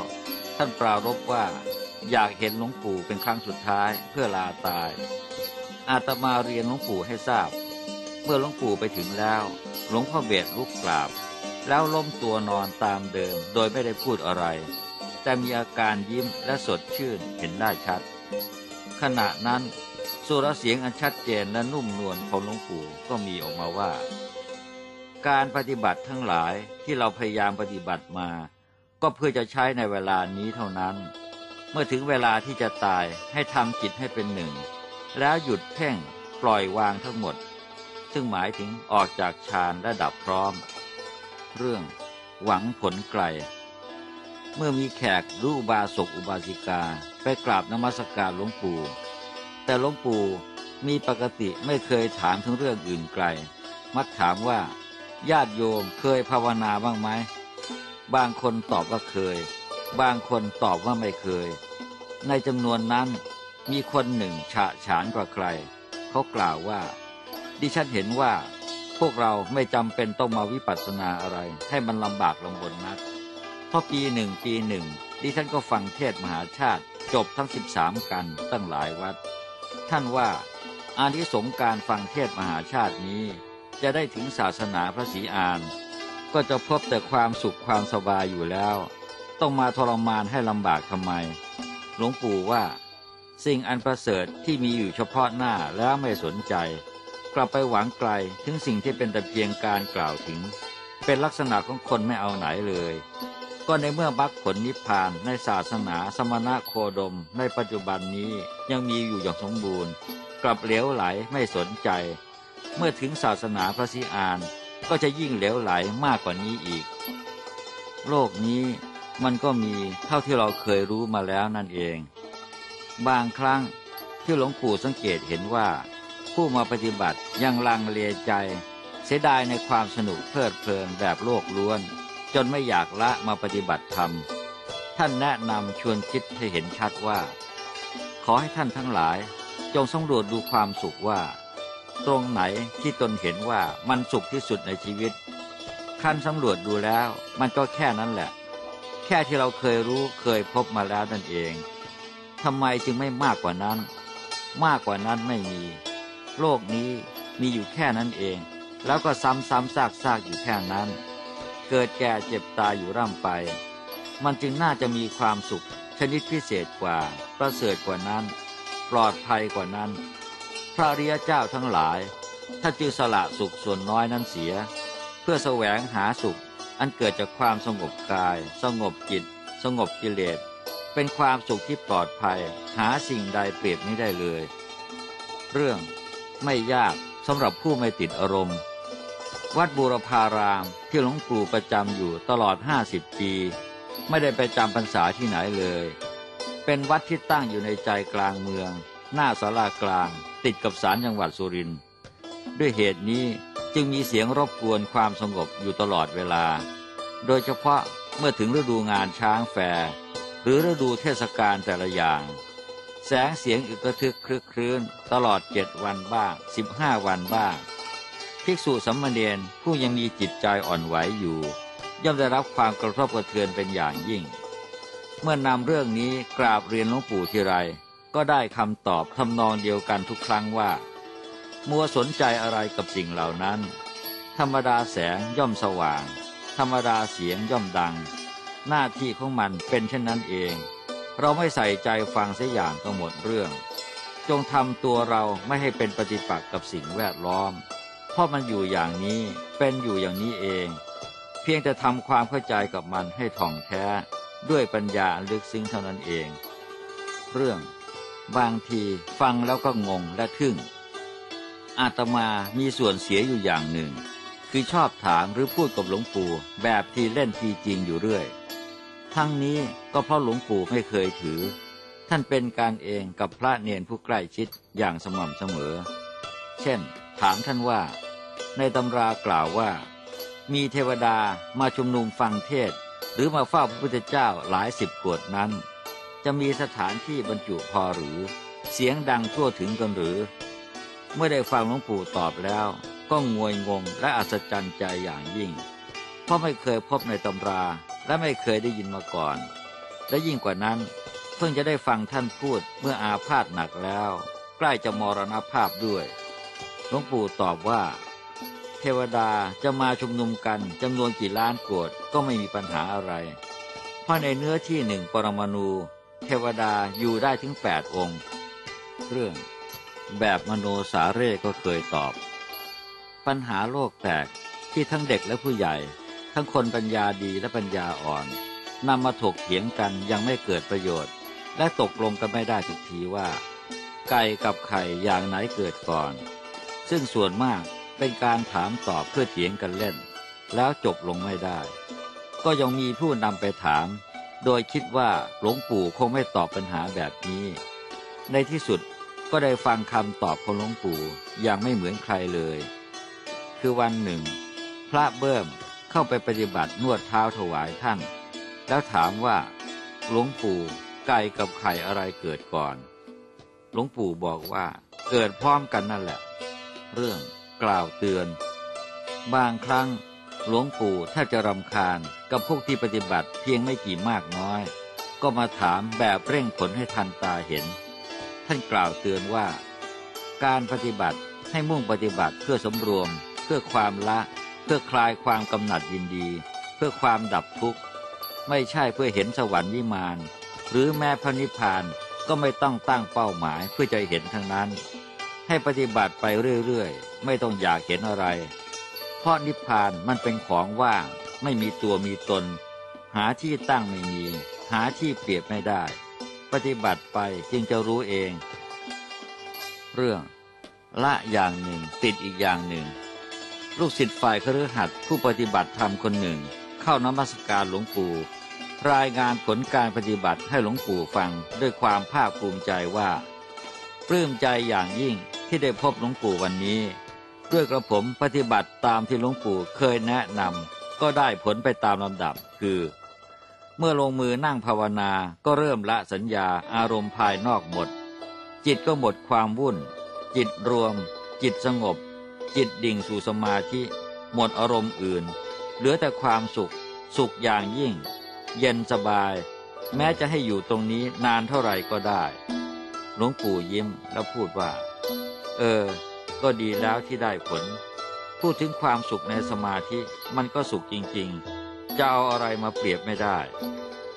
ท่านปรารบว่าอยากเห็นหลวงปู่เป็นครั้งสุดท้ายเพื่อลาตาย อาตมาเรียนหลวงปู่ให้ทราบ เมื่อหลวงปู่ไปถึงแล้ว หลวงพ่อเบสลุกกราบ แล้วล้มตัวนอนตามเดิมโดยไม่ได้พูดอะไร แต่มีอาการยิ้มและสดชื่นเห็นได้ชัด ขณะนั้นสุรเสียงอันชัดเจนและนุ่มนวลของหลวงปู่ก็มีออกมาว่า การปฏิบัติทั้งหลายที่เราพยายามปฏิบัติมา ก็เพื่อจะใช้ในเวลานี้เท่านั้น เมื่อถึงเวลาที่จะตายให้ทำจิตให้เป็นหนึ่ง แล้วหยุดเพ่งปล่อยวางทั้งหมด ซึ่งหมายถึงออกจากฌานและดับพร้อม เรื่องหวังผลไกล เมื่อมีแขกรูบาสกอุบาสิกา ไปกราบนมัสการหลวงปู่ แต่หลวงปู่มีปกติไม่เคยถามถึงเรื่องอื่นไกล มักถามว่า ญาติโยมเคยภาวนาบ้างไหม บางคนตอบว่าเคย บางคนตอบว่าไม่เคย ในจำนวนนั้นมีคนหนึ่งฉะฉานกว่าใคร เขากล่าวว่า ดิฉันเห็นว่า พวกเราไม่จำเป็นต้องมาวิปัสสนาอะไรให้มันลำบากลำบนนัก พราะปีหนึ่งปีหนึ่งดิฉันก็ฟังเทศมหาชาติจบทั้ง 13 กันตั้งหลายวัด ท่านว่าอานิสงการฟังเทศมหาชาตินี้ จะได้ถึงศาสนาพระศรีอาน ก็จะพบแต่ความสุขความสบายอยู่แล้ว ต้องมาทรมานให้ลำบากทำไม หลวงปู่ว่า สิ่งอันประเสริฐที่มีอยู่เฉพาะหน้าแล้วไม่สนใจ กลับไปหวังไกลถึงสิ่งที่เป็นแต่เพียงการกล่าวถึง เป็นลักษณะของคนไม่เอาไหนเลย ก็ในเมื่อบักผลนิพพานในศาสนาสมณะโคดม ในปัจจุบันนี้ยังมีอยู่อย่างสมบูรณ์ กลับเหลวไหลไม่สนใจ เมื่อถึงศาสนาพระศรีอานก็จะยิ่งเหลวไหลมากกว่านี้อีก โลกนี้มันก็มีเท่าที่เราเคยรู้มาแล้วนั่นเอง บางครั้งที่หลวงปู่สังเกตเห็นว่า ผู้มาปฏิบัติยังลังเลใจ เสียดายในความสนุกเพลิดเพลินแบบโลกล้วน จนไม่อยากละมาปฏิบัติธรรม ท่านแนะนำชวนคิดให้เห็นชัดว่า ขอให้ท่านทั้งหลายจงสำรวจดูความสุขว่า ตรงไหนที่ตนเห็นว่ามันสุขที่สุดในชีวิตคันสำรวจดูแล้วมันก็แค่นั้นแหละ แค่ที่เราเคยรู้เคยพบมาแล้วนั่นเองทำไมจึงไม่มากกว่านั้น มากกว่านั้นไม่มี โลกนี้มีอยู่แค่นั้นเอง แล้วก็ซ้ำซ้ำซากซากอยู่แค่นั้น เกิดแก่เจ็บตายอยู่ร่ำไป มันจึงน่าจะมีความสุข ชนิดพิเศษกว่า ประเสริฐกว่านั้น ปลอดภัยกว่านั้น พระริยเจ้าทั้งหลายถ้าจึงสละสุขส่วนน้อยนั้นเสีย เพื่อแสวงหาสุข อันเกิดจากความสงบกาย สงบจิต สงบกิเลส เป็นความสุขที่ปลอดภัย หาสิ่งใดเปรียบไม่ได้เลย เรื่องไม่ยากสำหรับผู้ไม่ติดอารมณ์ วัดบูรพาราม ที่หลวงปู่ประจำอยู่ตลอด 50 ปี ไม่ได้ไปจำพรรษาที่ไหนเลย เป็นวัดที่ตั้งอยู่ในใจกลางเมือง หน้าศาลากลาง ติดกับศาลจังหวัดสุรินทร์ด้วยเหตุนี้จึงมีเสียงรบกวนความสงบอยู่ตลอดเวลา โดยเฉพาะเมื่อถึงฤดูงานช้างแฟร์หรือฤดูเทศกาลแต่ละอย่าง แสงเสียงอึกกระทึกคลึกครื้น ตลอดเจ็ดวันบ้างสิบห้าวันบ้าง ภิกษุสัมมาเนรผู้ยังมีจิตใจอ่อนไหวอยู่ ย่อมได้รับความกระทบกระเทือนเป็นอย่างยิ่ง เมื่อนำเรื่องนี้กราบเรียนหลวงปู่ทีไร ก็ได้คำตอบทำนองเดียวกันทุกครั้งว่า มัวสนใจอะไรกับสิ่งเหล่านั้น ธรรมดาแสงย่อมสว่าง ธรรมดาเสียงย่อมดัง หน้าที่ของมันเป็นเช่นนั้นเอง เราไม่ใส่ใจฟังเสียอย่างก็หมดเรื่อง จงทำตัวเราไม่ให้เป็นปฏิปักษ์กับสิ่งแวดล้อม เพราะมันอยู่อย่างนี้เป็นอยู่อย่างนี้เอง เพียงแต่ทำความเข้าใจกับมันให้ท่องแท้ด้วยปัญญาลึกซึ้งเท่านั้นเอง เรื่อง บางทีฟังแล้วก็งงและทึ่ง อาตมามีส่วนเสียอยู่อย่างหนึ่ง คือชอบถามหรือพูดกับหลวงปู่แบบทีเล่นทีจริงอยู่เรื่อย ทั้งนี้ก็เพราะหลวงปู่ไม่เคยถือ ท่านเป็นการเองกับพระเนียนผู้ใกล้ชิดอย่างสม่ำเสมอ เช่น ถามท่านว่า ในตำรากล่าวว่า มีเทวดามาชุมนุมฟังเทศ หรือมาเฝ้าพระพุทธเจ้าหลายสิบกวดนั้น จะมีสถานที่บรรจุพอหรือ เสียงดังทั่วถึงกันหรือ เมื่อได้ฟังหลวงปู่ตอบแล้ว ก็งวยงงและอัศจรรย์ใจอย่างยิ่ง เพราะไม่เคยพบในตำราและไม่เคยได้ยินมาก่อน และยิ่งกว่านั้น เพิ่งจะได้ฟังท่านพูดเมื่ออาพาธหนักแล้ว ใกล้จะมรณภาพด้วย หลวงปู่ตอบว่า เทวดาจะมาชุมนุมกันจำนวนกี่ล้านโกดก็ไม่มีปัญหาอะไร เพราะในเนื้อที่หนึ่งปรมาณูเทวดาอยู่ได้ถึงแปดองค์ เรื่อง แบบมโนสาเร่ก็เคยตอบ ปัญหาโลกแตกที่ทั้งเด็กและผู้ใหญ่ ทั้งคนปัญญาดีและปัญญาอ่อนนำมาถกเถียงกันยังไม่เกิดประโยชน์ และตกลงกันไม่ได้ทุกทีว่า ไก่กับไข่อย่างไหนเกิดก่อน ซึ่งส่วนมากเป็นการถามตอบเพื่อเถียงกันเล่น แล้วจบลงไม่ได้ ก็ยังมีผู้นำไปถาม โดยคิดว่าหลวงปู่คงไม่ตอบปัญหาแบบนี้ ในที่สุดก็ได้ฟังคำตอบของหลวงปู่อย่างไม่เหมือนใครเลย คือวันหนึ่ง พระเบิ้มเข้าไปปฏิบัตินวดเท้าถวายท่าน แล้วถามว่า หลวงปู่ไก่กับไข่อะไรเกิดก่อน หลวงปู่บอกว่าเกิดพร้อมกันนั่นแหละ เรื่องกล่าวเตือน บางครั้งหลวงปู่ถ้าจะรำคาญกับพวกที่ปฏิบัติเพียงไม่กี่มากน้อย ก็มาถามแบบเร่งผลให้ทันตาเห็น ท่านกล่าวเตือนว่า การปฏิบัติให้มุ่งปฏิบัติเพื่อสมรวม เพื่อความละ เพื่อคลายความกำหนัดยินดี เพื่อความดับทุกข์ ไม่ใช่เพื่อเห็นสวรรค์วิมาน หรือแม้พระนิพพานก็ไม่ต้องตั้งเป้าหมายเพื่อจะเห็นทั้งนั้น ให้ปฏิบัติไปเรื่อยๆ ไม่ต้องอยากเห็นอะไร เพราะนิพพานมันเป็นของว่างไม่มีตัวมีตน หาที่ตั้งไม่มี หาที่เปรียบไม่ได้ ปฏิบัติไปจึงจะรู้เอง เรื่อง ละอย่างหนึ่งติดอีกอย่างหนึ่ง ลูกศิษย์ฝ่ายคฤหัสถ์ผู้ปฏิบัติธรรมคนหนึ่ง เข้านมัสการหลวงปู่รายงานผลการปฏิบัติให้หลวงปู่ฟังด้วยความภาคภูมิใจว่า ปลื้มใจอย่างยิ่ง ที่ได้พบหลวงปู่วันนี้ ด้วยกระผมปฏิบัติตามที่หลวงปู่เคยแนะนำก็ได้ผลไปตามลำดับคือ เมื่อลงมือนั่งภาวนาก็เริ่มละสัญญาอารมณ์ภายนอกหมด จิตก็หมดความวุ่น จิตรวม จิตสงบ จิตดิ่งสู่สมาธิ หมดอารมณ์อื่น เหลือแต่ความสุข สุขอย่างยิ่ง เย็นสบาย แม้จะให้อยู่ตรงนี้นานเท่าไหร่ก็ได้หลวงปู่ยิ้มแล้วพูดว่า เออ ก็ดีแล้วที่ได้ผล พูดถึงความสุขในสมาธิมันก็สุขจริงๆ จะเอาอะไรมาเปรียบไม่ได้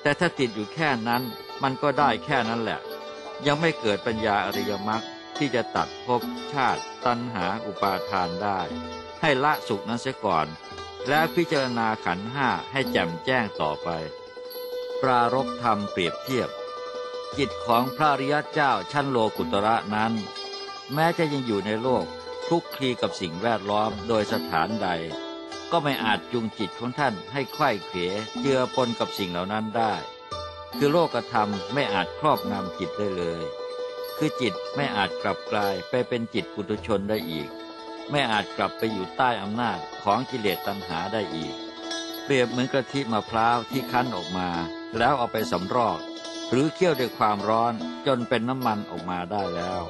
แต่ถ้าติดอยู่แค่นั้นมันก็ได้แค่นั้นแหละ ยังไม่เกิดปัญญาอริยมรรคที่จะตัดภพชาติ ตัณหาอุปาทานได้ ให้ละสุขนั้นเสียก่อน แล้วพิจารณาขันห้าให้แจ่มแจ้งต่อไป ปรารบธรรมเปรียบเทียบ จิตของพระริยเจ้าชั้นโลกุตระนั้น แม้จะยังอยู่ในโลกคลุกคลีกับสิ่งแวดล้อมโดยสถานใด ก็ไม่อาจจูงจิตของท่านให้ไข้เขวเจือปนกับสิ่งเหล่านั้นได้ คือโลกธรรมไม่อาจครอบงำจิตได้เลยคคือจิตไม่อาจกลับกลายไปเป็นจิตปุถุชนได้อีก ไม่อาจกลับไปอยู่ใต้อำนาจของกิเลสตัณหาได้อีก เปรียบเหมือนกะทิมะพร้าวที่คั้นออกมา แล้วเอาไปสำรอก หรือเคี่ยวด้วยความร้อนจนเป็นน้ำมันออกมาได้แล้ว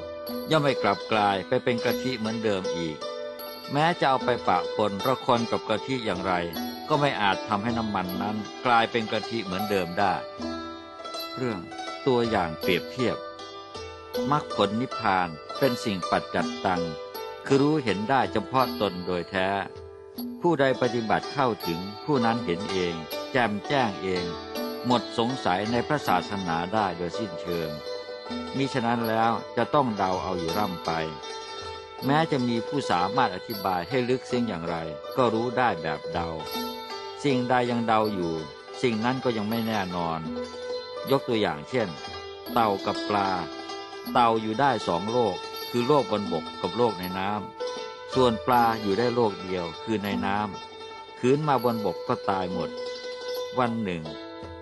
ย่อมไม่กลับกลายไปเป็นกะทิเหมือนเดิมอีก แม้จะเอาไปปะปนระคนกับกะทิอย่างไร ก็ไม่อาจทำให้น้ำมันนั้นกลายเป็นกะทิเหมือนเดิมได้ เรื่องตัวอย่างเปรียบเทียบมรรคผลนิพพานเป็นสิ่งปัจจัดตัง คือรู้เห็นได้เฉพาะตนโดยแท้ ผู้ใดปฏิบัติเข้าถึงผู้นั้นเห็นเอง แจ่มแจ้งเอง หมดสงสัยในพระศาสนาได้โดยสิ้นเชิง มิฉะนั้นแล้วจะต้องเดาเอาอยู่ร่ำไป แม้จะมีผู้สามารถอธิบายให้ลึกเสียงอย่างไร ก็รู้ได้แบบเดา สิ่งใดยังเดาอยู่ สิ่งนั้นก็ยังไม่แน่นอน ยกตัวอย่างเช่น เต่ากับปลา เต่าอยู่ได้สองโลก คือโลกบนบกกับโลกในน้ำส่วนปลาอยู่ได้โลกเดียวคือในน้ำคืนมาบนบกก็ตายหมด วันหนึ่ง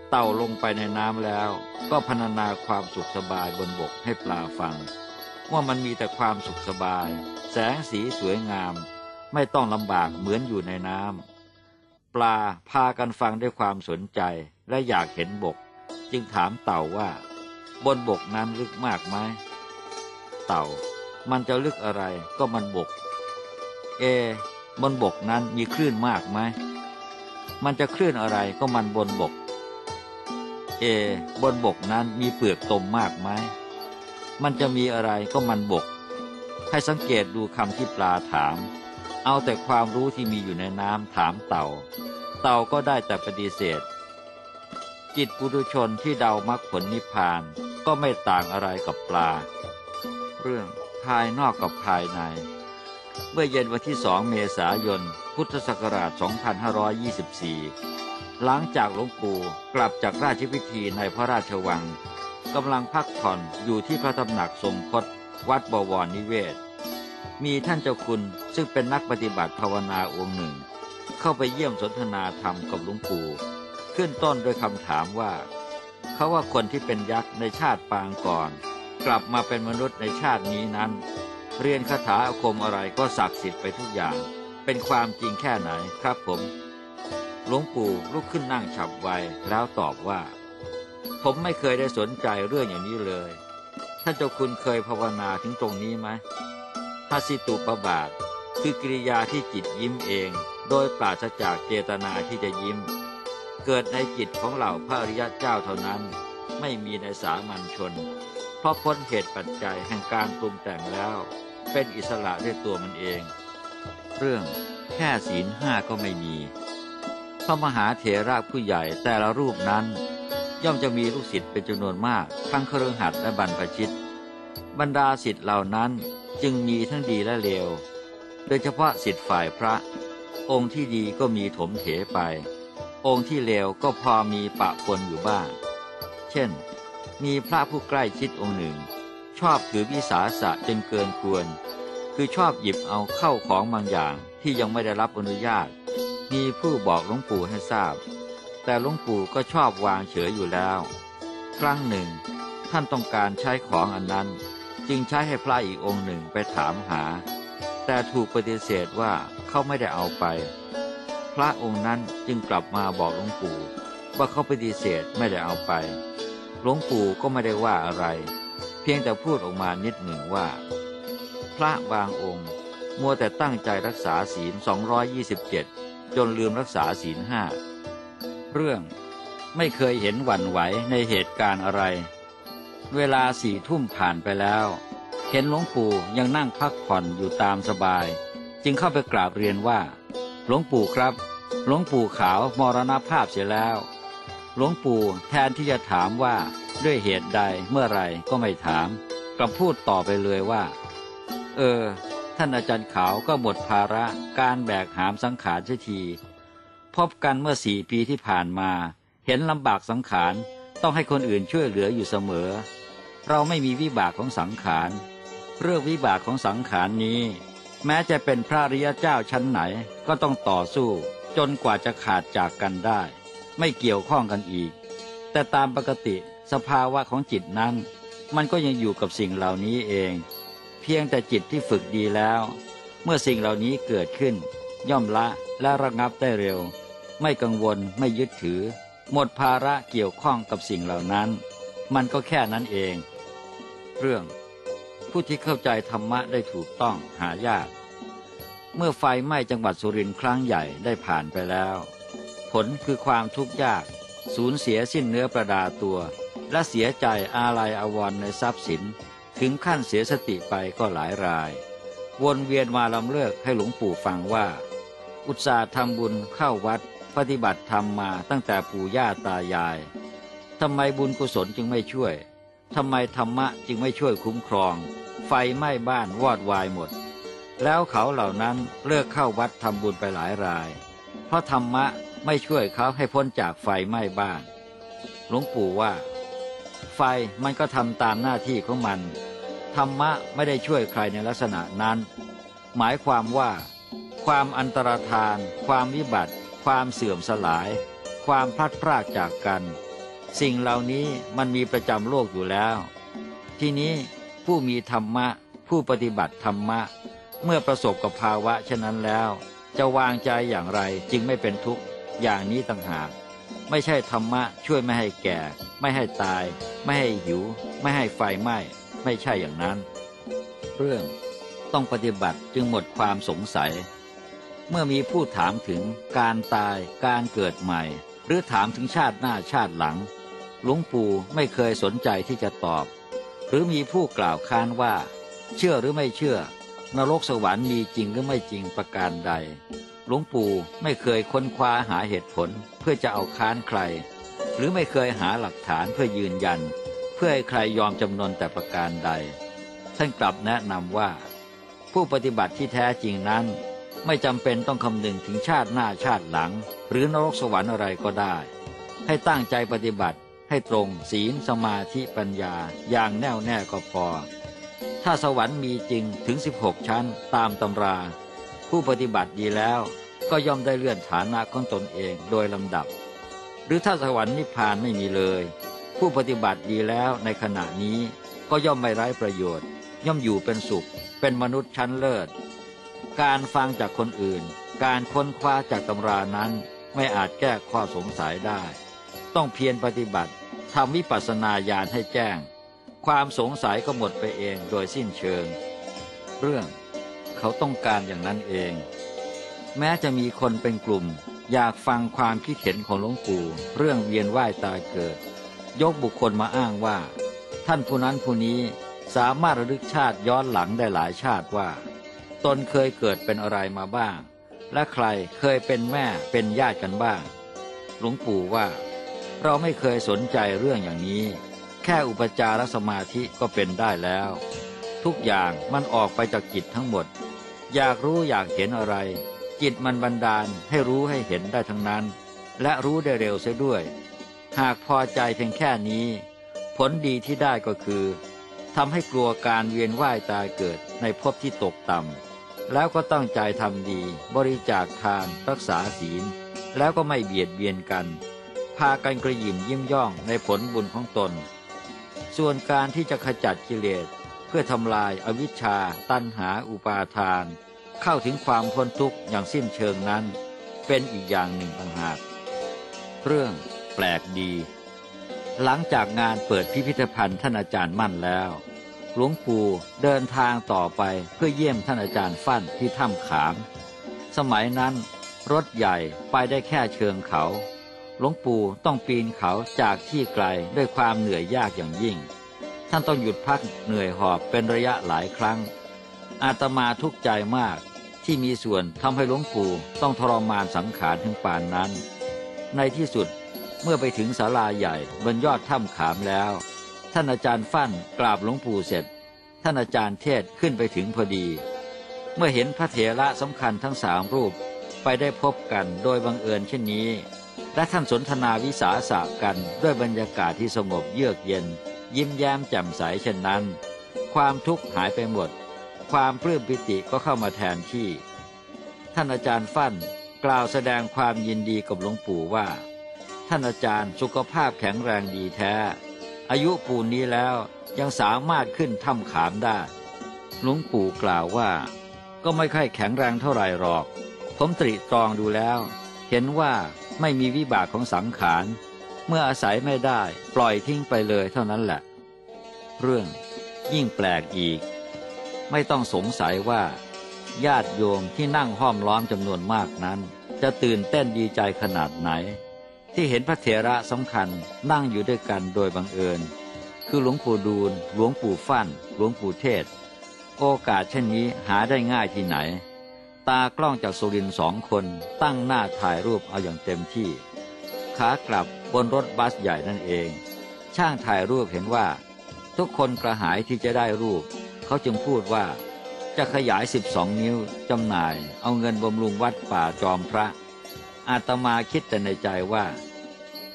เต่าลงไปในน้ำแล้ว ก็พรรณนาความสุขสบายบนบกให้ปลาฟัง ว่ามันมีแต่ความสุขสบาย แสงสีสวยงาม ไม่ต้องลำบากเหมือนอยู่ในน้ำปลาพากันฟังด้วยความสนใจและอยากเห็นบก จึงถามเต่าว่า บนบกนั้นลึกมากไหมเต่า มันจะลึกอะไรก็มันบก เอบนบกนั้นมีคลื่นมากไหมมันจะคลื่นอะไรก็มันบนบก เอ บนบกนั้นมีเปลือกตมมากไหมมันจะมีอะไรก็มันบก ให้สังเกตดูคำที่ปลาถาม เอาแต่ความรู้ที่มีอยู่ในน้ำถามเต่า เต่าก็ได้แต่ปฏิเสธ จิตปุถุชนที่เดามรรคผลนิพพานก็ไม่ต่างอะไรกับปลา เรื่องภายนอกกับภายใน เมื่อเย็นวันที่สองเมษายน พุทธศักราช 2524 หลังจากหลวงปู่กลับจากราชพิธีในพระราชวังกำลังพักผ่อนอยู่ที่พระตำหนักทรงพจน์วัดบวรนิเวศ มีท่านเจ้าคุณซึ่งเป็นนักปฏิบัติภาวนาองค์หนึ่ง เข้าไปเยี่ยมสนทนาธรรมกับหลวงปู่ขึ้นต้นด้วยคำถามว่า เขาว่าคนที่เป็นยักษ์ในชาติปางก่อน กลับมาเป็นมนุษย์ในชาตินี้นั้น เรียนคาถาอาคมอะไรก็ศักดิ์สิทธิ์ไปทุกอย่าง เป็นความจริงแค่ไหนครับผม หลวงปู่ลุกขึ้นนั่งฉับไวแล้วตอบว่า ผมไม่เคยได้สนใจเรื่องอย่างนี้เลย ท่านเจ้าคุณเคยภาวนาถึงตรงนี้ไหมฮัสิตุปบาท คือกิริยาที่จิตยิ้มเอง โดยปราศจากเจตนาที่จะยิ้ม เกิดในจิตของเหล่าพระอริยเจ้าเท่านั้น ไม่มีในสามัญชน เพราะพ้นเหตุปัจจัยแห่งการปรุงแต่งแล้ว เป็นอิสระด้วยตัวมันเอง เรื่องแค่ศีลห้าก็ไม่มี พระมหาเถระผู้ใหญ่แต่ละรูปนั้น ย่อมจะมีลูกศิษย์เป็นจำนวนมาก ทั้งเครือขัดและบรรพชิต บรรดาศิษย์เหล่านั้นจึงมีทั้งดีและเลว โดยเฉพาะศิษย์ฝ่ายพระ องค์ที่ดีก็มีถมเถไป องค์ที่เลวก็พอมีปะปนอยู่บ้าง เช่น มีพระผู้ใกล้ชิดองค์หนึ่ง ชอบถือวิสาสะจนเกินควร คือชอบหยิบเอาเข้าของบางอย่างที่ยังไม่ได้รับอนุญาต มีผู้บอกหลวงปู่ให้ทราบ แต่หลวงปู่ก็ชอบวางเฉยอยู่แล้ว ครั้งหนึ่ง ท่านต้องการใช้ของอันนั้น จึงใช้ให้พระอีกองค์หนึ่งไปถามหา แต่ถูกปฏิเสธว่าเขาไม่ได้เอาไป พระองค์นั้นจึงกลับมาบอกหลวงปู่ว่าเขาปฏิเสธไม่ได้เอาไป หลวงปู่ก็ไม่ได้ว่าอะไร เพียงแต่พูดออกมานิดหนึ่งว่า พระบางองค์ มัวแต่ตั้งใจรักษาศีล 227 จนลืมรักษาศีลห้า เรื่องไม่เคยเห็นหวั่นไหวในเหตุการณ์อะไร เวลาสี่ทุ่มผ่านไปแล้ว เห็นหลวงปู่ยังนั่งพักผ่อนอยู่ตามสบาย จึงเข้าไปกราบเรียนว่า หลวงปู่ครับ หลวงปู่ขาวมรณภาพเสียแล้ว หลวงปู่แทนที่จะถามว่าด้วยเหตุใดเมื่อไรก็ไม่ถามกลับพูดต่อไปเลยว่า เออ ท่านอาจารย์ขาวก็หมดภาระการแบกหามสังขารเสียที พบกันเมื่อสี่ปีที่ผ่านมา เห็นลำบากสังขารต้องให้คนอื่นช่วยเหลืออยู่เสมอ เราไม่มีวิบากของสังขาร เรื่องวิบากของสังขารนี้ แม้จะเป็นพระริยเจ้าชั้นไหนก็ต้องต่อสู้ จนกว่าจะขาดจากกันได้ ไม่เกี่ยวข้องกันอีก แต่ตามปกติสภาวะของจิตนั้น มันก็ยังอยู่กับสิ่งเหล่านี้เอง เพียงแต่จิตที่ฝึกดีแล้ว เมื่อสิ่งเหล่านี้เกิดขึ้น ย่อมละและระงับได้เร็ว ไม่กังวลไม่ยึดถือ หมดภาระเกี่ยวข้องกับสิ่งเหล่านั้น มันก็แค่นั้นเอง เรื่อง ผู้ที่เข้าใจธรรมะได้ถูกต้องหายาก เมื่อไฟไหม้จังหวัดสุรินทร์ครั้งใหญ่ได้ผ่านไปแล้ว ผลคือความทุกข์ยาก สูญเสียสิ้นเนื้อประดาตัว และเสียใจอาลัยอาวรณ์ในทรัพย์สิน ถึงขั้นเสียสติไปก็หลายราย วนเวียนมาลำเลิกให้หลวงปู่ฟังว่า อุตสาห์ทำบุญเข้าวัด ปฏิบัติธรรมมาตั้งแต่ปู่ย่าตายายทำไมบุญกุศลจึงไม่ช่วยทำไมธรรมะจึงไม่ช่วยคุ้มครอง ไฟไหม้บ้านวอดวายหมด แล้วเขาเหล่านั้นเลิกเข้าวัดทำบุญไปหลายราย เพราะธรรมะไม่ช่วยเขาให้พ้นจากไฟไหม้บ้าน หลวงปู่ว่า ไฟมันก็ทำตามหน้าที่ของมัน ธรรมะไม่ได้ช่วยใครในลักษณะนั้น หมายความว่า ความอันตรธาน ความวิบัติ ความเสื่อมสลาย ความพลัดพรากจากกัน สิ่งเหล่านี้มันมีประจำโลกอยู่แล้ว ทีนี้ผู้มีธรรมะ ผู้ปฏิบัติธรรมะ เมื่อประสบกับภาวะเช่นนั้นแล้ว จะวางใจอย่างไรจึงไม่เป็นทุกข์อย่างนี้ต่างหาก ไม่ใช่ธรรมะช่วยไม่ให้แก่ ไม่ให้ตาย ไม่ให้หิว ไม่ให้ไฟไหม้ ไม่ใช่อย่างนั้น เรื่องต้องปฏิบัติจึงหมดความสงสัย เมื่อมีผู้ถามถึงการตาย การเกิดใหม่ หรือถามถึงชาติหน้าชาติหลัง หลวงปู่ไม่เคยสนใจที่จะตอบ หรือมีผู้กล่าวค้านว่า เชื่อหรือไม่เชื่อ นรกสวรรค์มีจริงหรือไม่จริงประการใด หลวงปู่ไม่เคยค้นคว้าหาเหตุผลเพื่อจะเอาค้านใคร หรือไม่เคยหาหลักฐานเพื่อยืนยัน เพื่อให้ใครยอมจำนนแต่ประการใด ท่านกลับแนะนำว่า ผู้ปฏิบัติที่แท้จริงนั้น ไม่จำเป็นต้องคำนึงถึงชาติหน้าชาติหลัง หรือนรกสวรรค์อะไรก็ได้ ให้ตั้งใจปฏิบัติให้ตรงศีลสมาธิปัญญาอย่างแน่วแน่ก็พอ ถ้าสวรรค์มีจริงถึง 16 ชั้นตามตำรา ผู้ปฏิบัติดีแล้วก็ย่อมได้เลื่อนฐานะของตนเองโดยลำดับ หรือถ้าสวรรค์นิพพานไม่มีเลย ผู้ปฏิบัติดีแล้วในขณะนี้ก็ย่อมไม่ไร้ประโยชน์ ย่อมอยู่เป็นสุข เป็นมนุษย์ชั้นเลิศ การฟังจากคนอื่น การค้นคว้าจากตำรานั้นไม่อาจแก้ข้อสงสัยได้ ต้องเพียรปฏิบัติทำวิปัสสนาญาณให้แจ้ง ความสงสัยก็หมดไปเองโดยสิ้นเชิง เรื่อง เขาต้องการอย่างนั้นเอง แม้จะมีคนเป็นกลุ่ม อยากฟังความคิดเห็นของหลวงปู่เรื่องเวียนว่ายตายเกิด ยกบุคคลมาอ้างว่า ท่านผู้นั้นผู้นี้สามารถระลึกชาติย้อนหลังได้หลายชาติว่า ตนเคยเกิดเป็นอะไรมาบ้าง และใครเคยเป็นแม่เป็นญาติกันบ้าง หลวงปู่ว่า เราไม่เคยสนใจเรื่องอย่างนี้ แค่อุปจารสมาธิก็เป็นได้แล้ว ทุกอย่างมันออกไปจากจิตทั้งหมด อยากรู้อยากเห็นอะไร จิตมันบันดาลให้รู้ให้เห็นได้ทั้งนั้น และรู้ได้เร็วเสียด้วย หากพอใจเพียงแค่นี้ ผลดีที่ได้ก็คือทำให้กลัวการเวียนว่ายตายเกิดในภพที่ตกต่ำแล้วก็ตั้งใจทำดี บริจาคทานรักษาศีล แล้วก็ไม่เบียดเบียนกัน พากันกระยิมยิ้มย่องในผลบุญของตน ส่วนการที่จะขจัดกิเลส พื่อทำลายอวิชชา ตัณหาอุปาทาน เข้าถึงความพ้นทุกข์อย่างสิ้นเชิงนั้น เป็นอีกอย่างหนึ่งต่างหาก เรื่องแปลกดี หลังจากงานเปิดพิพิธภัณฑ์ท่านอาจารย์มั่นแล้ว หลวงปู่เดินทางต่อไปเพื่อเยี่ยมท่านอาจารย์ฟั่นที่ถ้ำขาม สมัยนั้น รถใหญ่ไปได้แค่เชิงเขา หลวงปู่ต้องปีนเขาจากที่ไกลด้วยความเหนื่อยยากอย่างยิ่ง ท่านต้องหยุดพักเหนื่อยหอบเป็นระยะหลายครั้ง อาตมาทุกข์ใจมากที่มีส่วนทำให้หลวงปู่ต้องทรมานสังขารถึงป่านนั้น ในที่สุดเมื่อไปถึงศาลาใหญ่บนยอดถ้ำขามแล้ว ท่านอาจารย์ฟั่นกราบหลวงปู่เสร็จ ท่านอาจารย์เทศขึ้นไปถึงพอดี เมื่อเห็นพระเถระสำคัญทั้งสามรูปไปได้พบกันโดยบังเอิญเช่นนี้ และท่านสนทนาวิสาสะกันด้วยบรรยากาศที่สงบเยือกเย็น ยิ้มแย้มแจ่มใสเช่นนั้น ความทุกข์หายไปหมด ความปลื้มปิติก็เข้ามาแทนที่ ท่านอาจารย์ฟั่นกล่าวแสดงความยินดีกับหลวงปู่ว่า ท่านอาจารย์สุขภาพแข็งแรงดีแท้ อายุปูนนี้แล้วยังสามารถขึ้นถ้ำขามได้ หลวงปู่กล่าวว่า ก็ไม่ค่อยแข็งแรงเท่าไหร่หรอก ผมตรีตรองดูแล้ว เห็นว่าไม่มีวิบากของสังขาร เมื่ออาศัยไม่ได้ปล่อยทิ้งไปเลยเท่านั้นแหละ เรื่องยิ่งแปลกอีก ไม่ต้องสงสัยว่า ญาติโยมที่นั่งห้อมล้อมจำนวนมากนั้น จะตื่นเต้นดีใจขนาดไหน ที่เห็นพระเถระสำคัญนั่งอยู่ด้วยกันโดยบังเอิญ คือหลวงปู่ดูลหลวงปู่ฟั่น หลวงปู่เทศ โอกาสเช่นนี้หาได้ง่ายที่ไหน ตากล้องจากสุรินสองคนตั้งหน้าถ่ายรูปเอาอย่างเต็มที่ขากลับ บนรถบัสใหญ่นั่นเอง ช่างถ่ายรูปเห็นว่า ทุกคนกระหายที่จะได้รูป เขาจึงพูดว่า จะขยาย 12 นิ้วจำหน่าย เอาเงินบำรุงวัดป่าจอมพระ อาตมาคิดแต่ในใจว่า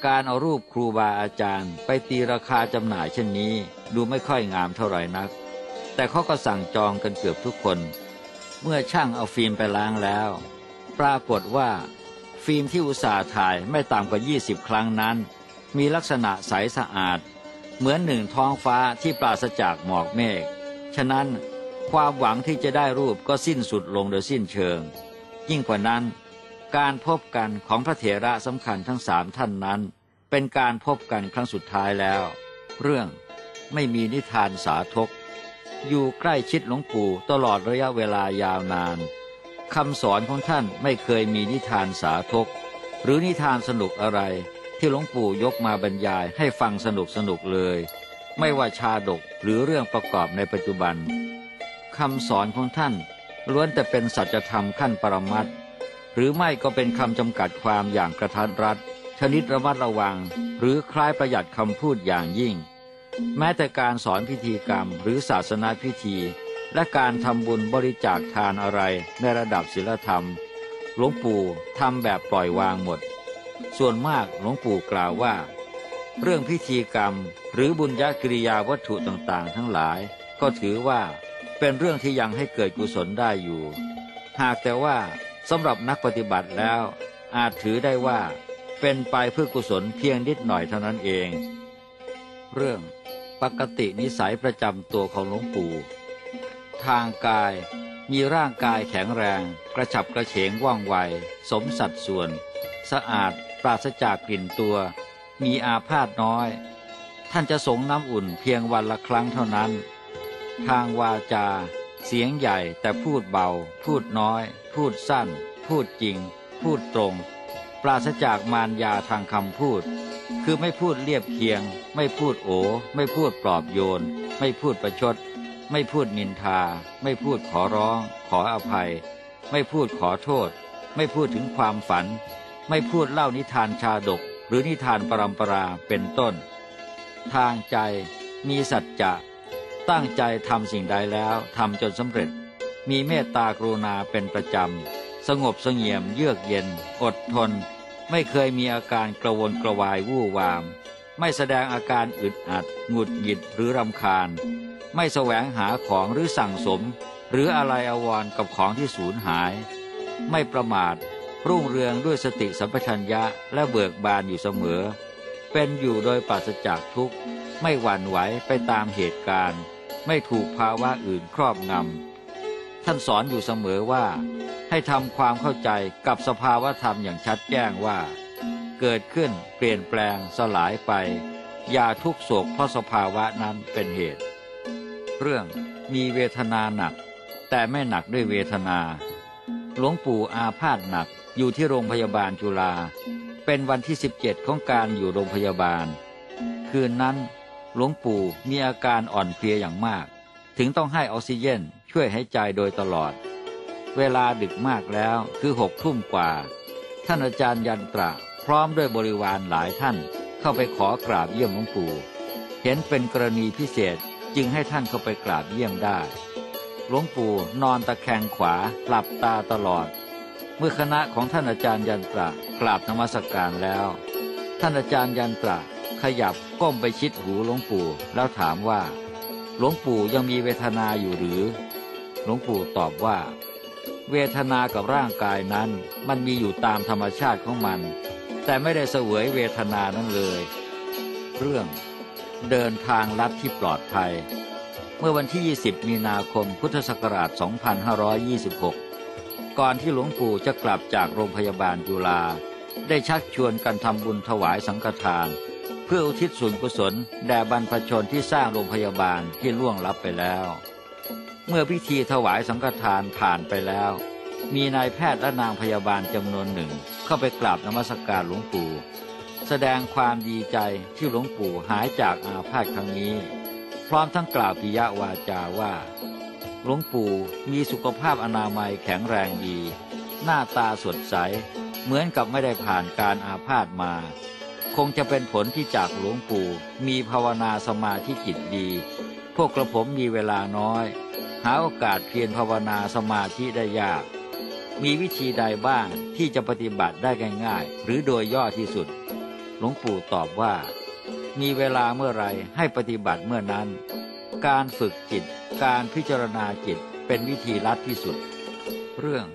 การเอารูปครูบาอาจารย์ ไปตีราคาจำหน่ายเช่นนี้ ดูไม่ค่อยงามเท่าไหร่นัก แต่เขาก็สั่งจองกันเกือบทุกคน เมื่อช่างเอาฟิล์มไปล้างแล้ว ปรากฏว่า ฟิล์มที่อุตสาห์ถ่ายไม่ต่ำกว่า 20 ครั้งนั้น มีลักษณะใสสะอาด เหมือนหนึ่งท้องฟ้าที่ปราศจากหมอกเมฆ ฉะนั้นความหวังที่จะได้รูปก็สิ้นสุดลงโดยสิ้นเชิง ยิ่งกว่านั้นการพบกันของพระเถระสำคัญทั้งสามท่านนั้น เป็นการพบกันครั้งสุดท้ายแล้ว เรื่องไม่มีนิทานสาธกอยู่ใกล้ชิดหลวงปู่ตลอดระยะเวลายาวนาน คำสอนของท่านไม่เคยมีนิทานสาธก หรือนิทานสนุกอะไร ที่หลวงปู่ยกมาบรรยายให้ฟังสนุกสนุกเลย ไม่ว่าชาดกหรือเรื่องประกอบในปัจจุบันคำสอนของท่านล้วนแต่เป็นสัจธรรมขั้นปรมัตหรือไม่ก็เป็นคำจำกัดความอย่างกระทัดรัดชนิดระมัดระวัง หรือคล้ายประหยัดคำพูดอย่างยิ่ง แม้แต่การสอนพิธีกรรมหรือศาสนาพิธี และการทำบุญบริจาคทานอะไรในระดับศีลธรรม หลวงปู่ทำแบบปล่อยวางหมด ส่วนมากหลวงปู่กล่าวว่า เรื่องพิธีกรรมหรือบุญญกิริยาวัตถุต่างๆ ทั้งหลาย ก็ถือว่าเป็นเรื่องที่ยังให้เกิดกุศลได้อยู่ หากแต่ว่าสำหรับนักปฏิบัติแล้ว อาจถือได้ว่า เป็นไปเพื่อกุศลเพียงนิดหน่อยเท่านั้นเอง เรื่องปกตินิสัยประจำตัวของหลวงปู่ ทางกาย มีร่างกายแข็งแรง กระฉับกระเฉงว่องไว สมสัดส่วน สะอาดปราศจากกลิ่นตัว มีอาพาธน้อย ท่านจะสงน้ำอุ่นเพียงวันละครั้งเท่านั้น ทางวาจา เสียงใหญ่แต่พูดเบา พูดน้อย พูดสั้น พูดจริง พูดตรง ปราศจากมารยาทางคำพูด คือไม่พูดเรียบเคียง ไม่พูดโอ ไม่พูดปลอบโยน ไม่พูดประชด ไม่พูดนินทา ไม่พูดขอร้อง ขออภัย ไม่พูดขอโทษ ไม่พูดถึงความฝัน ไม่พูดเล่านิทานชาดก หรือนิทานปรำปราเป็นต้น ทางใจมีสัจจะ ตั้งใจทำสิ่งใดแล้วทำจนสำเร็จ มีเมตตากรุณาเป็นประจำ สงบเสงี่ยมเยือกเย็น อดทน ไม่เคยมีอาการกระวนกระวายวู่วาม ไม่แสดงอาการอึดอัด หงุดหงิดหรือรำคาญ ไม่แสวงหาของหรือสั่งสม หรืออะไรอาวรกับของที่สูญหาย ไม่ประมาท รุ่งเรืองด้วยสติสัมปชัญญะและเบิกบานอยู่เสมอ เป็นอยู่โดยปราศจากทุกข์ ไม่หวั่นไหวไปตามเหตุการณ์ ไม่ถูกภาวะอื่นครอบงำ ท่านสอนอยู่เสมอว่า ให้ทำความเข้าใจกับสภาวะธรรมอย่างชัดแจ้งว่า เกิดขึ้นเปลี่ยนแปลงสลายไป อย่าทุกโศกเพราะสภาวะนั้นเป็นเหตุ เรื่องมีเวทนาหนัก แต่ไม่หนักด้วยเวทนา หลวงปู่อาพาธหนักอยู่ที่โรงพยาบาลจุฬาเป็นวันที่ 17 ของการอยู่โรงพยาบาล คืนนั้นหลวงปู่มีอาการอ่อนเพลียอย่างมาก ถึงต้องให้ออกซิเจนช่วยหายใจโดยตลอด เวลาดึกมากแล้วคือหกทุ่มกว่า ท่านอาจารย์ยันตระพร้อมด้วยบริวารหลายท่านเข้าไปขอกราบเยี่ยมหลวงปู่ เห็นเป็นกรณีพิเศษ จึงให้ท่านเข้าไปกราบเยี่ยมได้ หลวงปู่นอนตะแคงขวาหลับตาตลอด เมื่อคณะของท่านอาจารย์ยันตระกราบนมัสการแล้ว ท่านอาจารย์ยันตระขยับก้มไปชิดหูหลวงปู่แล้วถามว่า หลวงปู่ยังมีเวทนาอยู่หรือ หลวงปู่ตอบว่า เวทนากับร่างกายนั้น มันมีอยู่ตามธรรมชาติของมัน แต่ไม่ได้เสวยเวทนานั้นเลย เรื่อง เดินทางลัดที่ปลอดภัย เมื่อวันที่ 20 มีนาคมพุทธศักราช 2526 ก่อนที่หลวงปู่จะกลับจากโรงพยาบาลจุฬาได้ชักชวนกันทำบุญถวายสังฆทาน เพื่ออุทิศส่วนกุศลแด่บรรพชนที่สร้างโรงพยาบาลที่ล่วงลับไปแล้ว เมื่อพิธีถวายสังฆทานผ่านไปแล้ว มีนายแพทย์และนางพยาบาลจำนวนหนึ่งเข้าไปกราบนมัสการหลวงปู่ แสดงความดีใจที่หลวงปู่หายจากอาพาธครั้งนี้ พร้อมทั้งกล่าวปิยวาจาว่า หลวงปู่มีสุขภาพอนามัยแข็งแรงดี หน้าตาสดใส เหมือนกับไม่ได้ผ่านการอาพาธมา คงจะเป็นผลที่จากหลวงปู่มีภาวนาสมาธิจิตดี พวกกระผมมีเวลาน้อย หาโอกาสเพียรภาวนาสมาธิได้ยากมีวิธีใดบ้างที่จะปฏิบัติได้ง่ายๆ หรือโดยย่อที่สุด หลวงปู่ตอบว่า มีเวลาเมื่อไรให้ปฏิบัติเมื่อนั้น การฝึกจิต การพิจารณาจิตเป็นวิธีลัดที่สุด เรื่อง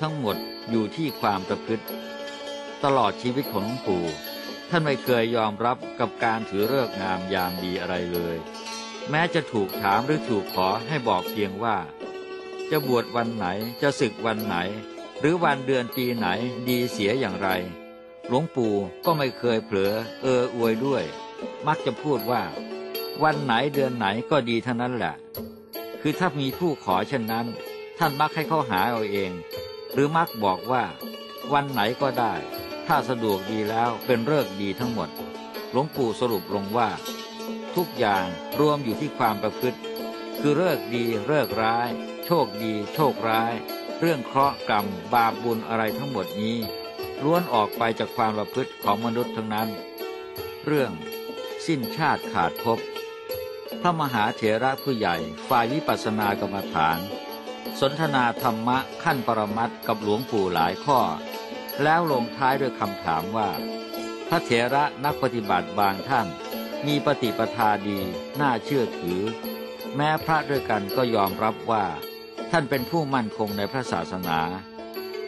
ทั้งหมดอยู่ที่ความประพฤติ ตลอดชีวิตของหลวงปู่ ท่านไม่เคยยอมรับกับการถือเลิกงามยามดีอะไรเลย แม้จะถูกถามหรือถูกขอให้บอกเพียงว่า จะบวชวันไหนจะศึกวันไหน หรือวันเดือนปีไหนดีเสียอย่างไร หลวงปู่ก็ไม่เคยเผลอเอออวยด้วย มักจะพูดว่า วันไหนเดือนไหนก็ดีเทั้งนั้นแหละ คือถ้ามีผู้ขอเช่นนั้น ท่านมักให้เขาหาเอาเอง หรือมักบอกว่า วันไหนก็ได้ ถ้าสะดวกดีแล้วเป็นเลิกดีทั้งหมด หลวงปู่สรุปลงว่า ทุกอย่างรวมอยู่ที่ความประพฤติ คือเลิกดีเลิกร้าย โชคดี โชคร้าย เรื่องเคราะห์กรรมบาปบุญอะไรทั้งหมดนี้ ล้วนออกไปจากความประพฤติของมนุษย์ทั้งนั้น เรื่อง สิ้นชาติขาดภพพระมหาเถระผู้ใหญ่ฝ่ายวิปัสสนากรรมฐาน สนทนาธรรมะขั้นปรมัตถ์กับหลวงปู่หลายข้อ แล้วลงท้ายด้วยคำถามว่า พระเถระนักปฏิบัติบางท่าน มีปฏิปทาดีน่าเชื่อถือ แม้พระด้วยกันก็ยอมรับว่า ท่านเป็นผู้มั่นคงในพระศาสนา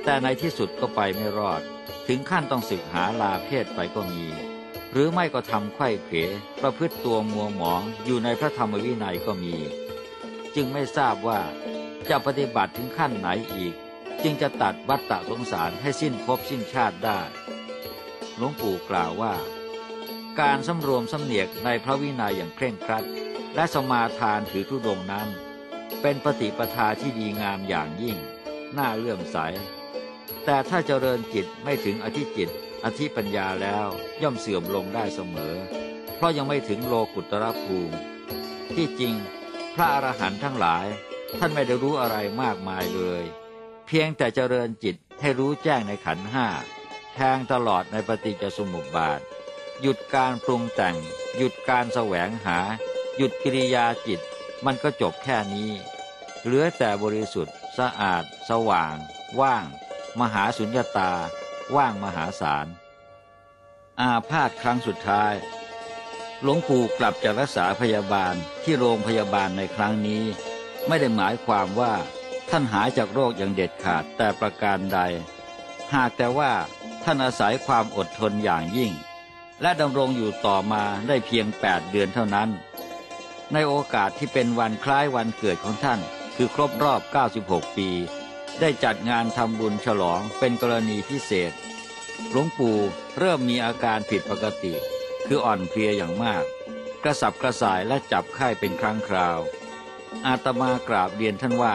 แต่ในที่สุดก็ไปไม่รอด ถึงขั้นต้องศึกหาลาเพศไปก็มี หรือไม่ก็ทำไข้เขวประพฤติตัวมัวหมองอยู่ในพระธรรมวินัยก็มี จึงไม่ทราบว่าจะปฏิบัติถึงขั้นไหนอีก จึงจะตัดวัฏฏะสงสารให้สิ้นภพสิ้นชาติได้ หลวงปู่กล่าวว่า การสำรวมสำเนียกในพระวินัยอย่างเคร่งครัด และสมาทานถือธุดงนั้น เป็นปฏิปทาที่ดีงามอย่างยิ่ง น่าเลื่อมใส แต่ถ้าเจริญจิตไม่ถึงอธิจิต อธิปัญญาแล้วย่อมเสื่อมลงได้เสมอ เพราะยังไม่ถึงโลกุตรภูมิ ที่จริง พระอรหันต์ทั้งหลาย ท่านไม่ได้รู้อะไรมากมายเลย เพียงแต่เจริญจิตให้รู้แจ้งในขันห้าแทงตลอดในปฏิจจสมุปบาท หยุดการปรุงแต่ง หยุดการแสวงหา หยุดกิริยาจิต มันก็จบแค่นี้ เหลือแต่บริสุทธิ์ สะอาด สว่าง ว่าง มหาสุญญาตา ว่างมหาศาล อาพาธครั้งสุดท้าย หลวงปู่กลับจากรักษาพยาบาลที่โรงพยาบาลในครั้งนี้ ไม่ได้หมายความว่าท่านหายจากโรคอย่างเด็ดขาดแต่ประการใด หากแต่ว่าท่านอาศัยความอดทนอย่างยิ่ง และดำรงอยู่ต่อมาได้เพียง 8 เดือนเท่านั้น ในโอกาสที่เป็นวันคล้ายวันเกิดของท่าน คือครบรอบ 96 ปี ได้จัดงานทำบุญฉลองเป็นกรณีพิเศษ หลวงปู่เริ่มมีอาการผิดปกติ คืออ่อนเพลียอย่างมาก กระสับกระส่ายและจับไข้เป็นครั้งคราว อาตมากราบเรียนท่านว่า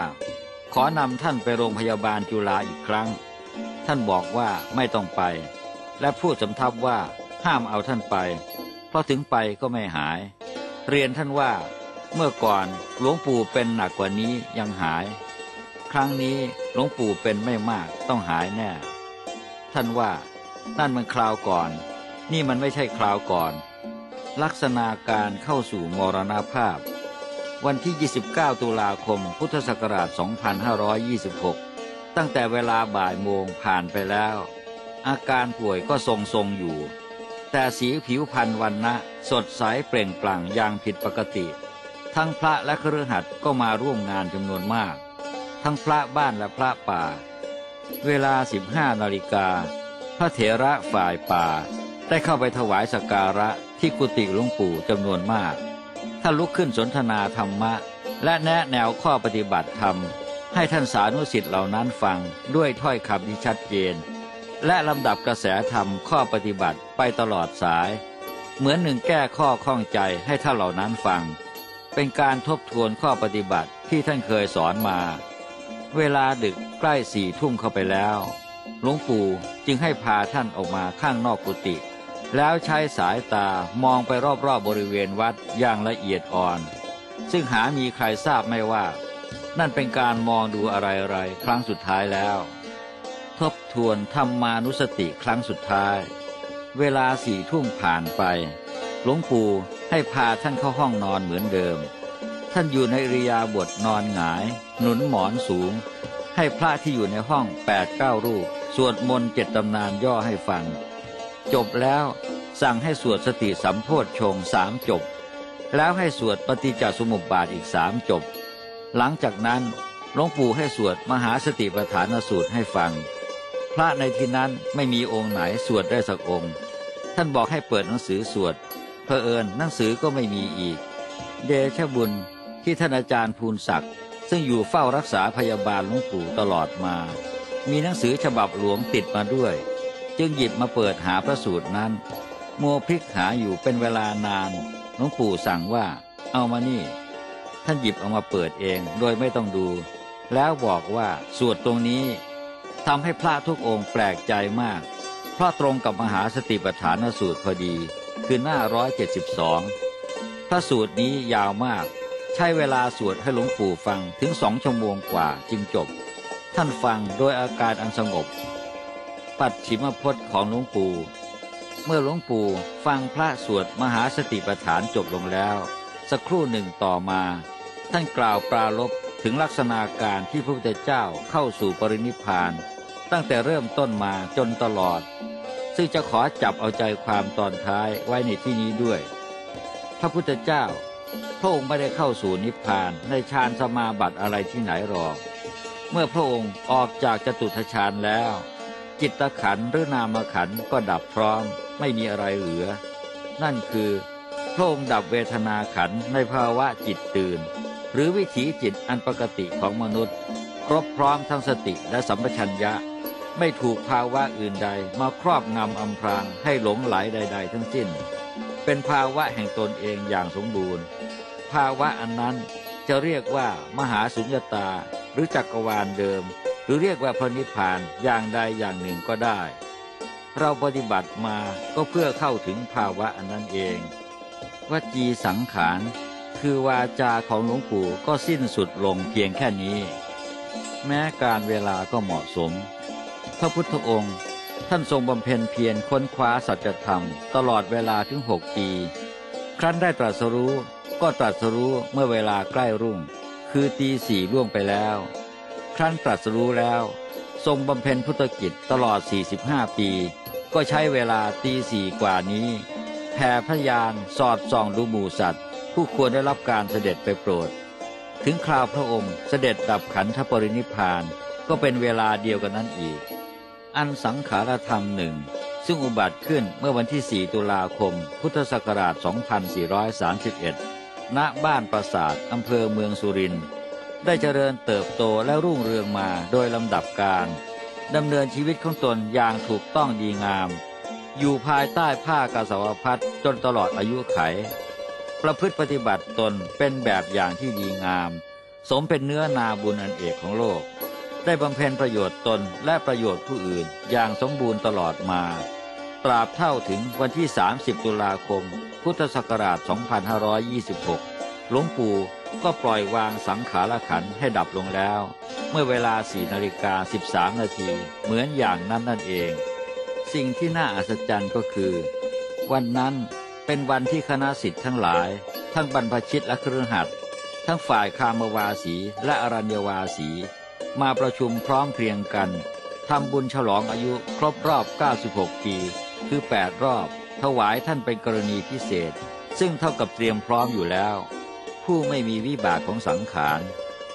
ขอนำท่านไปโรงพยาบาลจุฬาอีกครั้ง ท่านบอกว่าไม่ต้องไป และพูดสำทับว่าห้ามเอาท่านไป เพราะถึงไปก็ไม่หาย เรียนท่านว่า เมื่อก่อนหลวงปู่เป็นหนักกว่านี้ยังหาย ครั้งนี้หลวงปู่เป็นไม่มากต้องหายแน่ ท่านว่า นั่นมันคราวก่อน นี่มันไม่ใช่คราวก่อน ลักษณะการเข้าสู่มรณภาพ วันที่ 29 ตุลาคม พุทธศักราช 2526 ตั้งแต่เวลาบ่ายโมงผ่านไปแล้ว อาการป่วยก็ทรงทรงๆอยู่ แต่สีผิวพรรณวันนะสดใสเปล่งปลั่งอย่างผิดปกติ ทั้งพระและเครือขัดก็มาร่วมงานจำนวนมาก ทั้งพระบ้านและพระป่า เวลา 15นาฬิกา พระเถระฝ่ายป่า ได้เข้าไปถวายสักการะที่กุฏิหลวงปู่จำนวนมาก ท่านลุกขึ้นสนทนาธรรมะ และแนะแนวข้อปฏิบัติธรรม ให้ท่านสานุสิทธิ์เหล่านั้นฟังด้วยถ้อยคำที่ชัดเจน และลำดับกระแสธรรมข้อปฏิบัติไปตลอดสาย เหมือนหนึ่งแก้ข้อข้องใจให้ท่านเหล่านั้นฟังเป็นการทบทวนข้อปฏิบัติที่ท่านเคยสอนมา เวลาดึกใกล้สี่ทุ่มเข้าไปแล้ว หลวงปู่จึงให้พาท่านออกมาข้างนอกกุฏิแล้วใช้สายตามองไปรอบๆบบริเวณวัดอย่างละเอียดอ่อน ซึ่งหามีใครทราบไม่ว่า นั่นเป็นการมองดูอะไรๆครั้งสุดท้ายแล้ว ทบทวนธรรมานุสติครั้งสุดท้าย เวลาสี่ทุ่มผ่านไป หลวงปู่ให้พาท่านเข้าห้องนอนเหมือนเดิม ท่านอยู่ในริยาบถนอนหงาย หนุนหมอนสูง ให้พระที่อยู่ในห้องแปดเก้ารูป สวดมนต์เจ็ดตำนานย่อให้ฟัง จบแล้วสั่งให้สวดสติสัมโพธชงสามจบ แล้วให้สวดปฏิจจสมุปบาทอีกสามจบ หลังจากนั้นหลวงปู่ให้สวดมหาสติปัฏฐานสูตรให้ฟัง พระในที่นั้นไม่มีองค์ไหนสวดได้สักองค์ ท่านบอกให้เปิดหนังสือสวดเพอเอิญหนังสือก็ไม่มีอีก เดชบุญที่ท่านอาจารย์ภูนศักดิ์ ซึ่งอยู่เฝ้ารักษาพยาบาลหลวงปู่ตลอดมา มีหนังสือฉบับหลวงติดมาด้วย จึงหยิบมาเปิดหาพระสูตรนั้น มัวพลิกหาอยู่เป็นเวลานานหลวงปู่สั่งว่า เอามานี่ ท่านหยิบเอามาเปิดเองโดยไม่ต้องดู แล้วบอกว่าสวดตรงนี้ทำให้พระทุกองค์แปลกใจมาก เพราะตรงกับมหาสติปัฏฐานสูตรพอดี คือหน้าร้อยเจ็ดสิบสองพระสูตรนี้ยาวมาก ใช้เวลาสวดให้หลวงปู่ฟังถึงสองชั่วโมงกว่าจึงจบ ท่านฟังโดยอาการอันสงบ ปัดฉิมพจน์ของหลวงปู่ เมื่อหลวงปู่ฟังพระสวดมหาสติปัฏฐานจบลงแล้ว สักครู่หนึ่งต่อมา ท่านกล่าวปราลบถึงลักษณะการที่พระพุทธเจ้าเข้าสู่ปรินิพพาน ตั้งแต่เริ่มต้นมาจนตลอด ซึ่งจะขอจับเอาใจความตอนท้ายไว้ในที่นี้ด้วย พระพุทธเจ้า พระองค์ไม่ได้เข้าสู่นิพพานในฌานสมาบัติอะไรที่ไหนหรอก เมื่อพระองค์ออกจากจตุทฌานแล้ว จิตขันหรือนามขันก็ดับพร้อม ไม่มีอะไรเหลือ นั่นคือ พระองค์ดับเวทนาขันในภาวะจิตตื่น หรือวิถีจิตอันปกติของมนุษย์ ครบพร้อมทั้งสติและสัมปชัญญะ ไม่ถูกภาวะอื่นใดมาครอบงำอำพรางให้หลงไหลใด ๆ ทั้งสิ้น เป็นภาวะแห่งตนเองอย่างสมบูรณ์ ภาวะอันนั้นจะเรียกว่ามหาสุญญตาหรือจักรวาลเดิม หรือเรียกว่าพระนิพพานอย่างใดอย่างหนึ่งก็ได้ เราปฏิบัติมาก็เพื่อเข้าถึงภาวะอันนั้นเองวจีสังขารคือวาจาของหลวงปู่ก็สิ้นสุดลงเพียงแค่นี้ แม้การเวลาก็เหมาะสม พระพุทธองค์ ท่านทรงบำเพ็ญเพียรค้นคว้าสัจธรรม ตลอดเวลาถึงหกปี ครั้นได้ตรัสรู้ก็ตรัสรู้เมื่อเวลาใกล้รุ่ง คือตีสี่ล่วงไปแล้ว ครั้นตรัสรู้แล้ว ทรงบำเพ็ญพุทธกิจตลอด 45 ปี ก็ใช้เวลาตีสี่กว่านี้แผ่พยานสอดส่องดูหมู่สัตว์ ผู้ควรได้รับการเสด็จไปโปรด ถึงคราวพระองค์เสด็จดับขันธปรินิพพานก็เป็นเวลาเดียวกันนั้นอีก อันสังขารธรรมหนึ่งซึ่งอุบัติขึ้นเมื่อวันที่ 4 ตุลาคม พุทธศักราช 2431 ณ บ้านปราสาทอำเภอเมืองสุรินทร์ ได้เจริญเติบโตและรุ่งเรืองมาโดยลำดับการดำเนินชีวิตของตนอย่างถูกต้องดีงาม อยู่ภายใต้ผ้ากาสาวพัดจนตลอดอายุไข ประพฤติปฏิบัติตนเป็นแบบอย่างที่ดีงาม สมเป็นเนื้อนาบุญอันเอกของโลก ได้บำเพ็ญประโยชน์ตนและประโยชน์ผู้อื่นอย่างสมบูรณ์ตลอดมา ตราบเท่าถึงวันที่ 30 ตุลาคม พุทธศักราช 2526 หลวงปู่ก็ปล่อยวางสังขารขันให้ดับลงแล้ว เมื่อเวลา4นาฬิกา 13 นาทีเหมือนอย่างนั้นนั่นเอง สิ่งที่น่าอัศจรรย์ก็คือ วันนั้นเป็นวันที่คณะสิทธิ์ทั้งหลาย ทั้งบรรพชิตและเครือขัดทั้งฝ่ายคามวาสีและอรัญญวาสี มาประชุมพร้อมเพรียงกันทำบุญฉลองอายุครบรอบ 96 ปี คือ 8 รอบ ถวายท่านเป็นกรณีพิเศษ ซึ่งเท่ากับเตรียมพร้อมอยู่แล้ว ผู้ไม่มีวิบากของสังขาร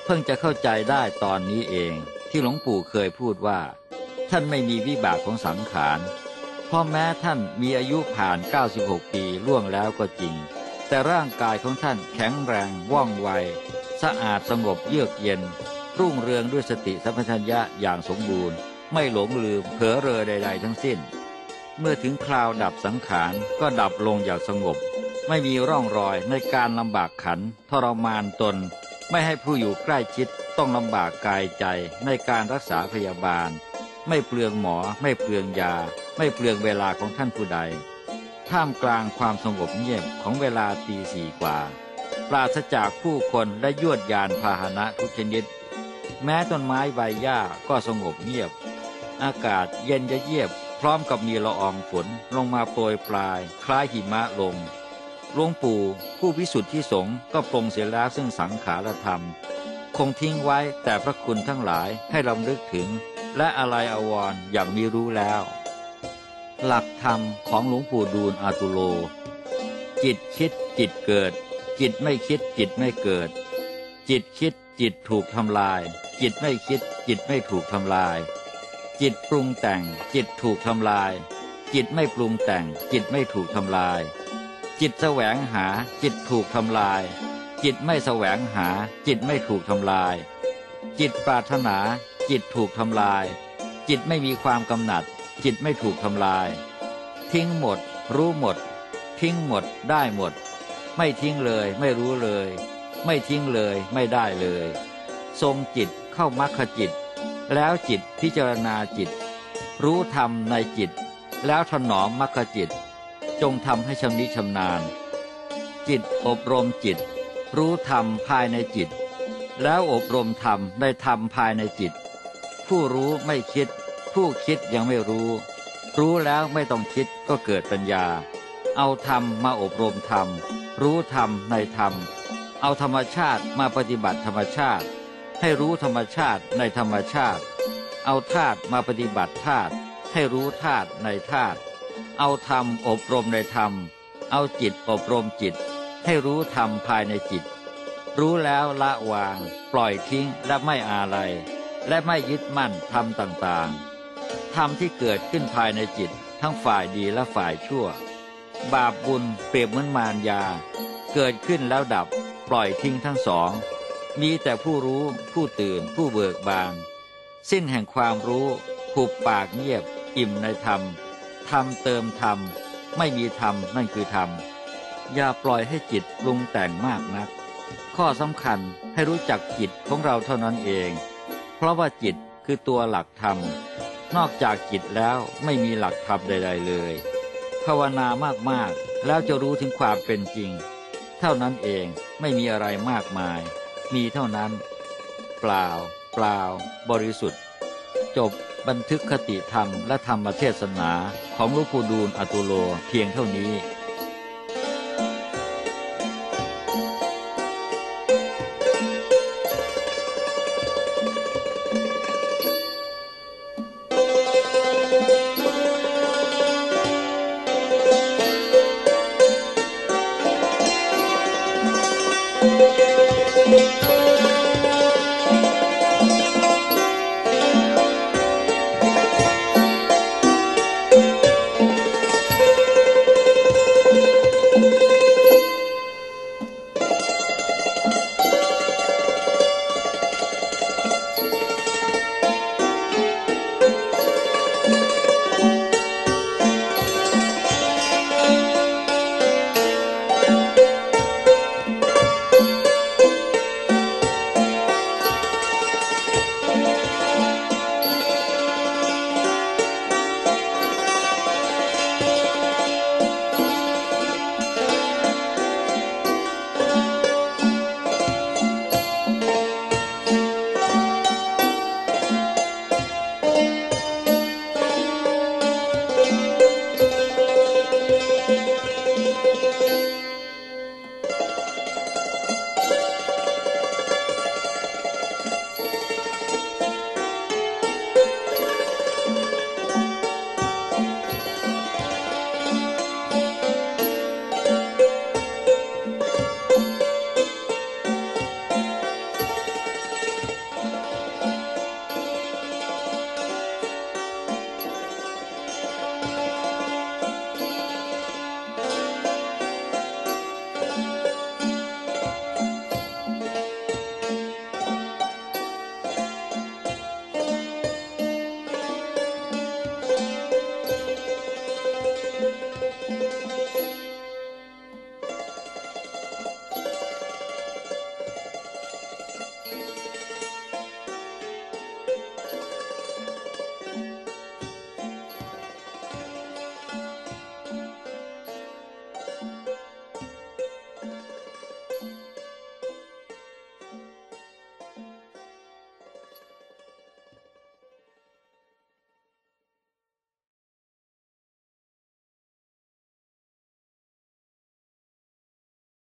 เพิ่งจะเข้าใจได้ตอนนี้เองที่หลวงปู่เคยพูดว่า ท่านไม่มีวิบากของสังขารทพ่อแม้ท่านมีอายุผ่าน 96 ปีล่วงแล้วก็จริง แต่ร่างกายของท่านแข็งแรงว่องไว สะอาดสงบเยือกเย็น รุ่งเรืองด้วยสติสัมปชัญญะอย่างสมบูรณ์ ไม่หลงลืมเผลอเรอใด ๆ ทั้งสิ้น เมื่อถึงคราวดับสังขารก็ดับลงอย่างสงบ ไม่มีร่องรอยในการลำบากขันทรมานตน ไม่ให้ผู้อยู่ใกล้ชิดต้องลำบากกายใจในการรักษาพยาบาล ไม่เปลืองหมอ ไม่เปลืองยา ไม่เปลืองเวลาของท่านผู้ใด ท่ามกลางความสงบเงียบของเวลาตีสี่กว่า ปราศจากผู้คนและยวดยานพาหนะทุกชนิด แม้ต้นไม้ใบหญ้าก็สงบเงียบ อากาศเย็นจะเยียบ พร้อมกับมีละอองฝนลงมาโปรยปลาย คล้ายหิมะลงหลวงปู่ผู้วิสุทธิสงฆ์ก็ปรงเสียแล้วซึ่งสังขารธรรม คงทิ้งไว้แต่พระคุณทั้งหลายให้ลำลึกถึง และอะไรอาวรอย่างมีรู้แล้ว หลักธรรมของหลวงปู่ดูลอาตุโล จิตคิดจิตเกิด จิตไม่คิดจิตไม่เกิด จิตคิด จิตถูกทำลาย จิตไม่คิด จิตไม่ถูกทำลาย จิตปรุงแต่ง จิตถูกทำลาย จิตไม่ปรุงแต่ง จิตไม่ถูกทำลาย จิตแสวงหา จิตถูกทำลาย จิตไม่แสวงหา จิตไม่ถูกทำลาย จิตปรารถนา จิตถูกทำลาย จิตไม่มีความกำหนัด จิตไม่ถูกทำลาย ทิ้งหมด รู้หมด ทิ้งหมด ได้หมด ไม่ทิ้งเลย ไม่รู้เลย ไม่ทิ้งเลยไม่ได้เลย ทรงจิตเข้ามรรคจิต แล้วจิตพิจารณาจิต รู้ธรรมในจิต แล้วถนอมมรรคจิต จงทำให้ชำนิชำนาญ จิตอบรมจิต รู้ธรรมภายในจิต แล้วอบรมธรรมในธรรมภายในจิต ผู้รู้ไม่คิด ผู้คิดยังไม่รู้ รู้แล้วไม่ต้องคิดก็เกิดปัญญา เอาธรรมมาอบรมธรรมรู้ธรรมในธรรม เอาธรรมชาติมาปฏิบัติธรรมชาติ ให้รู้ธรรมชาติในธรรมชาติ เอาธาตุมาปฏิบัติธาตุให้รู้ธาตุในธาตุเอาธรรมอบรมในธรรม เอาจิตอบรมจิต ให้รู้ธรรมภายในจิต รู้แล้วละวาง ปล่อยทิ้งและไม่อาลัยและไม่ยึดมั่นธรรมต่างๆธรรมที่เกิดขึ้นภายในจิต ทั้งฝ่ายดีและฝ่ายชั่ว บาปบุญเปรียบเหมือนมารยา เกิดขึ้นแล้วดับ ปล่อยทิ้งทั้งสอง มีแต่ผู้รู้ผู้ตื่นผู้เบิกบาน สิ้นแห่งความรู้ผูกปากเงียบ อิ่มในธรรมธรรมเติมธรรม ไม่มีธรรมนั่นคือธรรม อย่าปล่อยให้จิตปรุงแต่งมากนัก ข้อสำคัญให้รู้จักจิตของเราเท่านั้นเอง เพราะว่าจิตคือตัวหลักธรรม นอกจากจิตแล้วไม่มีหลักธรรมใด ๆ เลย ภาวนามากๆแล้วจะรู้ถึงความเป็นจริง เท่านั้นเองไม่มีอะไรมากมาย มีเท่านั้น เปล่า เปล่า บริสุทธิ์ จบบันทึกคติธรรมและธรรมเทศนาของลูกปู่ดูลอตุโลเพียงเท่านี้